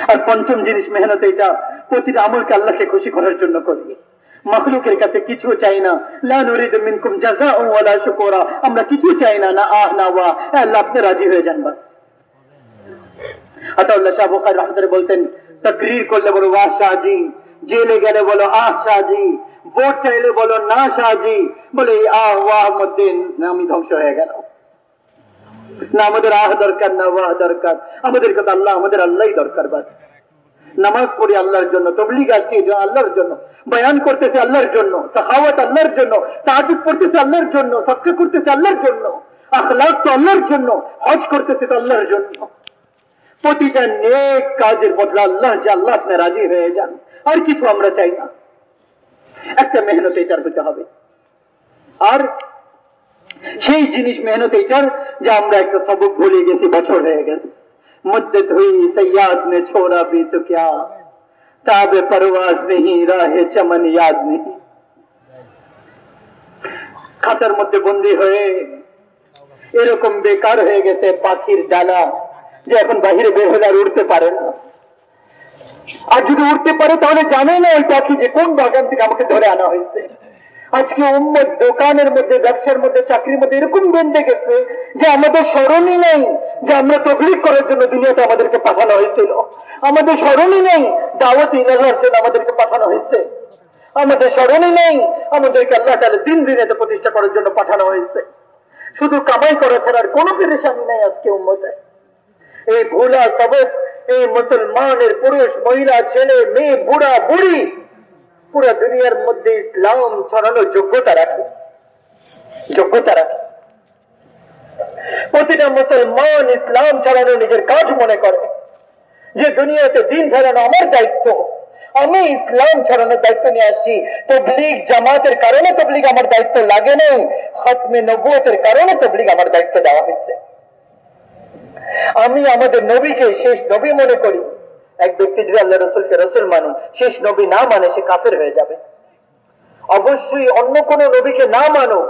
আর পঞ্চম জিনিস মেহনত এটা প্রতিটা আমলকে আল্লাহকে খুশি করার জন্য করি। মখলুকের কাছে কিছু চাই না। মিনকুম জাযাআ ওয়ালা শুকুরা। আমরা কিছু চাই না না আহ, না ওয়া আল্লাহ, আপনি রাজি হয়ে যান বাস। শাহ বুখারী বলতেন করলে বলো ওয়া শাহজি, জেলে গেলে বলো আহ শাহজি, ভোট চাইলে বলো না শাহজি। বলে, এই আহ, ওয়াহ মধ্যে আমি ধ্বংস হয়ে গেল। না আমাদের আহ দরকার, না ওয়াহ দরকার। আমাদের কথা আল্লাহ, আমাদের আল্লাহই দরকার বাস নামাজ পড়ি আল্লাহর জন্য, তবলিগ আসছি আল্লাহর জন্য, বয়ান করতেছে আল্লাহর জন্য সাহাওয়াত আল্লাহর জন্য, তাহাজুদ পড়তেছে আল্লাহর জন্য সবকে করতেছে আল্লাহর জন্য, আখলাক তো আল্লাহর জন্য, হজ করতেছে তো আল্লাহর জন্য। প্রতিটা নেক কাজের বদলা আল্লাহ যে আল্লাহ আপনি রাজি হয়ে যান, আর কিছু আমরা চাই না। একটা মেহনত এটার হতে হবে। আর সেই জিনিস মেহনত এইটার যে আমরা একটা সবক ভুলে গেছি, বছর হয়ে গেছে। মুদ্দত হুই সৈয়াদ মে ছোড়া বি তো ক্যা? তাবে পরওয়াজ নেহি, রাহে চমন ইয়াদ নেহি। খাঁচার মধ্যে বন্দী হয়ে এরকম বেকার হয়ে গেছে পাখির ডালা, যে এখন বাহিরে বের হলে আর উঠতে পারে না। আর যদি উঠতে পারে, তাহলে জানে না ওই পাখি যে কোন বাগান থেকে আমাকে ধরে আনা হয়েছে। আজকে উম্মত দোকানের মধ্যে, ব্যবসার মধ্যে, চাকরির মধ্যে এরকম বেঁধে গেছে যে আমাদের স্মরণই নেই যে আমরা তকলিফ করার জন্য দুনিয়াতে আমাদেরকে পাঠানো হয়েছিল। আমাদের স্মরণই নেই দাওয়াত ইলাহার জন্য আমাদেরকে পাঠানো হয়েছে। আমাদের স্মরণই নেই আমাদেরকে আল্লাহ তাহলে দিন দিনেতে প্রতিষ্ঠা করার জন্য পাঠানো হয়েছে। শুধু কামাই করা ছাড়া আর কোনো পেরেশানি নাই আজকে উম্মতে। এই ভুলা সবক এই মুসলমানের পুরুষ, মহিলা, ছেলে, মেয়ে, বুড়া, বুড়ি পুরো দুনিয়ার মধ্যে ইসলাম ছড়ানোর যোগ্যতা রাখে। যোগ্যতা রাখে। প্রতিটা মুসলমান ইসলাম ছড়ানো নিজের কাজ মনে করে। যে দুনিয়াতে দিন ফেরানো আমার দায়িত্ব, আমি ইসলাম ছড়ানোর দায়িত্ব নিয়ে আসছি। তবলিগ জামাতের কারণে তবলিগ আমার দায়িত্ব লাগে নেই হতমে নবুয়তের কারণে তবলিগ আমার দায়িত্ব দেওয়া হয়েছে। আমি আমাদের নবীকে শেষ নবী মনে করি। এক ব্যক্তি যদি আল্লাহ রসুলকে রসুল মানে শেষ নবী না মানে সে কাফের হয়ে যাবে। অবশ্যই অন্য কোন নবীকে না মানো।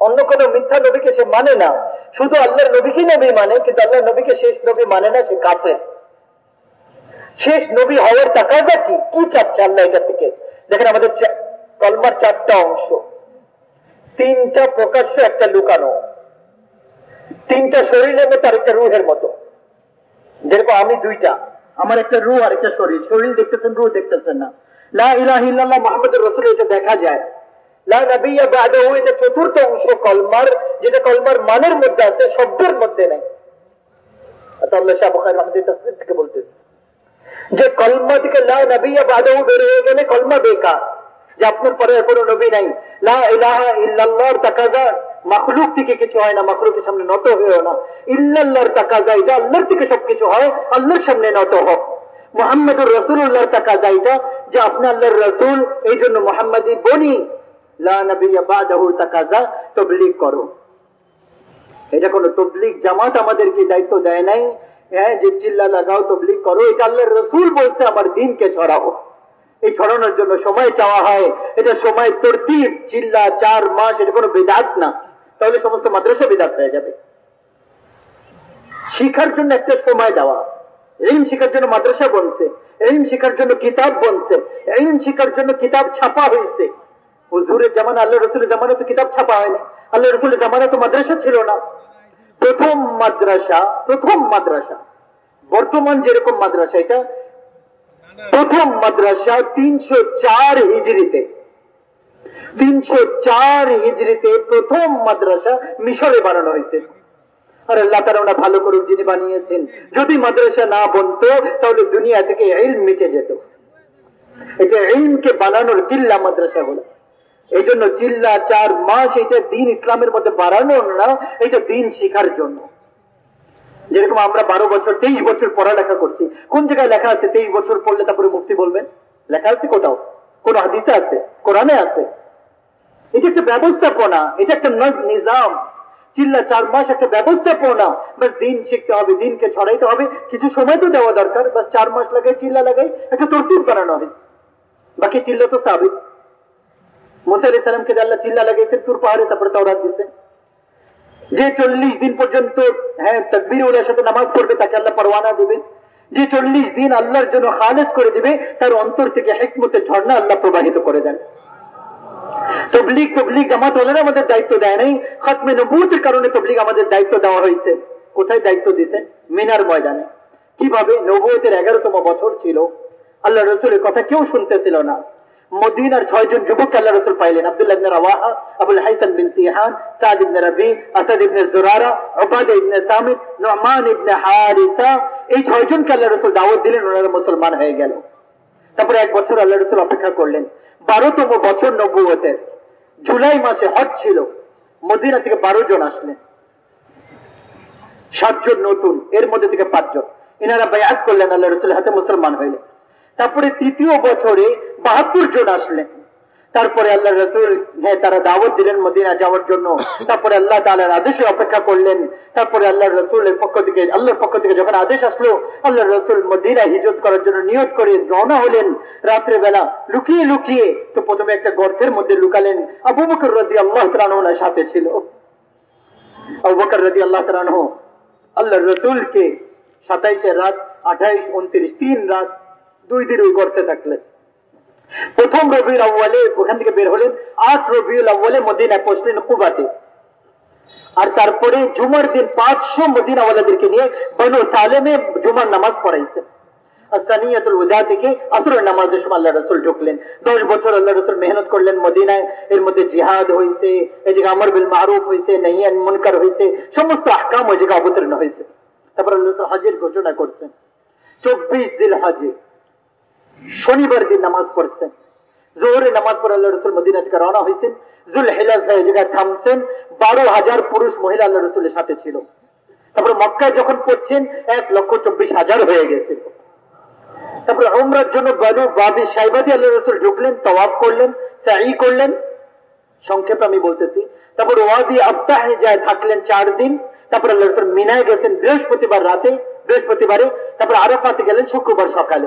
অন্য কোন মিথ্যা নবীকে সে মানে না। শুধু আল্লাহর নবীকে নবী মানে কিন্তু আল্লাহর নবীকে শেষ নবী মানে না, সে কাফের। শেষ নবী হওয়ার টাকাটা কি? কি চাচ্ছে আল্লাহ এটা থেকে? দেখেন আমাদের কলমার চারটা অংশ। তিনটা প্রকাশ্য একটা লুকানো। তিনটা শরীরের মতো আর একটা রুহের মতো। যেরকম আমি দুইটা। আমার একটা রু আর একটা শরীর। শরীর দেখতেছেন রু দেখতেছেন না। লা ইলাহা ইল্লাল্লাহ মুহাম্মদুর রাসূল এটা দেখা যায়। লা নবিয়্যা বাদাহু, এটা চতুর্থ অংশ, কলমার, যেটা কলমার মানের মধ্যে আছে, শব্দের মধ্যে নাই। আল্লাহ শাহ বুখারী আমাদের তাফসীর থেকে বলতেছে। যে কলমা থেকে লা নবিয়া বাদাও বের হয়ে গেলে কলমা বেকার। যে আপনার পরে কোনো নবী নাই। লা ইলাহা ইল্লাল্লাহর তাকাজা মাখলুক থেকে কিছু হয় না, মাখলুকের সামনে নত হয়েও না। ইল্লাল্লাহর তাকাজা, এটা আল্লাহর থেকে সবকিছু হয়, আল্লাহর সামনে নত হোক। মোহাম্মদুর রসুল্লাহর তাকাজা এটা যে আপনি আল্লাহর রসুল, এই জন্য মোহাম্মদী বনি করো। এটা কোনো জামাত আমাদেরকে দায়িত্ব দেয় নাই। হ্যাঁ যে চিল্লা লাগাও, তবলিগ করো, এটা আল্লাহর রসুল বলছে আমার দিনকে ছড়াও। এই ছড়ানোর জন্য সময় চাওয়া হয়, এটা সময় তরতিব, চিল্লা, চার মাস, এটা কোনো বেদাত না। তাহলে সমস্ত মাদ্রাসা বেদাত হয়ে যাবে। শিখার জন্য একটা সময় দেওয়া। এলিম শিখার জন্য মাদ্রাসা বনছে, এলিম শিখার জন্য কিতাব বনছে, এলিম শিখার জন্য কিতাব ছাপা হয়েছে। হুজুরের জামানা আল্লাহ রসুলের জামানা তো কিতাব ছাপা হয়নি। আল্লাহ রসুলের জামানা তো মাদ্রাসা ছিল না। প্রথম মাদ্রাসা প্রথম মাদ্রাসা, বর্তমান যেরকম মাদ্রাসা এটা, প্রথম মাদ্রাসা তিনশো চার হিজড়িতে তিনশো চার হিজড়িতে প্রথম মাদ্রাসা মিশরে বানানো হয়েছে। আর আল্লাহ তারা ওনা ভালো করুক যিনি বানিয়েছেন। যদি মাদ্রাসা না বনতো, তাহলে দুনিয়া থেকে ইলম মিটে যেত। এটা ইলমকে বানানোর চিল্লা মাদ্রাসা হলো। এই জন্য চিল্লা চার মাস এটা দিন ইসলামের মধ্যে বাড়ানো না, এটা দিন শিখার জন্য। যেরকম আমরা বারো বছর, তেইশ বছর পড়ালেখা করছি। কোন জায়গায় লেখা আছে তেইশ বছর পড়লে তারপরে মুক্তি বলবেন? লেখা আছে কোথাও? কোন হাদিসে আছে? কোরআনে আছে? এটা একটা ব্যবস্থাপনা, এটা একটা নিজাম। চিল্লা চার মাস একটা ব্যবস্থাপনা। বাস দিন শিখতে হবে, দিনকে ছড়াইতে হবে। কিছু সময় তো দেওয়া দরকার। বাস চার মাস লাগাই, চিল্লা লাগাই, একটা তরতিব বানানো হবে। বাকি চিল্লা তো আল্লাহ চিল্লা তুর পাহাড়ে তারপরে তাওরাত যে চল্লিশ দিন পর্যন্ত হ্যাঁ তকবির সাথে নামাজ পড়বে, তাকে আল্লাহ পরওয়ানা দেবে যে চল্লিশ দিন আল্লাহর জন্য খালেজ করে দিবে, তার অন্তর থেকে হেকমতের ঝর্ণা আল্লাহ প্রবাহিত করে দেন। তবলিগ তবলিগ জামাত হলেন আমাদের দায়িত্ব দেয় নাই। খতমে নবুতের কারণে তবলিগ আমাদের দায়িত্ব দেওয়া হয়েছে। কোথায় দায়িত্ব দিতেন মিনার ময়দানে। কীভাবে? নবুতের এগারোতম বছর ছিল। আল্লাহ রসুলের কথা কেউ শুনতেছিল না। মদিনার ছয়জন যুবক আল্লাহ রসুল পাইলেন। আব্দুল্লাহ ইবনে রাওয়াহা, আবুল হাইসান বিন সাদ ইবনে রবি, আসাদ ইবনে জুরারা ইবনে সামিদ নুমান ইবনে হারিসা। এই ছয়জনকে আল্লাহ রসুল দাওয়াত দিলেন। ওনারা মুসলমান হয়ে গেল। তারপরে এক বছর আল্লাহ রসুল অপেক্ষা করলেন। বারোতম বছর নব্বতের জুলাই মাসে হট ছিল। মদিনা থেকে বারো জন আসলেন। সাতজন নতুন, এর মধ্যে থেকে পাঁচজন এনারা বায়াত করলেন, আল্লাহ রসুল হাতে মুসলমান হইলেন। তারপরে তৃতীয় বছরে বাহাত্তর জন আসলেন। তারপরে আল্লাহ রসুল হ্যাঁ তারা দাওয়াত দিলেন মদিনা যাওয়ার জন্য। তারপরে আল্লাহ তালার আদেশে অপেক্ষা করলেন। তারপরে আল্লাহ রসুলের পক্ষ থেকে, আল্লাহর পক্ষ থেকে যখন আদেশ আসলো আল্লাহ রসুল মদিনা হিজত করার জন্য নিয়োগ করে রওনা হলেন। রাত্রে বেলা লুকিয়ে লুকিয়ে তো প্রথমে একটা গর্তের মধ্যে লুকালেন। আবু বকর রাজি আল্লাহ তালানোর সাথে ছিল। আবু বকর রাজি আল্লাহ তালানো আল্লাহ রসুলকে সাতাইশে রাত, আঠাইশ, উনত্রিশ, তিন রাত দুই দিন ওই গর্তে থাকলেন। প্রথম রবিউল আউ্বালে ওখান থেকে বের হলেন আট রবিউল আউ্বালে মদিনায় পৌঁছলেন কুবাতে। আর তারপরে জুমার দিন পাঁচশো মদিনাওয়ালাদেরকে নিয়ে বনু সালেমে জুমার নামাজ পড়াইছেন। সানিয়াতুল উদা থেকে আসরের নামাজের সময় আল্লাহ রসুল ঢুকলেন। দশ বছর আল্লাহ রসুল মেহনত করলেন মদিনায়। এর মধ্যে জিহাদ হয়েছে জায়গা আমর বিল মারুফ হয়েছে নাইয়ান মুনকার হয়েছে সমস্ত আহকাম ওই জায়গা অবতীর্ণ হয়েছে তারপর আল্লাহ হজের ঘোষণা করছেন। চব্বিশ দিন হজে। শনিবার দিন নামাজ পড়ছেন। জোহরে নামাজ পড়ে আল্লাহ রসুল মদিনা থেকে রওনা হয়েছেন। জুল হেলাল জায়গায় থামছেন। বারো হাজার পুরুষ মহিলা আল্লাহ রসুলের সাথে ছিল। তারপরে মক্কায় যখন পড়ছেন, এক লক্ষ চব্বিশ হাজার হয়ে গেছে। তারপরে ওমরার জন্য বালু বাবি সাইবাদি আল্লাহ রসুল ঢুকলেন, তওয়াব করলেন সাই করলেন। সংক্ষেপে আমি বলতেছি, তারপর ওয়াদি আবতাহে যায় থাকলেন চার দিন। তারপর আল্লাহ রসুল মিনায় গেছেন বৃহস্পতিবার রাতে, বৃহস্পতিবারে। তারপর আরাফাতে গেলেন শুক্রবার সকালে।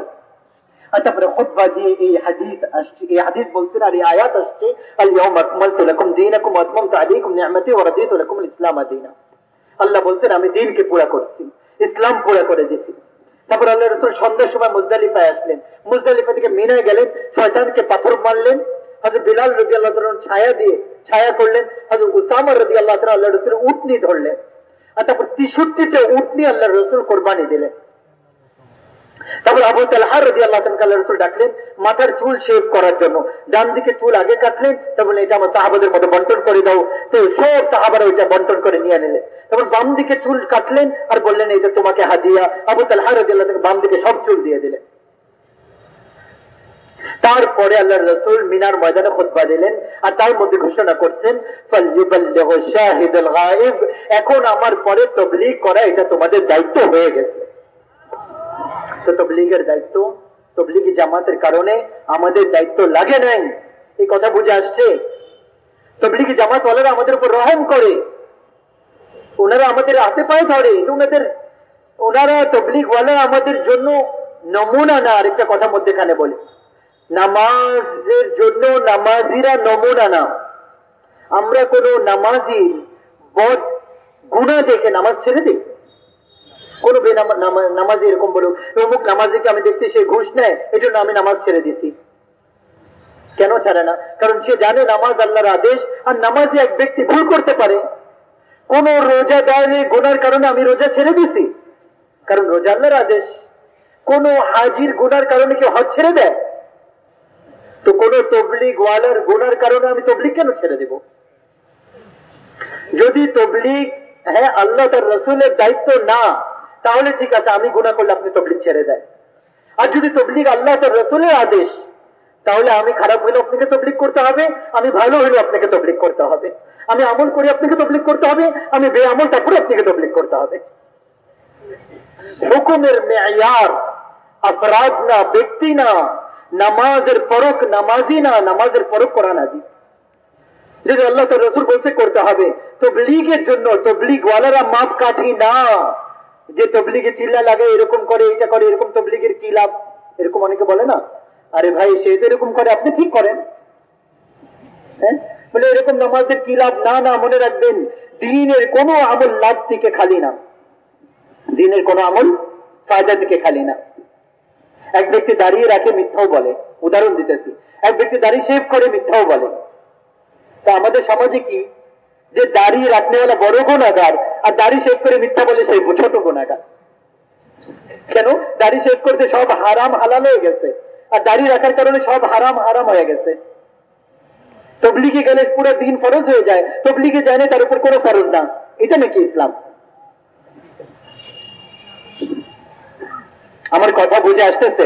তারপরে খুতবা দিয়ে এই হাদিস আসছে, এই হাদিস বলছেন, আর এই আয়াত আসছে দীনা। আল্লাহ বলছেন, আমি দিনকে পুরা করছি, ইসলাম পুরা করে দিয়েছি। তারপর আল্লাহ সন্ধ্যার সময় মুজদালিফায় আসলেন। মুজদালিফা থেকে মিনায় গেলেন, শয়তানকে পাথর মারলেন। বিলাল রবি আল্লাহ ছায়া দিয়ে ছায়া করলেন। হজরত উসামা আল্লাহ আল্লাহ রসুল উটনি ধরলেন। আর তারপর তেষট্টিটা উটনি আল্লাহ রসুল কোরবানি দিলেন। তারপর আবু তালহা রদি আল্লাহ রসুল ডাকলেন, মাথার চুল শেভ করার জন্য। ডান দিকে চুল আগে কাটলেন তখন এটা আমার সাহাবাদের মতো বন্টন করে দাও। তো সব সাহাবারা ওইটা বন্টন করে নিয়ে নিলেন। তখন বাম দিকে চুল কাটলেন আর বললেন এটা তোমাকে হাদিয়া। আবু তালহা রদি আল্লাহ বাম দিকে সব চুল দিয়ে দিলেন। তারপরে আল্লাহ রসুল মিনার ময়দানে খোদবা দিলেন আর তার মধ্যে ঘোষণা করছেন এখন আমার পরে তবলিগ করা এটা তোমাদের দায়িত্ব হয়ে গেছে। তবলিগের দায়িত্ব, তবলিগি জামাতের কারণে আমাদের দায়িত্ব লাগে নাই। এই কথা বুঝে আসছে? তবলিগি জামাত ওনারা আমাদের উপর রহম করে। ওনারা আমাদের হাতে পায়ে ধরে। ওনাদের ওনারা তবলিগ ওয়ালা আমাদের জন্য নমুনা না, আরেকটা কথা মধ্যেখানে বলে। নামাজের জন্য নামাজিরা নমুনা না। আমরা কোন নামাজি বদ গুণা দেখে নামাজ ছেড়ে দিই। কোন নামাজি এরকম বলুক অমুক নামাজিকে আমি দেখছি সে ঘুষ নেয় এই জন্য আমি নামাজ ছেড়ে দিছি কেন ছাড়ে না? কারণ সে জানে নামাজ আল্লাহর আদেশ, আর নামাজে এক ব্যক্তি ভুল করতে পারে। কোন রোজা দেয় গোনার কারণে আমি রোজা ছেড়ে দিছি কারণ রোজা আল্লাহর আদেশ। কোন হাজির গুনার কারণে কেউ হজ ছেড়ে দেয়? তো কোন তবলিগ ওয়ালার গুনার কারণে আমি তবলিগ কেন ছেড়ে দেব? যদি তবলিগ হ্যাঁ আল্লাহ তার রসুলের দায়িত্ব না তাহলে ঠিক আছে, আমি গুণা করলে আপনি তবলিগ ছেড়ে দেয় আর যদি তবলিগ আল্লাহ তার রসুলের আদেশ, তাহলে আমি খারাপ হইলে আপনাকে তবলিগ করতে হবে, আমি ভালো হইলে আপনাকে তবলিগ করতে হবে। আমি আমল করে আপনাকে তবলিগ করতে হবে, আমি বে আমল তারপরে আপনাকে তবলিগ করতে হবে। হুকুমের মেয়ার অপরাধ না, ব্যক্তি না, নামাজের পরক নামাজি না, নামাজের পরক করা নাজি যদি আল্লাহ তো রসুল বলছে করতে হবে, তবলিগের জন্য তবলিগ ওয়ালারা মাপ কাঠি না। যে তবলিগে চিল্লা লাগে, এরকম করে এটা করে, এরকম তবলিগের কি লাভ? এরকম অনেকে বলে না? আরে ভাই, সে তো এরকম করে, আপনি ঠিক করেন। হ্যাঁ? বলে এরকম নামাজের কি লাভ? না না, মনে রাখবেন, দিনের কোনো আমল লাভ থেকে খালি না। দিনের কোনো আমল ফায়দা থেকে খালি না। এক ব্যক্তি দাঁড়িয়ে রাখে, মিথ্যাও বলে। উদাহরণ দিতেছি। এক ব্যক্তি দাঁড়িয়ে শেভ করে, মিথ্যাও বলে। তা আমাদের সমাজে কি যে দাঁড়িয়ে রাখনেওয়ালা বড় গোনাগার আর দাড়ি শেভ করে মিথ্যা বলে সেই ছোট গোনাগার কেন? দাড়ি শেভ করতে সব হারাম হালাল হয়ে গেছে, আর দাড়ি রাখার কারণে সব হারাম হারাম হয়ে গেছে। তবলিগে গেলে পুরো দিন ফরজ হয়ে যায়, তবলিগে যায় না, তার উপর কোনো ফরজ না। এটা নাকি ইসলাম? আমার কথা বুঝে আসতেছে?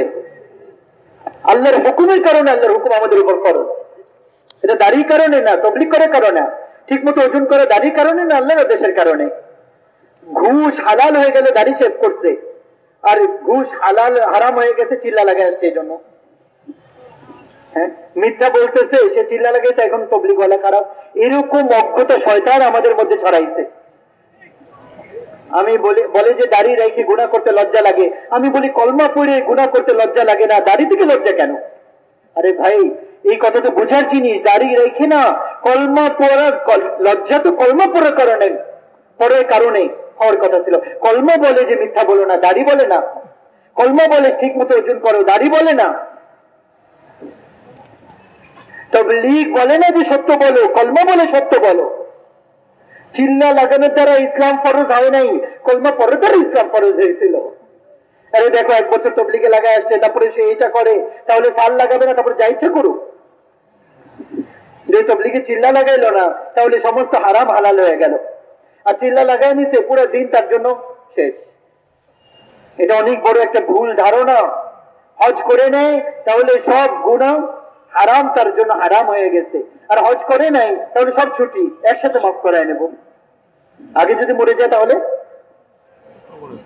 আল্লাহর হুকুমের কারণে আল্লাহর হুকুম আমাদের উপর ফরজ। এটা দাড়ির কারণে না তবলিক করার কারণে ঠিক মতো ওজন করে দাড়ির কারণে না আল্লাহর দেশের কারণে? ঘুষ হালাল হয়ে গেলে দাড়ি শেভ করছে। আর ঘুষ হালাল, হারাম হয়ে গেছে, চিল্লা লাগাই আসছে এই জন্য। হ্যাঁ? মিথ্যা বলতেছে, সে চিল্লা লাগাইছে, এখন তবলিক বলা খারাপ। এরকম অজ্ঞতা শয়তান আমাদের মধ্যে ছড়াইছে। আমি বলি, বলে যে দাড়ি রেখে গুণা করতে লজ্জা লাগে। আমি বলি, কলমা পড়ে গুণা করতে লজ্জা লাগে না। দাড়ি থেকে লজ্জা কেন? আরে ভাই এই কথা তো বোঝার জিনিস, দাড়ি রেখে না, কলমা পড়া লজ্জা তো কলমা পড়ার কারণে, পরের কারণে হওয়ার কথা ছিল। কলমা বলে যে মিথ্যা বলো না, দাড়ি বলে না। কলমা বলে ঠিক মতো অর্জন করো, দাড়ি বলে না। তবে লিগ বলে না যে সত্য বলো, কলমা বলে সত্য বলো। চিল্লা লাগানোর দ্বারা ইসলাম ফরজ হয় নাই, কলমা পরে দ্বারা ইসলাম ফরজ হয়েছিল। আরে দেখো, এক বছর তবলিগে লাগাই আসছে, তারপরে সে এইটা করে, তাহলে ফাল লাগাবে না, তারপরে যা ইচ্ছা করুক। যে তবলিগে চিল্লা লাগাইলো না, তাহলে সমস্ত হারাম হালাল হয়ে গেল। আর চিল্লা লাগাই নিতে পুরো দিন তার জন্য শেষ। এটা অনেক বড় একটা ভুল ধারণা। হজ করে নেয়, তাহলে সব গুণা হারাম, তার জন্য হারাম হয়ে গেছে। আর হজ করে নাই তাহলে সব ছুটি, একসাথে মাফ করায় নেব। আগে যদি মরে যায় তাহলে?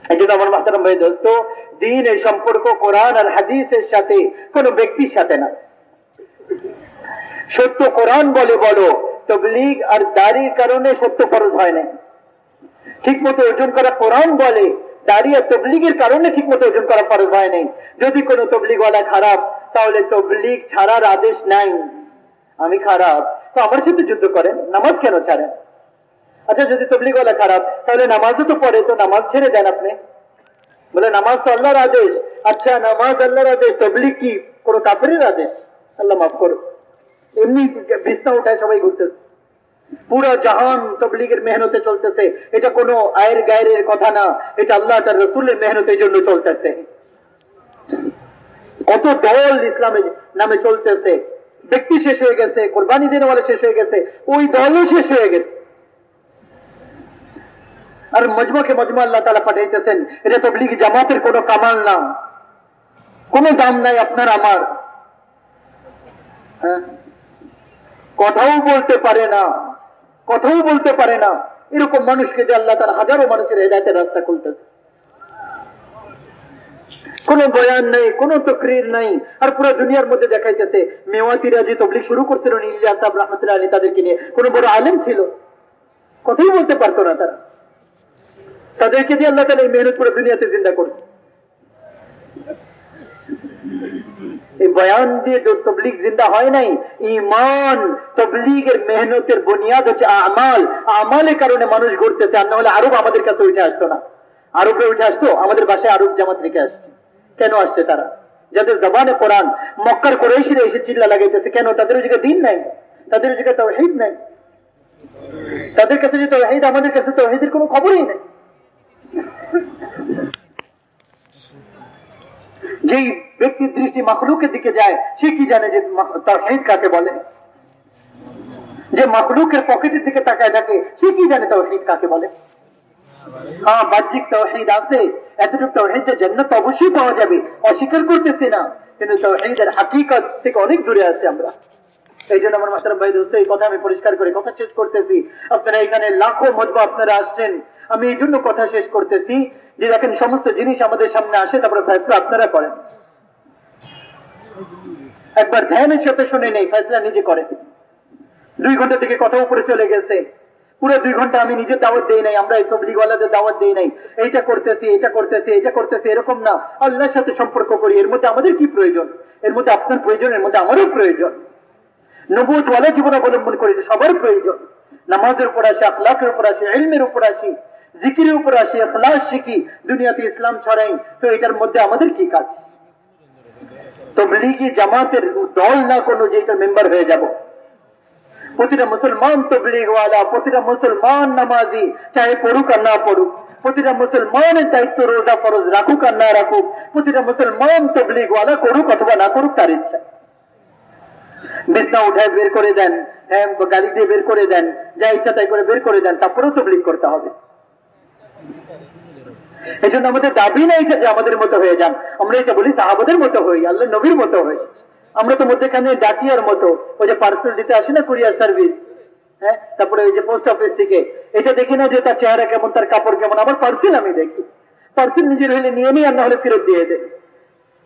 এই আমার মাস্টার ভাই, দোস্ত দিন এই সম্পর্ক কোরআন আর হাদিসের সাথে কোনো ব্যক্তির সাথে না। সত্য কোরআন বলে বলো, তবলিগ আর দাড়ির কারণে সত্য ফরজ হয় না ঠিক মতো অর্জন করা কোরআন বলে, দাড়ি আর তবলিগের কারণে ঠিক মতো অর্জন করা ফরজ হয় নাই। যদি কোনো তবলিগওয়ালা খারাপ, তাহলে তবলিগ ছাড়ার আদেশ নাই। আমি খারাপ, তো আমার সাথে যুদ্ধ করেন, নামাজ কেন ছাড়েন? আচ্ছা যদি তবলিগওয়ালা খারাপ, তাহলে নামাজও তো পড়ে, তো নামাজ ছেড়ে দেন আপনি। বলে, নামাজ তো আল্লাহর আদেশ। আচ্ছা নামাজ আল্লাহর আদেশ, তবলিগ কি? কোনো কাপড়ের আদেশ? আল্লাহ মাফ করো এমনি বিছনা উঠায় সবাই ঘুরতেছে। পুরো জাহান তবলিগের মেহনতে চলতেছে। এটা কোনো আয়ের গায়ের কথা না। এটা আল্লাহ তার রসুলের মেহনতের জন্য চলতেছে। কত দল ইসলামের নামে চলতেছে। ব্যক্তি শেষ হয়ে গেছে কোরবানি দিনওয়ালা শেষ হয়ে গেছে, ওই দলও শেষ হয়ে গেছে। আর মজমাকে মজমা আল্লাহ তালা পাঠাইতেছেন, এটা তবলিগ জামাতের কোনো কামাল না। কোনো দাম নাই আপনার আমার। হ্যাঁ? কথাও বলতে পারে না, কথাও বলতে পারে না। এরকম মানুষকে যে আল্লাহ তার হাজারো মানুষের হেদায়তের রাস্তা খুলতেছে। কোন বয়ান নাই, কোন তকরির নাই, আর পুরো দুনিয়ার মধ্যে দেখাইতেছে, মেওয়াতিরা যে তবলিক শুরু করছিল ইলিয়াস সাহেব রহমতুল্লাহ আলী তাদেরকে নিয়ে, কোন বড় আলেম ছিল। কথাই বলতে পারতো না তারা। তাদেরকে দিয়ে আল্লাহ তালা এই মেহনত পুরো দুনিয়াতে জিন্দা করছে। এই বয়ান দিয়ে যে তবলিগ জিন্দা হয় নাই ইমান তবলিগের মেহনতের বুনিয়াদ হচ্ছে আমাল। আমালের কারণে মানুষ ঘুরতেছে, আর না হলে আরব আমাদের কাছে উঠে আসতো না। আরবে উঠে আসতো, আমাদের বাসায় আরব জামাত রেখে আসছে। কেন আসছে তারা? যাদের জবানে কোরআন, মক্কার কোরেশিরা এসে চিল্লা লাগাইতেছে, কেন? তাদের ওদিকে দিন নাই, তাদের ওদিকে তৌহিদ নাই। তাদের কাছে যে তৌহিদ আমাদের কাছে তৌহিদের কোনো খবরই নেই। যেই ব্যক্তির দৃষ্টি মখলুকের দিকে যায়, সে কি জানে যে তার তৌহিদ কাকে বলে? যে মখলুকের পকেটের দিকে তাকায় থাকে, সে কি জানে তার তৌহিদ কাকে বলে? হ্যাঁ বাহ্যিক তৌহিদ আছে, এতটুকু তৌহিদের জন্নত অবশ্যই পাওয়া যাবে, অস্বীকার করতেছি না, কিন্তু তৌহিদের হাকিকত থেকে অনেক দূরে আছে আমরা। এই জন্য আমার মাস্টার ভাই দোস্ত, এই কথা আমি পরিষ্কার করে কথা শেষ করতেছি। আপনারা এখানে লাখো মতবা আপনারা আসছেন, আমি এই জন্য কথা শেষ করতেছি। যে দেখেন সমস্ত জিনিস আমাদের সামনে আসে, তারপরে ফেসলা আপনারা করেন। একবার ধ্যানের সাথে শুনে নেই ফেসলা নিজে করে দুই ঘণ্টা থেকে কথা উপরে চলে গেছে। পুরো দুই ঘণ্টা আমি নিজের দাওয়াত দিই নাই, আমরা এই তবলিগওয়ালাদের দাওয়াত দিই নাই। এইটা করতেছি এটা করতেছি এটা করতেছি, এরকম না। আল্লাহর সাথে সম্পর্ক করি, এর মধ্যে আমাদের কি প্রয়োজন? এর মধ্যে আপনার প্রয়োজন, এর মধ্যে আমারও প্রয়োজন। নবুতওয়ালা জীবন অবলম্বন করি সবার প্রয়োজন। নামাজের উপর আসি, আখলাকের উপর আসি এলমের উপর আসি। জিকিরের উপর আসি আখলাস শিখি, দুনিয়াতে ইসলাম ছড়াই, তো এটার মধ্যে আমাদের কি কাজ? তবলিগি জামাতের দল না কোনো যে এটার মেম্বার হয়ে যাব? প্রতিটা মুসলমান তবলিগওয়ালা, প্রতিটা মুসলমান নামাজি, চাহে পড়ুক আর না পড়ুক। প্রতিটা মুসলমানের দায়িত্ব রোজা ফরজ রাখুক আর না রাখুক, প্রতিটা মুসলমান তবলিগওয়ালা করুক অথবা না করুক তার ইচ্ছা। বিছনা উঠায় বের করে দেন হ্যাঁ গাড়ি দিয়ে বের করে দেন, যা ইচ্ছা তাই করে বের করে দেন, তারপরেও তবলিগ করতে হবে। এই জন্য আমাদের দাবি নাই যে আমাদের মতো হয়ে যান। আমরা এটা বলি সাহাবাদের মতো হই আল্লাহ নবীর মতো হই। আমরা তো মধ্যেখানে ডাকিয়ার মতো, ওই যে পার্সেল দিতে আসি না কুরিয়ার সার্ভিস হ্যাঁ? তারপরে ওই যে পোস্ট অফিস থেকে। এটা দেখি না যে তার চেহারা কেমন, তার কাপড় কেমন আমার পার্সেল আমি দেখি। পার্সেল নিজের হলে নিয়ে নিই আর না হলে ফেরত দিয়ে দেয়।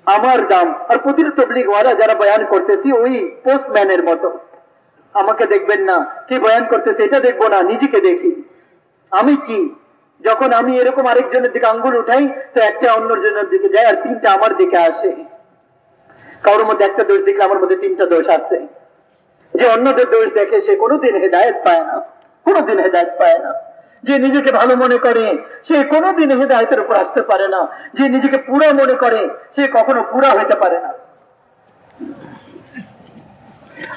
আমার দাম, আর প্রতিটা তবলিগ ওয়ালা যারা বয়ান করতেছি, ওই পোস্টম্যানের মতো। আমাকে দেখবেন না। কি বয়ান করতেছে, এটা দেখব না, নিজেকে দেখি। আমি কি? যখন আমি এরকম আরেকজনের দিকে আঙ্গুল উঠাই, তো একটা অন্যজনের দিকে যায় আর তিনটা আমার দিকে আসে। কারোর মধ্যে একটা দোষ দেখলে আমার মধ্যে তিনটা দোষ আছে। যে অন্যদের দোষ দেখে সে কোনোদিন হেদায়ত পায় না। কোনোদিন হেদায়ত পায় না। যে নিজেকে ভালো মনে করে, সে কোনোদিন হেদায়তের উপর আসতে পারে না। যে নিজেকে পুরা মনে করে, সে কখনো পুরা হইতে পারে না।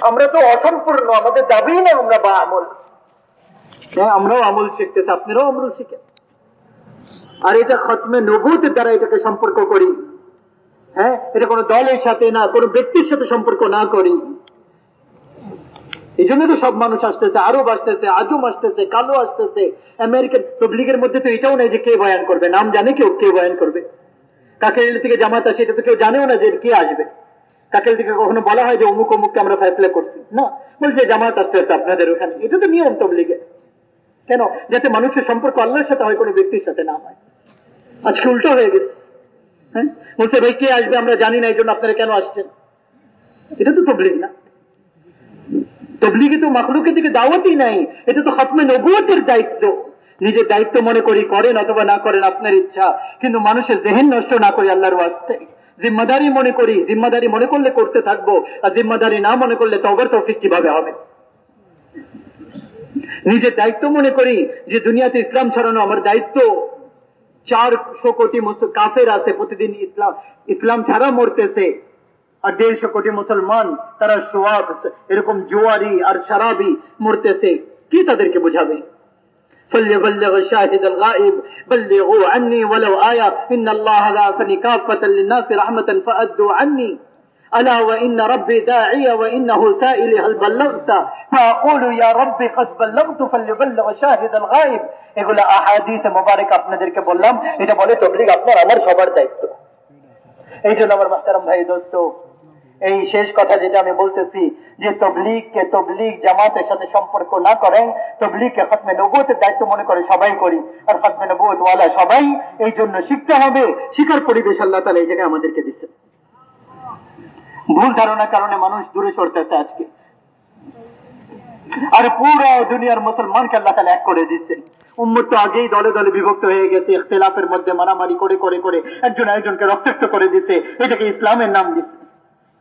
আমরা তো অসম্পূর্ণ, আমাদের দাবি না, আমরা বা আমল। হ্যাঁ আমরাও আমল শিখতেছি, আপনারাও আমল শিখেন। আর এটা খতমে নবুতের দ্বারা এটাকে সম্পর্ক করি। হ্যাঁ? এটা কোনো দলের সাথে না, কোনো ব্যক্তির সাথে সম্পর্ক না করি। এই জন্য তো সব মানুষ আসতেছে, আরব আসতেছে, আজম আসতেছে, কালো আসতেছে। আমেরিকান তবলিগের মধ্যে তো এটাও নেই যে কে বয়ান করবে। নাম জানে কেউ কে বয়ান করবে। কাকের থেকে জামাত আসে এটা তো কেউ জানেও না যে কে আসবে। কাকের দিকে কখনো বলা হয় যে অমুক অমুককে আমরা ফেসলা করছি? না। বলছে, জামাত আসতে আসতে আপনাদের ওখানে। এটা তো নিয়ম তবলিগে কেন? যাতে মানুষের সম্পর্ক আল্লাহর সাথে হয়, কোনো ব্যক্তির সাথে না হয়। আজকে উল্টো হয়ে গেছে। হ্যাঁ? বলছে, ভাই, কে আসবে? আমরা জানি না এই জন্য আপনারা কেন আসছেন? এটা তো তবলিগ না। তবলিগে তো মাখলুকের দিকে দাওয়াতই নাই। এটা তো খতমে নবুয়তের দায়িত্ব। নিজের দায়িত্ব মনে করি করেন অথবা না করেন, আপনার ইচ্ছা। কিন্তু মানুষের জেহেন নষ্ট না করি আল্লাহর ওয়াস্তে। জিম্মাদারি মনে করি, জিম্মাদারি মনে করলে করতে থাকব। আর জিম্মাদারি না মনে করলে তবর তৌফিক কীভাবে হবে? নিজের দায়িত্ব মনে করি যে দুনিয়াতে ইসলাম ছড়ানো আমার দায়িত্ব চারশো কোটি কাফের আছে প্রতিদিন ইসলাম ইসলাম ছাড়া মরতেছে আর দেড়শো কোটি মুসলমান তারা সোয়াব এরকম জোয়ারি আর শারাবি মরতেছে কি তাদেরকে বোঝাবে فليبلغ الشاهد الغائب بلغوا عني ولو آية إن الله بعثني كافة للناس رحمة فأدوا عني ألا وإن ربي داعي وإنه سائلي هل بلغت فأقول يا ربي قد بلغت فليبلغ شاهد الغائب এগুলো আহাদিস মোবারক আপনাদেরকে বললাম এটা বলে তবলিগ আপনার আমার সবার দায়িত্ব এই জন্য আমার মাস্টারাম ভাই দোস্ত এই শেষ কথা যেটা আমি বলতেছি যে তবলিগকে তবলিগ জামাতের সাথে সম্পর্ক না করেন তবলিগকে খতমে নবুতের দায়িত্ব মনে করে সবাই করি আর খতমে নবুত ওয়ালা সবাই এই জন্য শিখতে হবে শিকার পরিবেশ আল্লাহ তালা এই জায়গায় আমাদেরকে দিচ্ছে ভুল ধারণার কারণে মানুষ দূরে সরতেছে আজকে। আর পুরো দুনিয়ার মুসলমানকে আল্লাহ তালা এক করে দিচ্ছেন উম্মত তো আগেই দলে দলে বিভক্ত হয়ে গেছে, ইখতলাফের মধ্যে মারামারি করে করে করে একজন একজনকে রক্তাক্ত করে দিচ্ছে এটাকে ইসলামের নাম দিচ্ছে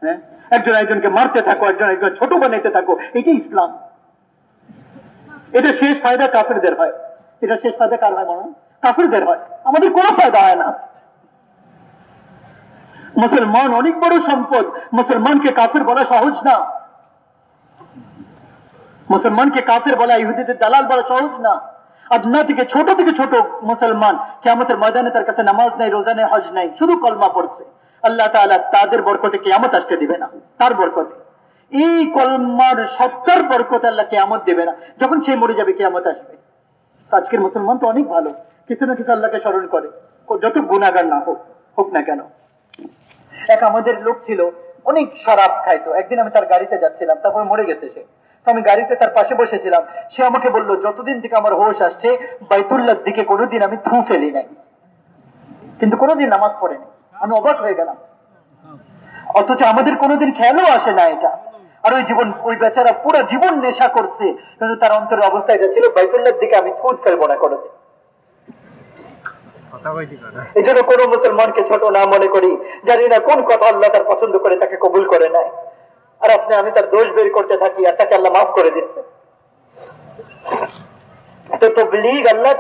হ্যাঁ? একজন একজনকে মারতে থাকো, একজন একজন ছোট বানাইতে থাকো, এটাই ইসলাম। এটা শেষ ফায়দা কাফেরদের হয়। এটা শেষ ফায়দা কার হয় বলুন? কাফেরদের হয়। আমাদের কোনো ফায়দা হয় না। মুসলমান অনেক বড় সম্পদ। মুসলমানকে কাফের বলা সহজ না। মুসলমানকে কাফের বলা, ইহুদিদের দালাল বলা সহজ না। আদনা থেকে ছোট থেকে ছোট মুসলমান কেমতের ময়দানে তার কাছে নামাজ নাই রোজা নেই হজ নাই শুধু কলমা পড়ছে। আল্লাহ তাআলা তাদের বরকতে কেয়ামত আসতে দিবে না, তার বরকতে। এই কলমার সত্তর বরকত আল্লাহ কেয়ামত দেবে না। যখন সে মরে যাবে, কেয়ামত আসবে। আজকের মুসলমান তো অনেক ভালো। কিছু না কিছু আল্লাহকে স্মরণ করে। যত গুণাগার না হোক হোক না কেন। এক আমাদের লোক ছিল, অনেক শরাব খাইতো। একদিন আমি তার গাড়িতে যাচ্ছিলাম, তারপর মরে গেছে সে। আমি গাড়িতে তার পাশে বসেছিলাম। সে আমাকে বলল, যতদিন থেকে আমার হোশ আসছে, বাইতুল্লার দিকে কোনোদিন আমি থু ফেলি নাই। কিন্তু কোনোদিন নামাজ পড়েনি। আমি অবাক হয়ে গেলাম। অথচ আমাদের কোনোদিন খেয়ালও আসে না এটা। আর ওই জীবন, ওই বেচারা পুরো জীবন নেশা করছে। কিন্তু তার অন্তরের অবস্থা এটা ছিল, বাইতুল্লার দিকে আমি থুত ফেলব না কোনোদিন। মুসলমানকে ছোট না মনে করি, জানি না কোন কথা আল্লাহ তার পছন্দ করে তাকে কবুল করে আর আপনি, আমি তার দোষ বের করতে থাকি আর তাকে আল্লাহ মাফ করে দিচ্ছে তো তবলিগ আল্লাহ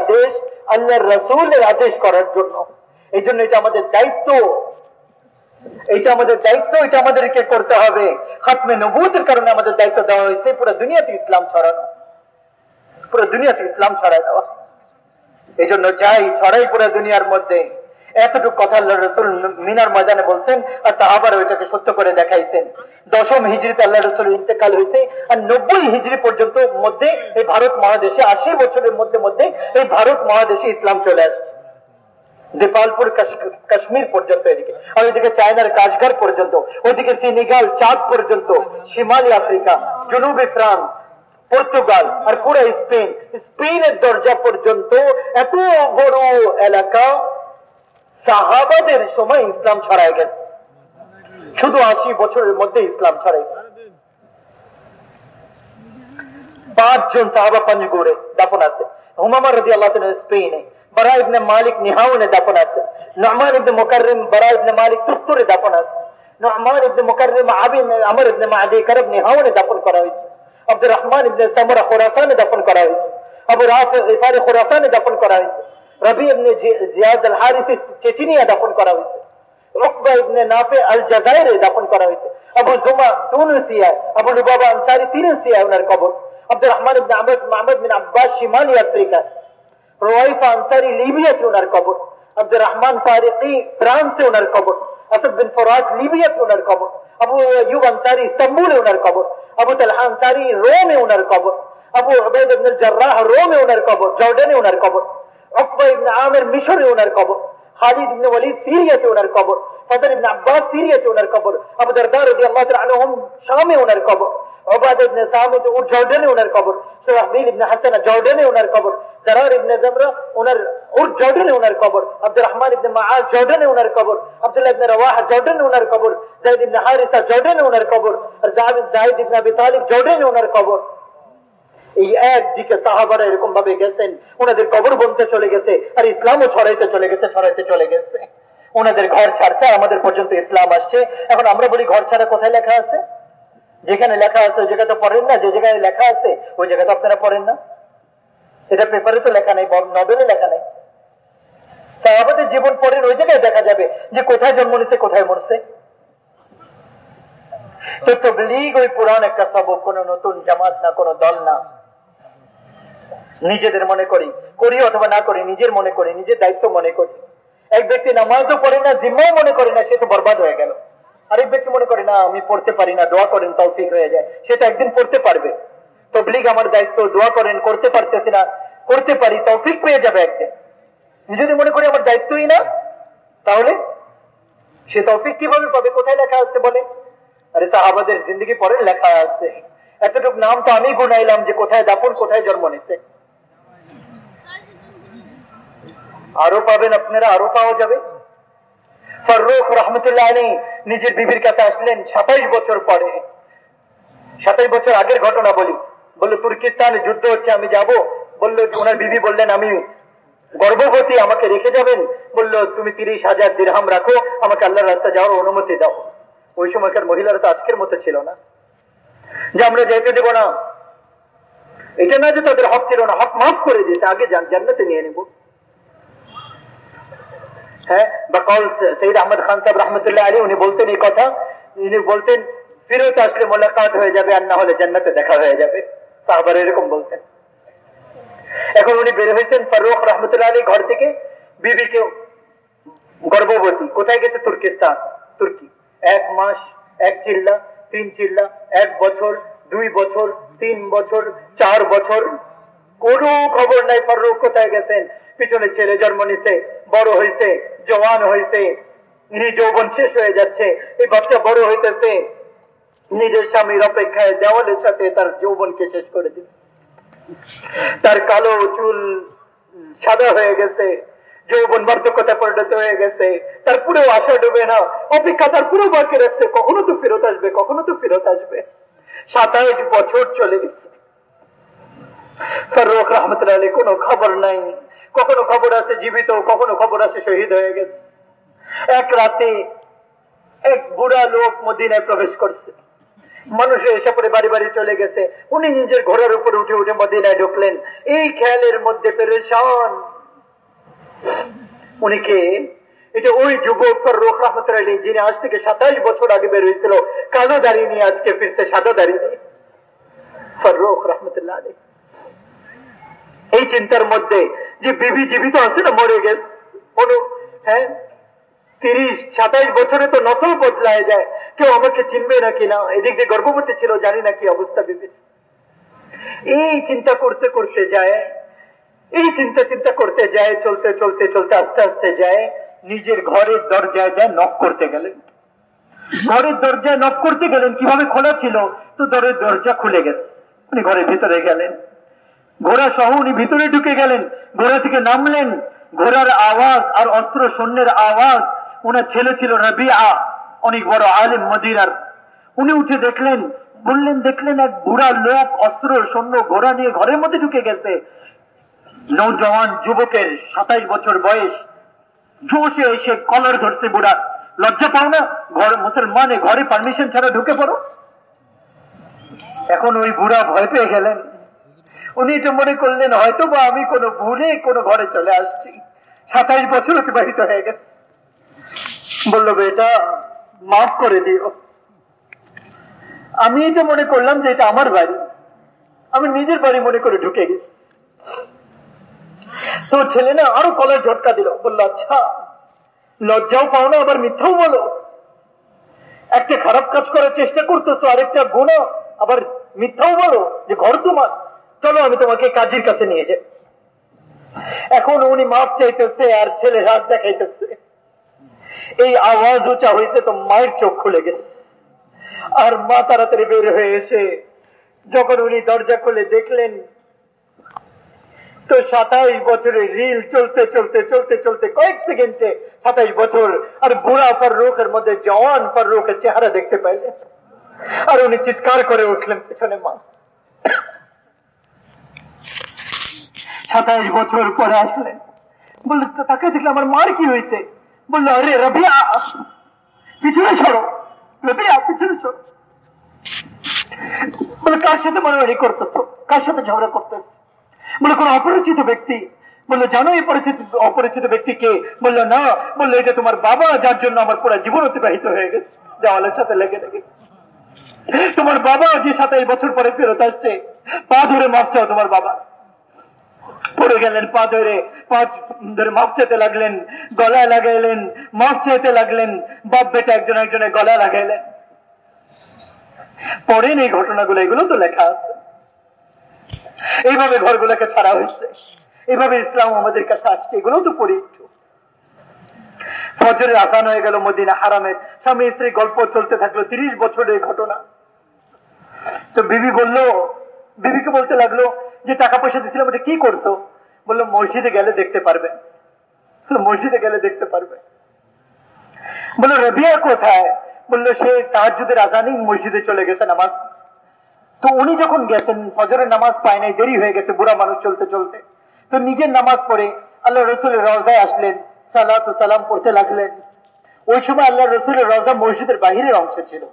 আদেশ, আল্লাহর রাসূলের আদেশ করার জন্য। এই জন্য এটা আমাদের দায়িত্ব। এটা আমাদের দায়িত্ব, এটা আমাদেরকে করতে হবে। খাতমে নবুতের কারণে আমাদের দায়িত্ব দেওয়া হয়েছে, পুরো দুনিয়াতে ইসলাম ছড়ানো। পুরো দুনিয়াতে ইসলাম ছড়ায় দেওয়া। এই জন্য যাই, ছড়াই পুরো দুনিয়ার মধ্যে। এতটুকু কথা আল্লাহ রসুল মিনার ময়দানে বলছেন, আর তা আবার ওইটাকে সত্য করে দেখাইছেন। দশম হিজড়িতে আল্লাহ রসুল ইন্তেকাল হয়েছে, আর নব্বই হিজড়ি পর্যন্ত মধ্যে এই ভারত মহাদেশে, আশি বছরের মধ্যে মধ্যে এই ভারত মহাদেশে ইসলাম চলে আসছে। নেপালপুর কাশ্মীর পর্যন্ত এদিকে, আর ওইদিকে চায়নার কাশগার পর্যন্ত, ওইদিকে সেনেগাল, চাঁদ পর্যন্ত, শিমালি আফ্রিকা, জনুবি ফ্রান্স, পর্তুগাল, আর পুরো স্পেন। স্পেনের দরজা পর্যন্ত এত বড় এলাকা সাহাবাদের সময় ইসলাম ছড়ায় গেছে। শুধু আশি বছরের মধ্যে ইসলাম ছড়াই পাঁচজন সাহাবা পঞ্জগোড়ে দাপন আছে। হুমামা রাজি আল্লাহ স্পেনে বরা ইবনে মালিক নিহাউনে দাপন আছে। ইবনে মুকাররিম বরা ইবনে মালিক তুস্তুরে দাপন আছে। নহমান ইবনে মুকাররিম আবিন আমর ইবনে মাদি, করব নিহাউনে দাপন করা হয়েছে। আব্দুর রহমান ইবনে সামরা খুরাসানে দাপন করা হয়েছে। আবু রাফি গিফারি খুরাসানে দাপন করা হয়েছে রবি ইবনে জিয়াদ আল হারিসি চেচিনিয়া দাপন করা হয়েছে উকবা ইবনে নাফে আল জাজাইরে দাপন করা হয়েছে আবু জুমা তুনিসিয়া আবু লুবাবা আনসারি তিনিসিয়া ওনার কবর Abdur Rahman ibn Ahmad Mahmud bin Abbas শিমালি Africa Ruwayfa Ansari লিবিয়াতে ওনার কবর আব্দুর রহমান ফারিকি ফ্রান্সে ওনার কবর আসাদ বিন ফরাজ লিবিয়াতে ওনার কবর আবু আয়ুব আনসারি ইস্তাম্বুলে ওনার কবর আবু তালহা আনসারি রোমে ওনার কবর আবু ওবায়দ ইবনে জাররাহ রোমে ওনার কবর জর্ডানে ওনার কবর উকবা ইবনে আমের মিশরে ওনার কবর খালিদ ইবনে ওয়ালিদ সিরিয়াতে ওনার কবর হাজার ইবনে আব্বাস সিরিয়াতে ওনার কবর আবু দারদা রাদিয়াল্লাহু তাআলা আনহুম শামে ওনার কবর উবাদা ইবনে সামিত ও জর্ডানে ওনার কবর সুরাহবিল ইবনে হাসান জর্ডানে ওনার কবর জারার ইবনে জামরা ওনার উর জর্ডানে ওনার কবর আব্দুর রহমান ইবনে মাআজ জর্ডানে ওনার কবর আব্দুল্লাহ ইবনে রাওয়াহা জর্ডানে ওনার কবর যায়েদ ইবনে হারিসা জর্ডানে ওনার কবর আর জায়েদ ইবনে আবি তালিব জর্ডানে ওনার কবর এই একদিকে সাহাবারা এরকম ভাবে গেছেন, ওনাদের কবর বনতে চলে গেছে, আর ইসলামও ছড়াইতে চলে গেছে, ছড়াইতে চলে গেছে। ওনাদের ঘর ছাড়তে আমাদের পর্যন্ত ইসলাম আসছে। এখন আমরা বলি ঘর ছাড়া কোথায় লেখা আছে? যেখানে লেখা আছে ওই জায়গাতে পড়েন না, যে জায়গায় লেখা আছে, ওই জায়গাতে আপনারা পড়েন না। এটা পেপারে তো লেখা নেই নভেলে লেখা নেই। সাহাবাদের জীবন পড়েন, ওই জায়গায় দেখা যাবে যে কোথায় জন্ম নিচ্ছে কোথায় মরছে। তো তবলিগ ওই পুরান একটা সবক, কোনো নতুন জামাত না, কোনো দল না। নিজেদের মনে করি করি অথবা না করি, নিজের মনে করি, নিজের দায়িত্ব মনে করি। এক ব্যক্তি নামাজও পড়ে না, জিম্মাও মনে করে না, সে তো বরবাদ হয়ে গেল। আরেক ব্যক্তি মনে করে, না, আমি পড়তে পারি না, দোয়া করেন তাও ঠিক হয়ে যায়। সেটা একদিন পড়তে পারবে। তবলিগ আমার দায়িত্ব, দোয়া করেন, করতে পারতেছি না, করতে পারি, তৌফিক পেয়ে যাবে একদিন। যদি মনে করি আমার দায়িত্বই না, তাহলে সে তৌফিক কীভাবে পাবে, কোথায় লেখা আছে বলে আরে সাহাবাদের জিন্দগি পরে লেখা আছে। এতটুকু নাম তো আমি গুনাইলাম যে কোথায় দাফন, কোথায় জন্ম নিতে আরও পাবেন, আপনারা আরও পাওয়া যাবে। ফারুক রহমতুল্লাহ আলী নিজের বিবির কাছে আসলেন, সাতাইশ বছর পরে। সাতাইশ বছর আগের ঘটনা বলি। বলল, তুর্কিস্তানে যুদ্ধ হচ্ছে, আমি যাব। বলল, ওনার বিবি বললেন, আমি গর্ভবতী, আমাকে রেখে যাবেন। বলল, তুমি তিরিশ হাজার দিরহাম রাখো, আমাকে আল্লাহর রাস্তা যাওয়ার অনুমতি দাও। ওই সময়কার মহিলারা তো আজকের মতো ছিল না। যে আমরা যেতে দেব না। এটা না যে তাদের হক ছিল না, হক মাফ করে দিতে আগে জান্নাতে নিয়ে নেব। হ্যাঁ বা কল সঈদ আহমদ খান সাহেব রহমতুল্লাহ আলী উনি বলতেন এই কথা। উনি বলতেন ফিরত আসলে মোলাকাত হয়ে যাবে আর না হলে জান্নাতে দেখা হয়ে যাবে। সাহাবার এরকম বলতেন। এখন উনি বের হয়েছেন ফারুক রহমতুল্লাহ আলী ঘর থেকে। বিবিকে গর্ভবতী। কোথায় গেছে? তুর্কিস্তান। তুর্কি। এক মাস, এক চিল্লা, তিন চিল্লা, এক বছর, দুই বছর, তিন বছর, চার বছর। কোন খবর নাই ফারুক, কোথায় গেছেন? পিছনে ছেলে জন্ম নিছে, বড় হয়েছে জওয়ান হয়েছে ইনি যৌবন শেষ হয়ে যাচ্ছে। এই বাচ্চা বড় হইতেছে, নিজের স্বামীর অপেক্ষায় দেওয়ালের সাথে তার যৌবনকে শেষ করে দিচ্ছে তার কালো চুল সাদা হয়ে গেছে, যৌবন বার্ধক্যতা পরিণত হয়ে গেছে। তার পুরো আশা ডুবে না, অপেক্ষা তার পুরো বাকি রাখছে। কখনো তো ফেরত আসবে, কখনো তো ফেরত আসবে। সাতাশ বছর চলে গেছে। ফারুক রহমতুল্লাহ আলী কোনো খবর নাই। কখনো খবর আছে জীবিত, কখনো খবর আছে শহীদ হয়ে গেছে। এক রাতে এক বুড়া লোক মদিনায় প্রবেশ করছে। মানুষ এসে পরে বাড়ি বাড়ি চলে গেছে। উনি নিজের ঘোড়ার উপরে উঠে উঠে মদিনায় ঢুকলেন। এই খেয়ালের মধ্যে পেরেশান। উনিকে এটা ওই যুবক রোখ রহমতুল্লাহ আলী যিনি আজ থেকে সাতাইশ বছর আগে বের হয়েছিল। কালো দাঁড়িয়ে নিয়ে আজকে ফিরছে, সাদা দাঁড়িয়ে নিয়ে। ফররোখ রহমতুল্লাহ আলী এই চিন্তার মধ্যে যে বিবি জীবিত আছে না, মরে গেছে। কোনো হ্যাঁ? তিরিশ, সাতাইশ বছরে তো নকল বদলায় যায়। কেউ আমাকে চিনবে না এদিক দিয়ে গর্ভবতী ছিল, জানি না কি অবস্থা বিবি। এই চিন্তা করতে করতে যায়, এই চিন্তা চিন্তা করতে যায়, চলতে চলতে চলতে, আস্তে আস্তে যায়, নিজের ঘরের দরজায় যায় নক করতে গেলেন। ঘরের দরজায় নক করতে গেলেন, কীভাবে খোলা ছিল? তো দরের দরজা খুলে গেছে। উনি ঘরের ভিতরে গেলেন। ঘোড়া সহ উনি ভিতরে ঢুকে গেলেন। ঘোড়া থেকে নামলেন। ঘোড়ার আওয়াজ আর অস্ত্র সৈন্যের আওয়াজ ওনার ছেলে ছিল রবিআ অনেক বড় আলেম মদিরার উনি উঠে দেখলেন, বললেন, দেখলেন এক বুড়া লোক অস্ত্র সৈন্য ঘোড়া নিয়ে ঘরের মধ্যে ঢুকে গেছে। নৌজওয়ান যুবকের সাতাইশ বছর বয়স। জোশে এসে কলার ধরছে বুড়া। লজ্জা পাও না? ঘর, মুসলমানে ঘরে পারমিশন ছাড়া ঢুকে পড়ো। এখন ওই বুড়া ভয় পেয়ে গেলেন। উনি তো মনে করলেন হয়তো বা আমি কোনো ভুলে কোনো ঘরে চলে আসছি। সাতাইশ বছর অতিবাহিত হয়ে গেছে। বলল, বেটা, মাফ করে দিও। আমি তো মনে করলাম যে এটা আমার বাড়ি। আমি নিজের বাড়ি মনে করে ঢুকে গেছি। তো ছেলে না আরও কলার ঝটকা দিল। বলল আচ্ছা লজ্জাও পাও না, আবার মিথ্যাও বলো। একটা খারাপ কাজ করার চেষ্টা করতেছো, আরেকটা গুণ আবার মিথ্যাও বলো যে ঘর তোমার চলো, আমি তোমাকে কাজের কাছে নিয়ে যাই। এখন উনি মাপ চাইতেছে আর ছেলে রাত দেখাইতেছে। এই আওয়াজ উঁচা হয়েছে তো মায়ের চোখ খুলে গেছে। আর মা তাড়াতাড়ি বের হয়ে এসে যখন উনি দরজা খুলে দেখলেন, তো সাতাইশ বছরের রিল চলতে চলতে চলতে চলতে কয়েক সেকেন্ডে সাতাইশ বছর আর বুড়া ফারুকের মধ্যে জওয়ান ফারুকের চেহারা দেখতে পাইলেন। আর উনি চিৎকার করে উঠলেন পেছনে মা। সাতাইশ বছর পরে আসলেন বলল তাকে দেখলে আমার মার কি হয়েছে? বলল, আরে রবিয়া, পিছনে সরো। রবিয়া, পিছনে সরো। বলে, কার সাথে মারামারি করতেছ? কার সাথে ঝগড়া করতেছ? বলে, কোন অপরিচিত ব্যক্তি। বলল, জানো এই পরিচিত, অপরিচিত ব্যক্তি কে? বলল, না। বলল এটা তোমার বাবা, যার জন্য আমার পুরো জীবন অতিবাহিত হয়ে গেছে। দেওয়ালের সাথে লেগে লেগে। তোমার বাবা যে সাতাইশ বছর পরে ফেরত আসছে, পা ধরে মাপ তোমার বাবা। পড়ে গেলেন, পা ধরে পা ধরে মাপ চেতে লাগলেন, গলায় লাগাইলেন, মাপ চেতে লাগলেন, বাপ বেটা একজন একজনের গলায় লাগাইলেন। পড়েন এই ঘটনাগুলো, এগুলো তো লেখা আছে। এইভাবে ঘরগুলোকে ছাড়া হয়েছে। এইভাবে ইসলাম আমাদের কাছে আসছে এগুলো তো পড়ি ফজরের আসান হয়ে গেল মদিনা হারামের স্বামী স্ত্রী গল্প চলতে থাকল, তিরিশ বছরের ঘটনা। তো বিবি বলল, বিবিকে বলতে লাগল যে টাকা পয়সা দিছিলাম এটা কি করছ? বলল, মসজিদে গেলে দেখতে পারবে। মসজিদে গেলে দেখতে পারবে। বলল, রবিয়া কোথায়? বলল, সে তাহাজুদের আজানেই মসজিদে চলে গেছে নামাজ। তো উনি যখন গেছেন, ফজরের নামাজ পায় নাই, দেরি হয়ে গেছে, বুড়া মানুষ চলতে চলতে। তো নিজের নামাজ পড়ে আল্লাহ রসুলের রজায় আসলেন, সালাত সালাম পড়তে লাগলেন। ওই সময় আল্লাহ রসুলের রজা মসজিদের বাহিরের অংশ ছিল।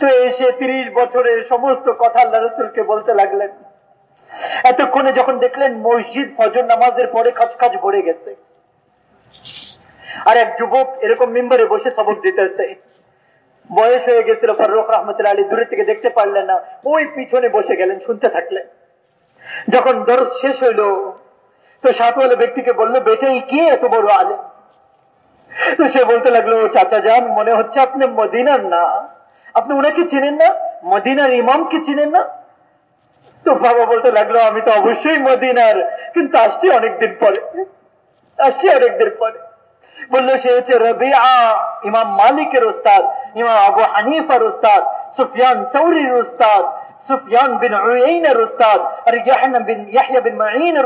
তো এসে তিরিশ বছরের সমস্ত কথা আল্লাহ রসুলকে বলতে লাগলেন। এতক্ষণে যখন দেখলেন মসজিদ ফজর নামাজের পরে খাজ ভরে গেছে। আর এক যুবক এরকম মেম্বারে বসে সবক দিতেছে। বয়স হয়ে গেছিল ফারুক রহমতুল্লাহ আলী, দূরে থেকে দেখতে পারলেন না। ওই পিছনে বসে গেলেন, শুনতে থাকলেন। যখন দরদ শেষ হইল, তো সাতওয়ালা ব্যক্তিকে বলল, বেটাই, কে এত বড় আলেম? তো সে বলতে লাগল, চাচা যান, মনে হচ্ছে আপনি মদিনার না। আপনি ওনাকে চিনেন না? মদিনার ইমামকে চিনেন না? তো বাবা বলতে লাগল, আমি তো অবশ্যই মদিনার। কিন্তু আসছি অনেকদিন পরে। আসছি অনেকদিন পরে। বলল, সে হচ্ছে রবিআ, ইমাম মালিকের উস্তাদ, ইমাম আবু হানিফার উস্তাদ, সুফিয়ান সৌরির উস্তাদ, সুফিয়ান বিন উস্তাদ, আর ইয়াহনা বিন বিন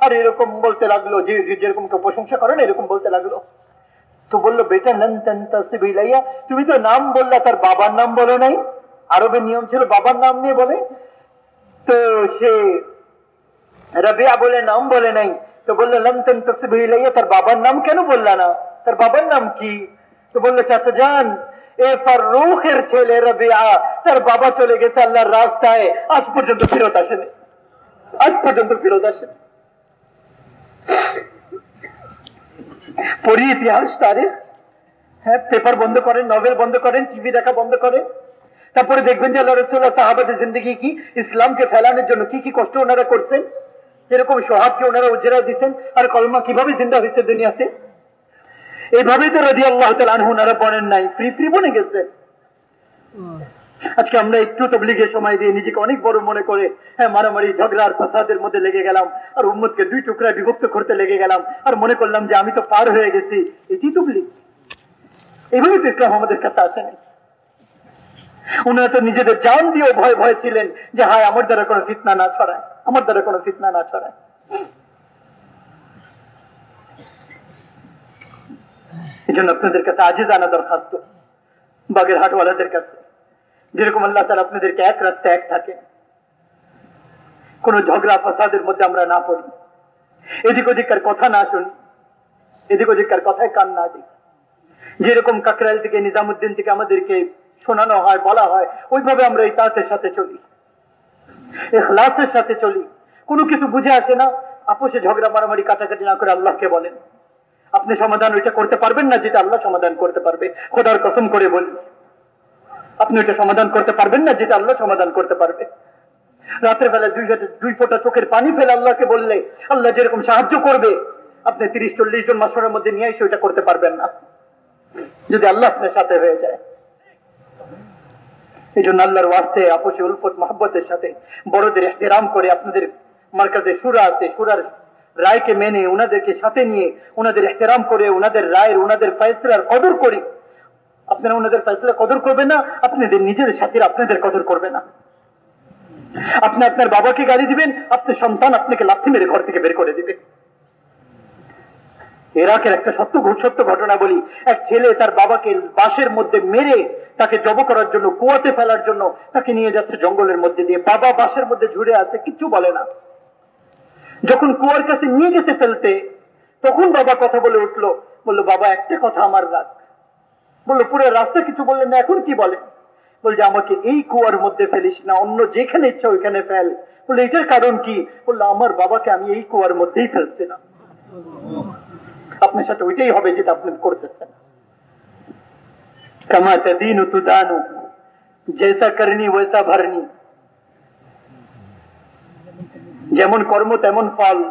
আর এরকম বলতে লাগল, যে যেরকম কেউ প্রশংসা করেন এরকম বলতে লাগল। তো বলল, বেটা তুমি তো নাম বললা, তার বাবার নাম বলো নাই? আরবের নিয়ম ছিল বাবার নাম নিয়ে বলে। তো সে বলে, নাম বলে নাই। তো বলল লমতন তসবিলাইয়া তার বাবার নাম কেন বললা না? তার বাবার নাম কি? তো বলল, চাচা যান এ ফারুখের ছেলে রবিয়া। তার বাবা চলে গেছে আল্লাহর রাস্তায়। আজ পর্যন্ত ফেরত আসেনি। আজ পর্যন্ত ফেরত আসেনি। পড়ি ইতিহাস, তারিখ। হ্যাঁ পেপার বন্ধ করেন, নভেল বন্ধ করেন, টিভি দেখা বন্ধ করেন। তারপরে দেখবেন যে আল্লাহ রসুল্লাহ সাহাবাদের জিন্দগি কি? ইসলামকে ফেলানোর জন্য কি কি কষ্ট ওনারা করছেন? যেরকম সোহাবকে ওনারা উজেরা দিচ্ছেন আর কলমা কীভাবে জিন্দা হয়েছে দুনিয়াতে? এইভাবেই তো রাজি আল্লাহ ওনারা বনেন নাই, ফ্রি ফ্রি বনে গেছেন আজকে আমরা একটু তবলিগে সময় দিয়ে নিজেকে অনেক বড় মনে করে হ্যাঁ মারামারি, ঝগড়া আর ফাসাদের মধ্যে লেগে গেলাম, আর উম্মদকে দুই টুকরা বিভক্ত করতে লেগে গেলাম, আর মনে করলাম যে আমি তো পার হয়ে গেছি, এটি তবলিগ। এইভাবে তো ইসলাম আমাদের কাছে আসেনি উনারা তো নিজেদের জান দিয়েও ভয় ভয় ছিলেন যে, হায়, আমার দ্বারা কোনো ফিতনা না ছড়ায়, আমার দ্বারা কোনো ফিতনা না ছড়ায়। এই জন্য আপনাদের কাছে আজই জানা দরখাস্ত বাগের হাটওয়ালাদের কাছে। যেরকম আল্লাহ তালা আপনাদেরকে এক রাস্তায় এক থাকে। কোন ঝগড়া ফাসাদের মধ্যে আমরা না পড়ি। এদিক ওদিককার কথা না শুনি। এদিক ওদিককার কথায় কান না দিই। যেরকম কাকরাইল থেকে, নিজামুদ্দিন থেকে আমাদেরকে শোনানো হয়, বলা হয়, ওইভাবে আমরা এই তাঁতের সাথে চলি। এখলাসের সাথে চলি। কোনো কিছু বুঝে আসে না। আপোষে ঝগড়া, মারামারি, কাটাকাটি না করে আল্লাহকে বলেন। আপনি সমাধান ওইটা করতে পারবেন না যেটা আল্লাহ সমাধান করতে পারবে। খোদার কসম করে বলি। আপনি ওইটা সমাধান করতে পারবেন না যেটা আল্লাহ সমাধান করতে পারবে। রাতের বেলা দুই দুই ফোঁটা চোখের পানি ফেলে আল্লাহকে বললে, আল্লাহ যেরকম সাহায্য করবে, আপনি তিরিশ চল্লিশ জন মাসরের মধ্যে নিয়ে এসে ওইটা করতে পারবেন না। যদি আল্লাহ আপনার সাথে হয়ে যায়। এই জন্য আল্লাহর ওয়াস্তে, আপসে, উলফত, মহব্বতের সাথে বড়দের এহতেরাম করে আপনাদের মার্কাজে সুরা আছে, সুরার রায়কে মেনে ওনাদেরকে সাথে নিয়ে ওনাদের এহতেরাম করে ওনাদের রায়ের ওনাদের ফয়সলার কদর করি। আপনারা ওনাদের ফয়সলা কদর করবে না, আপনাদের নিজের সাথে আপনাদের কদর করবে না। আপনি আপনার বাবাকে গালি দিবেন, আপনার সন্তান আপনাকে লাথি মেরে ঘর থেকে বের করে দিবে। এরাকের একটা সত্য সত্য ঘটনা বলি। এক ছেলে তার বাবাকে বাঁশের মধ্যে মেরে তাকে জব করার জন্য, কুয়াতে ফেলার জন্য তাকে নিয়ে যাচ্ছে জঙ্গলের মধ্যে দিয়ে। বাবা বাঁশের মধ্যে ঝুড়ে আছে, কিচ্ছু বলে না। যখন কুয়ার কাছে নিয়ে গেছে ফেলতে, তখন বাবা কথা বলে উঠল, বলল, বাবা, একটা কথা আমার রাখ বলল, পুরো রাস্তা কিছু বললেন না, এখন কি বলে? বলছে আমাকে এই কুয়ার মধ্যে ফেলিস না, অন্য যেখানে ইচ্ছা ওইখানে ফেল। বলল, এটার কারণ কি? বলল, আমার বাবাকে আমি এই কুয়ার মধ্যেই ফেলছিলাম আপনার সাথে ওইটাই হবে যেটা আপনি করতেছেন। কামা তদিন তুদানু, জেসা করনি ওয়েসা ভরনি। যেমন কর্ম, তেমন ফল।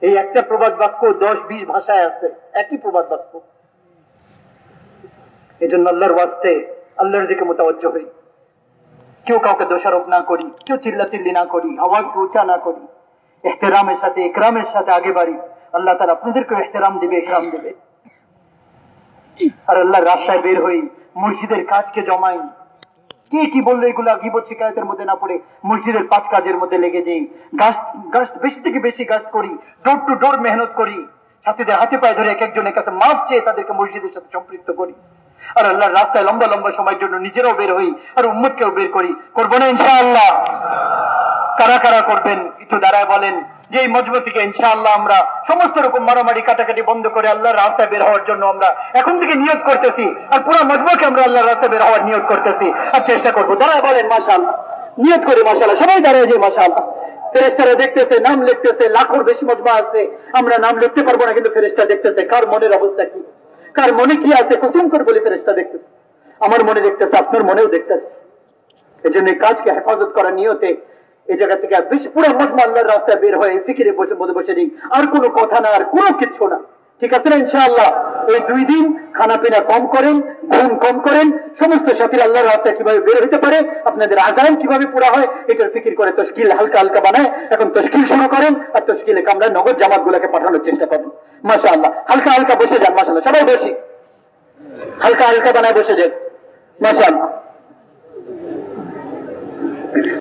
এই একটা প্রবাদ বাক্য দশ, বিশ ভাষায় আছে। একই প্রবাদ বাক্য। এই জন্য আল্লাহর ওয়াস্তে, আল্লাহর দিকে মোতাবজ্জ হই। কেউ কাউকে দোষারোপ না করি, কেউ চিল্লা চিল্লি না করি, আওয়াজ উঁচা না করি। এহতেরামের সাথে, একরামের সাথে আগে বাড়ি। আল্লাহ তারা আপনাদেরকে এহতেরাম দিবে একরাম দিবে। আর আল্লাহর রাস্তায় বের হই, মসজিদের কাজকে জমাই। কে কি বলল এগুলা গিবত শিকায়তের মধ্যে না পড়ে? মসজিদের পাঁচ কাজের মধ্যে লেগে যাই। গাছ গাছ বেশি থেকে বেশি গাছ করি, ডোর টু ডোর মেহনত করি। সাথীদের হাতে পায়ে ধরে এক একজনের কাছে মাপ চেয়ে তাদেরকে মসজিদের সাথে সম্পৃক্ত করি। আর আল্লাহর রাস্তায় লম্বা লম্বা সময়ের জন্য নিজেরাও বের হই, আর উম্মতকেও বের করি। করব না ইনশাআল্লাহ। কারা কারা করবেন? একটু দাঁড়ায় বলেন। যে মজবু থেকে ইনশাআল্লাহ আমরা সমস্ত রকম মারামারি কাটাকাটি বন্ধ করে আল্লাহর রাস্তায় বের হওয়ার জন্য আমরা এখন থেকে নিয়োগ করতেছি আর পুরো মজবুকে আমরা আল্লাহর রাস্তায় বের হওয়ার নিয়োগ করতেছি। আর চেষ্টা করব। দাঁড়ায় বলেন, মাশাআল্লাহ। নিয়োগ করি, মাশাআল্লাহ। সবাই দাঁড়ায় যে, মাশাআল্লাহ। ফেরেস্তারা দেখতেছে, নাম লিখতেছে, লাখোর বেশি মজমা আছে। আমরা নাম লিখতে পারব না, কিন্তু ফেরেস্তা দেখতেছে, কার মনের অবস্থা কি? কার মনে কি আছে? কুসুম করে বলে ফেরেস্তা দেখতেছে। আমার মনে দেখতেছে, আপনার মনেও দেখতেছে। এই জন্য কাজকে হেফাজত করার নিয়তে এই জায়গা থেকে বেশি পুরো মজমা আল্লাহর রাস্তায় বের হয়ে ফিকিরে বসে বসে বসে দিই আর কোনো কথা না, আর কোনো কিছু না। ঠিক আছে না, ইনশাআল্লাহ? এই দুই দিন খানা পিনা কম করেন, ঘুম কম করেন। সমস্ত সাথীর আল্লাহর রাস্তায় কীভাবে বের হতে পারে, আপনাদের আগাম কীভাবে পুরা হয়, এটার ফিকির করে তশকিল হালকা হালকা বানায়। এখন তশকিল শুরু করেন, আর তশকিলে কামড়ায় নগদ জামাত গুলাকে পাঠানোর চেষ্টা করেন। মাসা আল্লাহ হালকা হালকা বসে যান মাসাল্লাহ সবাই বসি। হালকা হালকা বানায় বসে যান। মাসা আল্লাহ